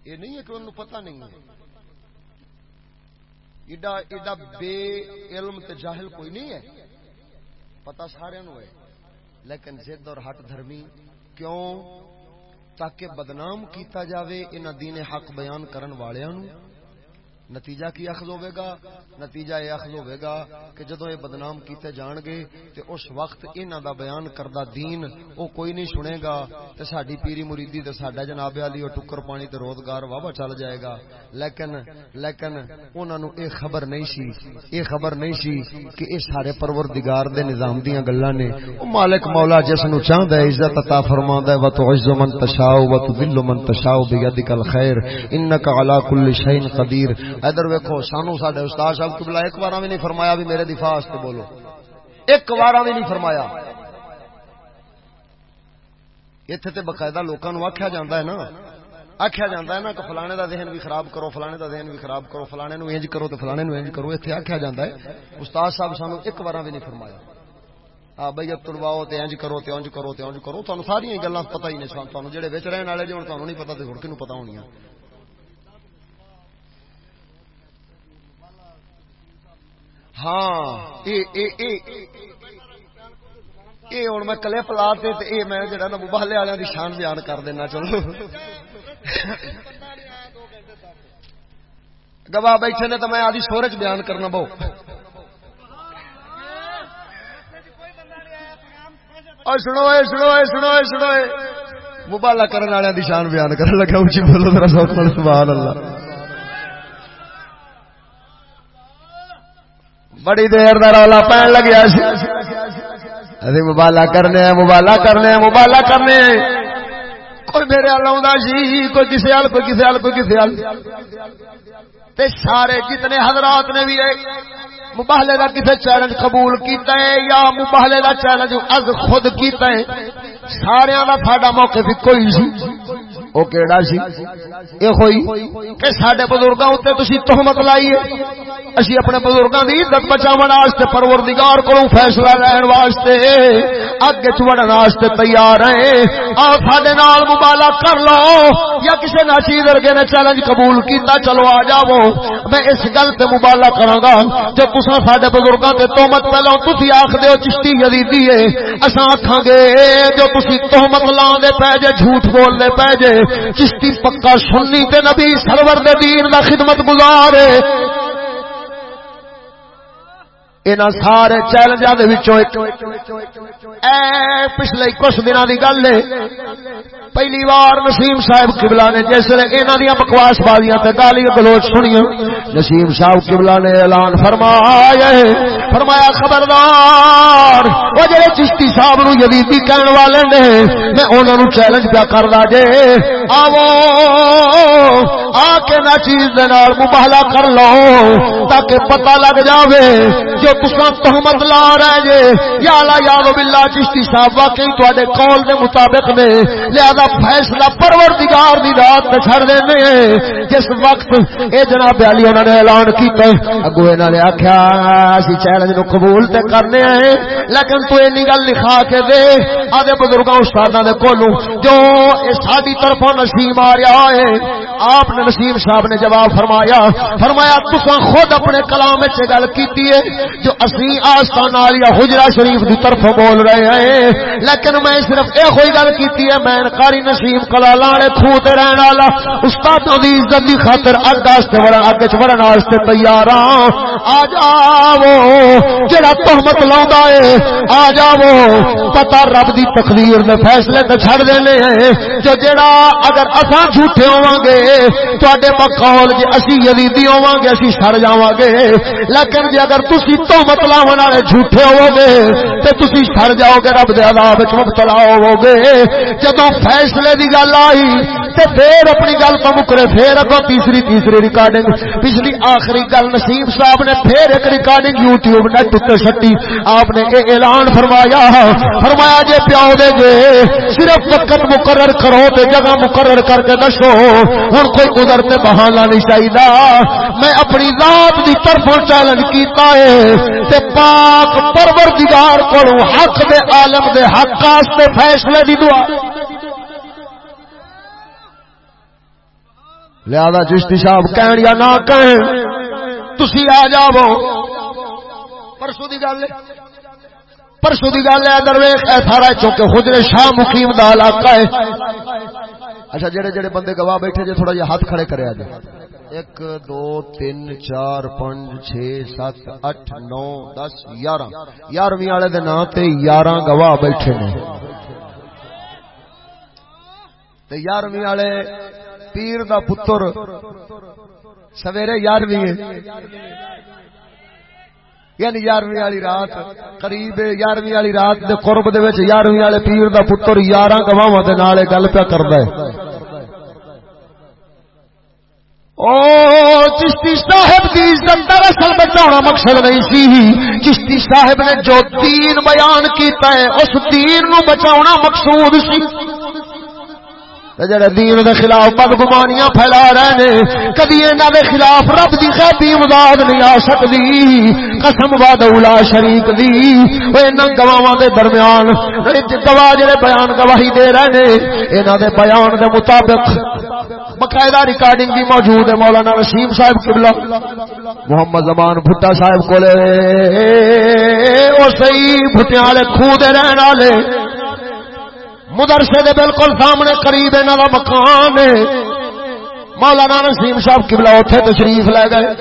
یہ نہیں ہے کہ انہوں پتہ نہیں ہے۔ ایڈا ایڈا بے علم تے جاہل کوئی نہیں ہے۔ پتا سارے نو ہے۔ لیکن جد اور ہٹ دھرمی کیوں؟ تاکہ بدنام کیتا جاوے ان دین حق بیان کرن والیاں نو۔ نتیجہ کی اخذ ہوئے گا؟ نتیجہ یہ اخذ ہوئے گا کہ جدو یہ بدنام کیتے جان گے تے اس وقت انہاں دا بیان کردہ دین او کوئی نہیں سنے گا تے ساڈی پیری مریدی تے ساڈا جناب علی او ٹکر پانی تے روزگار واوا چل جائے گا۔ لیکن لیکن انہاں نو اے خبر نہیں سی۔ اے خبر نہیں سی کہ اے سارے پروردگار دے نظام دیاں گلاں نے۔ او مالک مولا جس نو چاہندا ہے عزت عطا فرماندا ہے و تعز من تشاء و تذل من تشاء بیدک الخير انک علی کل شیء قدیر ادھر ویکو سانو سڈے استاد صاحب کی ایک بار بھی نہیں فرمایا بھی میرے دفاع سے بولو۔ ایک بار بھی نہیں فرمایا۔ اتنے تو باقاعدہ لوگوں آخیا جا ہے نا۔ آخیا جا ہے نا کہ فلانے دا ذہن بھی خراب کرو، فلانے دا ذہن بھی خراب کرو، فلانے نو انج کرو تو فلانے نو انج کرو۔ اتنے آخیا جا ہے۔ استاد صاحب سانو ایک بار بھی نہیں فرمایا۔ ہاں بھائی اب تڑواؤ تو انج کرو تو انج کرو تو انج کرو۔ تمہیں ساری گلان پتہ ہی نہیں سن۔ تمہیں جہے بچ رہن والے جی ہوں تمہیں نہیں پتا تو ہر پتا ہونی ہاں یہ ہوں میں کلپ لا تے میں جڑا نا مبالے والوں کی شان بیان کر دینا، چلو۔ گواہ بیٹھے نے تو میں آدھی سورج بیان کرنا بہو۔ سنو سنو سنو سنو مبالا کرنے والے کی شان بیان کر لگا اچھی بولو میرا سو سبحان اللہ۔ بڑی دیر کا رولا پہن لگیا ابھی مبالا کرنے مبالا کرنے مبالا کرنے کوئی میرے آ سی، کوئی کسی حال کوئی کسی حال کوئی کسی حال سارے جتنے حضرات نے بھی مباہلے کا کسی چیلنج قبول کیتا ہے یا مباہلے کا چیلنج از خود کیتا ہے سارا کا ساڈا موقع بھی کوئی سی۔ وہ کہڑا سی؟ یہ ہوئی کہ سڈے بزرگوں اتنے تھی تہمت لائیے اسی اپنے بزرگوں کی عزت بچاؤ واسطے، پروردگار کو فیصلہ لین واسطے اگے چڑھن واسطے تیار ہیں۔ آ سڈے نال مبالا کر لو، یا کسی ناچیز ورگے نے چیلنج قبول کیتا، چلو آ جاؤ۔ میں اس گل سے مبالا کرا گا جو تصا سڈے بزرگوں کے تومت پہلو تھی آخ دو چشتی یزیدی ہے۔ اصا آخان گے، جو تھی تومت لا دے پے جے، جھوٹ بول دے پے جے چشتی پکا سنی تے نبی سرور دے دین دا خدمت گزار ان سارے چیلنجوں پچھلے کچھ دنوں کی گل ہے۔ پہلی بار نسیم صاحب قبلہ نے جس نے انہوں دیا بکواس بازیاں گالی گلوچ سنیا نسیم صاحب قبلہ نے اعلان فرمایا فرمایا، خبردار، وہ جڑے چشتی صاحب نو یزیدی کہن والے نے، میں انہاں نو چیلنج پیا کردا جے۔ آو آ کے نہ چیز دے نال مباہلا کر لو، تاکہ پتہ لگ جاوے۔ جو تساں تہمت لا رہے جے۔ یا لا یاد باللہ چشتی صاحب واقعی تواڈے قول دے مطابق نے۔ لہذا فیصلہ پروردگار دی ذات تے چھڑ دینے ہیں۔ جس وقت اے جناب علی انہاں نے اعلان کیتا ہے اگو انہوں نے آکھیا، اسی چیلنج نو قبول تے کرنے ہیں۔ لیکن تو اینی گل لکھا کے دے آدھے بزرگاں استاداں دے کولوں، جو اے ساڈی طرفوں نصیب آ رہا ہے، آپ نے نصیب صاحب نے جواب فرمایا فرمایا تساں خود اپنے کلام وچ گل کیتی ہے، جو اسی آستان عالیہ حجرہ شریف دی طرف بول رہے ہیں۔ لیکن میں صرف اے کوئی گل کیتی ہے، میں قاری نسیم کلا لانے کھوتے رہن والا استاد دی عزت دی خاطر اگ واسطے ورن اگ وچ ورن واسطے تیار ہاں۔ آ جاؤ، جڑا تہمت لاوندا ہے، آ جاؤ، پتہ رب دی تقدیر دے فیصلے تے چھڑ دینے ہیں۔ جو جڑا اگر اساں جھوٹے ہوواں گے تواڈے مقول جے اسی یزیدی ہوواں گے اسی سڑ جاواں گے لیکن جے اگر تسی تہمت لاون والے جھوٹے ہوو گے تے تسی سڑ جاؤ گے رب دے عذاب وچ مبتلا ہوو گے جدوں فیصلے دی گل آئی تے پھر اپنی گل تو مکرے پھر اگو تیسری تیسری ریکارڈنگ پچھلی آخری گل نصیب صاحب نے پھر ایک ریکارڈنگ یوٹیوب نیٹ تے سٹی آپ نے اے اعلان فرمایا فرمایا جے پیاؤ دے گے صرف وقت مقرر کرو تے جگہ مقرر کر کے دسو۔ ہن کوئی ادھر تے بہانہ نہیں چاہیے میں اپنی ذات دی طرف چیلنج کیتا ہے۔ تے پاک پروردگار کو حق دے عالم دے حق واسطے فیصلے دی دعا۔ لہذا چشتی صاحب کہن یا نہ کہیں تسی آ جاؤ۔ پرسوں کی گل پرسوں کی گل ہے درویش اے سارا چونکہ خدرے شاہ مقیم دا علاقہ ہے۔ اچھا جڑے جڑے بندے گواہ بیٹھے، جے تھوڑا جہا ہاتھ کھڑے کرے آج ایک، دو، تین، چار، پانچ، چھ، سات، اٹھ، نو، دس، یارہ۔ یارویں والے دن تے یارہ گواہ بیٹھے نے۔ یارویں والے پیر دا پتر۔ سویرے یارویں۔ یعنی یارویں والی رات، قریب یارویں والی رات دے قرب دے وچ یارویں والے پیر دا پتر یاراں گواہاں دے نال گل پیا کردا ہے۔ او چشتی صاحب دی عزت دراصل بچانا مقصد نہیں سی۔ چشتی صاحب نے جو دین بیان کیتا ہے، اس دین نو بچاؤنا مقصود سی۔ جڑے دین دے خلاف بدگمانیاں پھیلا رہے نے کدی انہاں دے خلاف رب دی غیبی امداد نہیں آ سکدی قسم وعدہ اولا شریک دی۔ او انہاں گواہاں دے درمیان گواہ جڑے بیان گواہی دے رہے نے انہاں دے بیان دے مطابق باقاعدہ ریکارڈنگ بھی موجود ہے، مولانا رشیم صاحب قبلہ، محمد زمان بھٹا صاحب کو صحیح بھٹیا والے خو دے رہن والے۔ مدرسے دے بالکل سامنے قریب انہوں کا مکان ہے۔ مولانا نسیم صاحب قبلہ اتنے تشریف لے گئے۔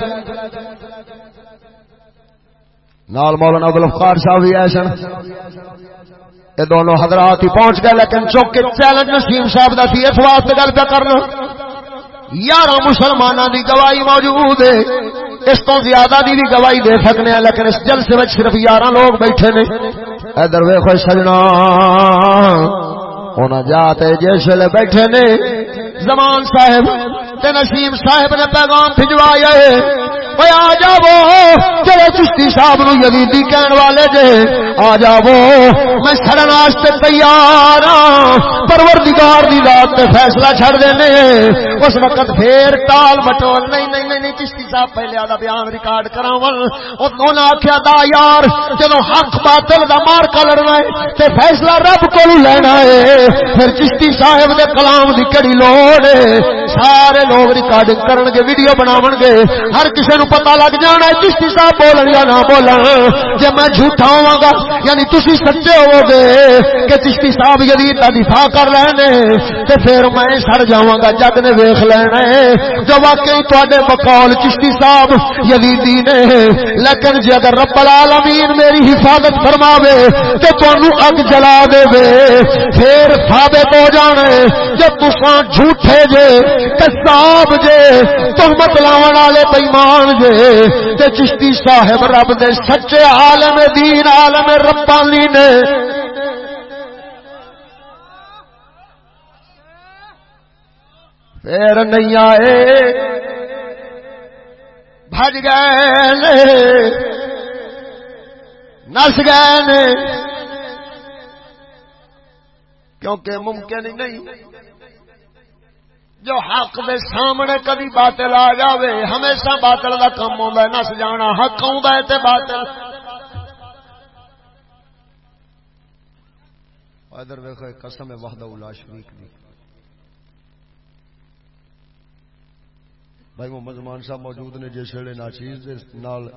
نال مولانا ابوالفقار صاحب بھی آئے سن۔ یہ دونوں حضرات ہی پہنچ گئے، لیکن چوک کے چیلنج نسیم صاحب کا سی، اس واسطے گل پہ کرنا۔ یارہ مسلمانوں کی گواہی موجود ہے۔ اس تو زیادہ دی بھی گواہی دے سکنے ہیں، لیکن اس جلسے میں صرف یارہ لوگ بیٹھے نے۔ ادھر ویخو سجنا۔ ہونا جاتے جیسے بیٹھے نے۔ زمان صاحب تے نسیم صاحب نے پیغام بھجوایا ہے۔ آ جاو جڑے چشتی صاحب نو یزیدی کہن والے جے آ جاو میں سڑن واسطے تیار ہاں پروردگار دی ذات تے فیصلہ چھڑ دینے اس وقت پھر ٹال مٹول نہیں نہیں نہیں, چشتی صاحب پہلے آدھا بیان ریکارڈ کراون انہوں نے آخیا دا یار چلو حق باطل دا مار کا لڑنا ہے تے فیصلہ رب کو لینا ہے پھر چشتی صاحب دے کلام دی کڑی لوڑ سارے لوگ ریکارڈنگ کرن گے ویڈیو بناون گے ہر کسی نو پتا لگ جانا چشتی صاحب بولن یا نہ بولن۔ جی میں جھوٹا ہوا گا یعنی تھی سچے ہو گے کہ چشتی صاحب یعنی یزید کا دفاع کر لینے، تے پھر میں سڑ جاواں گا جگ نے ویخ لینا جو واقعی تے بقول چشتی صاحب یعنی یزیدی نے لیکن جی اگر رب العالمین میری حفاظت فرماوے تو تمہوں اگ جلا دے پھر ثابت ہو جانے جب تساں جھوٹے جے کساب جے، تہمت لاون والے بےمان جے تے چشتی صاحب رب دے سچے عالم دین، عالم ربانی نے۔ پھر نہیں آئے بج گئے نس گئے کیونکہ ممکن ہی نہیں۔ جو حق دے سامنے کدی باطل آ جاوے، ہمیشہ باطل دا کم ہوندا ہے، نس جانا، حق ہوندا ہے تے باطل۔ ادھر ویکو قسم ہے وحدہ الا شریک دی۔ بھائی محمد زمان صاحب موجود نے جس ویلے ناچیز دے نال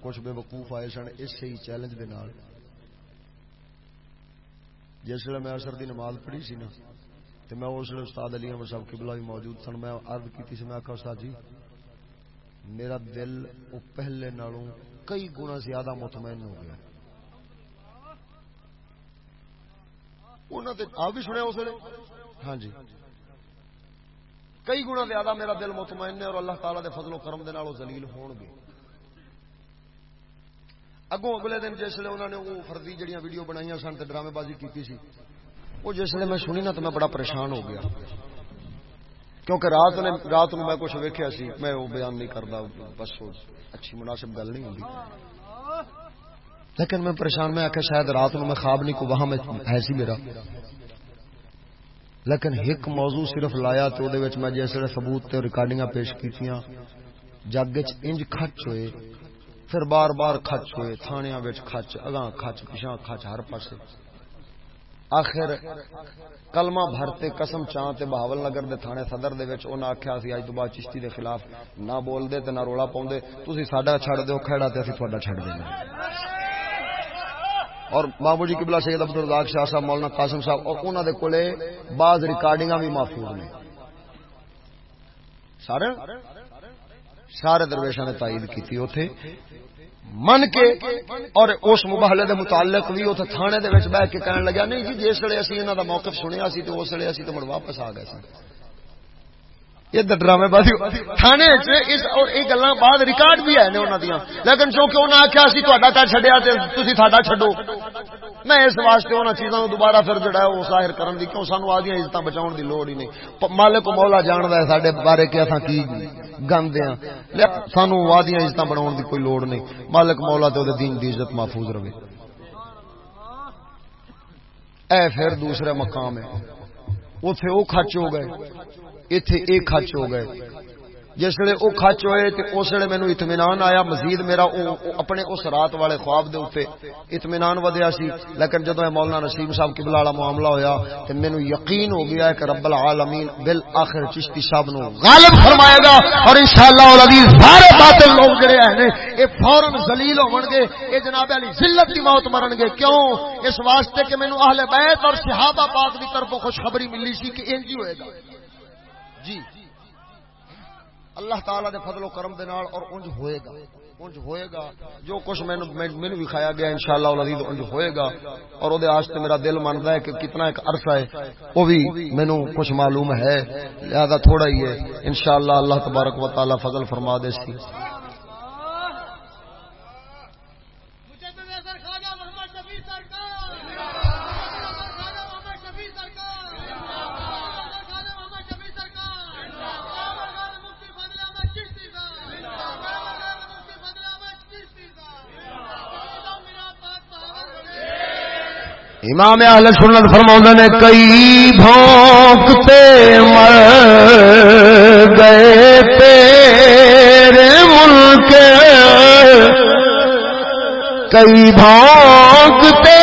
کچھ بے وقوف آئے سن اس سے ہی چیلنج دے نال۔ جس ویلے میں اثر دی نماز پڑھی سی نا تو میں اس لیے استاد علی احمد صاحب کی بلائی موجود سن، میں عرض کی میں آخا استاد جی میرا دل وہ پہلے نالوں کئی گنا زیادہ مطمئن ہو گیا۔ آپ بھی سنیا اس ہاں جی۔ کئی گنا زیادہ میرا دل مطمئن ہے اور اللہ تعالیٰ دے فضل و کرم دے نال زلیل ہون گے۔ اگوں اگلے دن جس جسے انہوں نے وہ فرضی جڑیاں ویڈیو بنائی سن تے ڈرامے بازی کی سی وہ جس نے میں سنی نا تو میں بڑا پریشان ہو گیا۔ کیونکہ رات نے رات میں کچھ ویکیا سی، میں وہ بیان نہیں کرتا بس اچھی مناسب گل نہیں ہوتی لیکن میں پریشان، میں آخیا شاید رات میں خواب نہیں، کو وہاں میں ہے سی میرا۔ لیکن ایک موضوع صرف لایا تو دے وچ میں جیسے ثبوت تے ریکارڈنگ پیش کی جگ انج کچ ہوئے، پھر بار بار کچ ہوئے تھانیا کچ اگاں کچ پچھا کچ ہر پاسے۔ آخر کلمہ بھرتے قسم چاہ تے بہاول نگر دے تھانے صدر دے وچ انہاں آکھیا سی اج تو بعد چشتی دے خلاف نہ بول دے تے نہ رولا پاوندے۔ تسی ساڈا چھڑ دیو کھڑا تے اسی تہاڈا چھڑ دینا۔ اور بابو جی قبلہ سید عبد الرزاق شاہ صاحب، مولانا قاسم صاحب اور انہاں دے کولے بعض ریکارڈنگاں بھی محفوظ نے۔ سارے؟ سارے درویشاں نے تائید کیتی اوتھے۔ من کے اور اس مباہلے دے متعلق بھی اتنے تھانے دے بہ کے کہنے لگا نہیں جی جس ویلے اسی انہوں دا موقف سنیا سی تو اس ویلے اسی تو مڑ واپس آ گئے سن یہ ڈرامے بازی تھانے اور یہ گلا بعد ریکارڈ بھی ہے انہوں دیا لیکن چونکہ انہیں آخیا سی تا کر چڈیا تھی ساڈا چڈو میں اس واسطے انہوں چیزوں کو دوبارہ پھر جڑا ہے وہ ظاہر کرن دی، کیوں سانو آدھی عزت بچاؤ دی لوڑ ہی نہیں۔ مالک مولا جاندا ہے سارے بارے کہ اصا کی گند ہاں سانو وادیاں عزت بنا دی کوئی لوڑ نہیں۔ مالک مولا تو دین دی عزت محفوظ رہے۔ اے پھر دوسرا مقام ہے۔ اتے وہ خرچ ہو گئے۔ اتے ایک خرچ ہو گئے جس ویلے وہ خچ ہوئے تو اس ویلے مینو اطمینان آیا مزید میرا او اپنے اس رات والے خواب دے اتنے اطمینان ودیا سی لیکن جدو مولانا نسیم صاحب قبلہ والا معاملہ ہویا تو مینو یقین ہو گیا کہ رب العالمین بالآخر چشتی صاحب نو غالب فرمائے گا اور انشاءاللہ العزیز سارے باطل لوگ جڑے ہیں اے فورن ذلیل ہون گے اے جناب علی ذلت دی موت مرن گے کیوں اس واسطے کہ مینو اہل بیت اور صحابہ پاک دی طرفوں خوشخبری ملی سی کہ انج ہی ہوئے گا جی۔ اللہ تعالی دے فضل و کرم دے نال اور انج ہوئے گا۔ انج ہوئے گا۔ جو کچھ میں میں بھی کھایا گیا، انشاءاللہ العزیز انج ہوئے گا۔ اور او دے واسطے میرا دل ماندا ہے کہ کتنا ایک عرصہ ہے او بھی مینوں کچھ معلوم ہے۔ لہذا تھوڑا ہی ہے۔ انشاءاللہ اللہ تبارک و تعالی فضل فرما دے سی امام اہل سنت فرما نے، کئی بھونکتے مر گئے تیرے ملک۔ کئی بھونکتے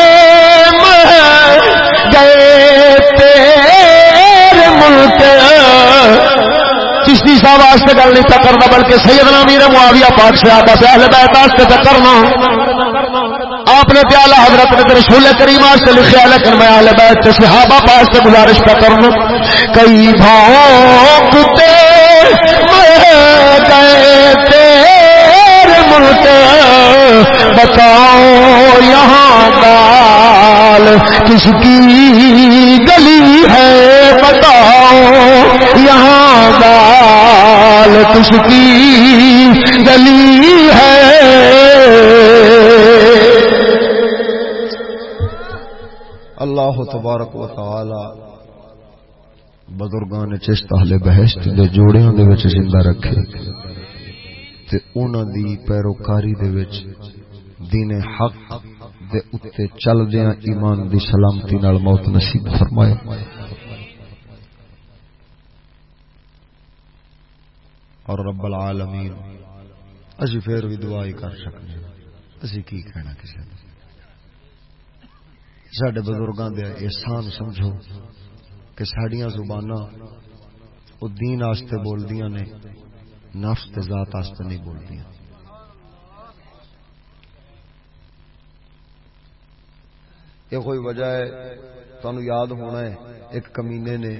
مر گئے تیرے ملک۔ چشتی صاحب واسطے گل نہیں کرنا بلکہ سیدنا میر معاویہ پاک سے آپ اہل بیت واسطے کرنا آپ نے پیالہ حضرت نے رسول کریم سے لکھا لیکن میں اہل بیت صحابہ پاس سے گزارش کا کروں۔ کئی بھونکتے گئے تیرے ملک بتاؤ یہاں دال کس کی گلی ہے بتاؤ یہاں دال کس کی گلی ہے اللہ تبارک و تعالی بزرگان چشت اہل بہشت دے جوڑیاں دے وچ زندہ رکھے تے انہاں دی پیروکاری دے وچ دین حق دے اتے چل دیاں ایمان دی سلامتی نال موت نصیب فرمائے۔ اور رب العالمین، اسی پھر بھی دعا ہی کر سکتے اسی کی کہنا کسی نے؟ سڈے بزرگوں کے احسان سمجھو کہ سڈیا زبان وہ دین آستے بولدیا نے، نفس تے ذات آستے نہیں بولدی یہ کوئی وجہ ہے؟ تمہیں یاد ہونا ہے، ایک کمینے نے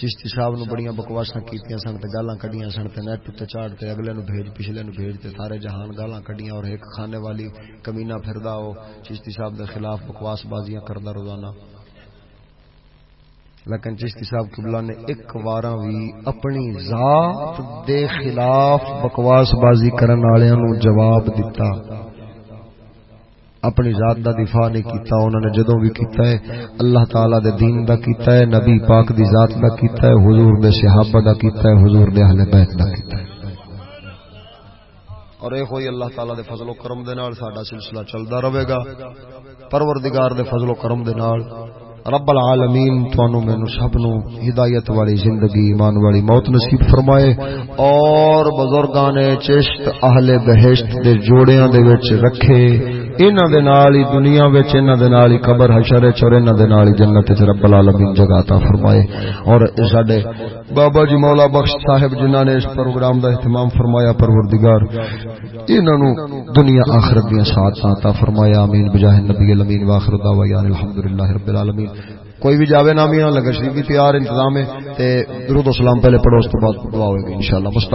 چشتی صاحب نو بڑیاں بکواساں کیتیاں سن تے گالاں کڈیاں سن تے نیٹ تے چاڑ تے اگلے نو بھیج، پچھلے نو بھیج تے سارے جہان گالاں کڈیاں اور ایک کھانے والی کمینہ پھردا او چشتی صاحب دے خلاف بکواس بازیاں کردا روزانہ۔ لیکن چشتی صاحب قبلہ نے ایک واراں وی اپنی ذات دے خلاف بکواس بازی کرن والےاں نو جواب دتا۔ اپنی ذات دا دفاع نہیں کیتا، انہوں نے جدوں بھی کیتا ہے، اللہ تعالی دے دین دا کیتا ہے، نبی پاک دی ذات دا کیتا ہے، حضور دے صحابہ دا کیتا ہے، حضور دے اہل بیت دا کیتا ہے۔ اور اے ہوئی اللہ تعالی دے فضل و کرم دے نال ساڈا سلسلہ چلدا رہے گا۔ پروردگار دے فضل و کرم دے نال رب العالمین تانوں مینوں سب نو ہدایت والی زندگی، ایمان والی موت نصیب فرمائے۔ اور بزرگان چشت اہل بہشت دے جوڑیاں دے وچ رکھے۔ انہاں دے نال ہی دنیا وچ، انہاں دے نال ہی قبر، حشر وچ، اور انہاں دے نال ہی جنت وچ رب العالمین جگہ عطا فرمائے۔ اور ساڈے بابا جی مولا بخش صاحب جنہاں نے اس پروگرام دا اہتمام فرمایا، پروردگار، انہاں نو دنیا آخرت دی سعادت عطا فرمایا۔ آمین۔ بجاہ نبی الامین، واخر دعوانا الحمدللہ رب العالمین۔ کوئی بھی جاوے نامی نہ لگا بھی تیار، انتظام ہے، تے درود و سلام پہلے پڑھو اس تو بعد دعا ہوگی انشاءاللہ، مصطفی۔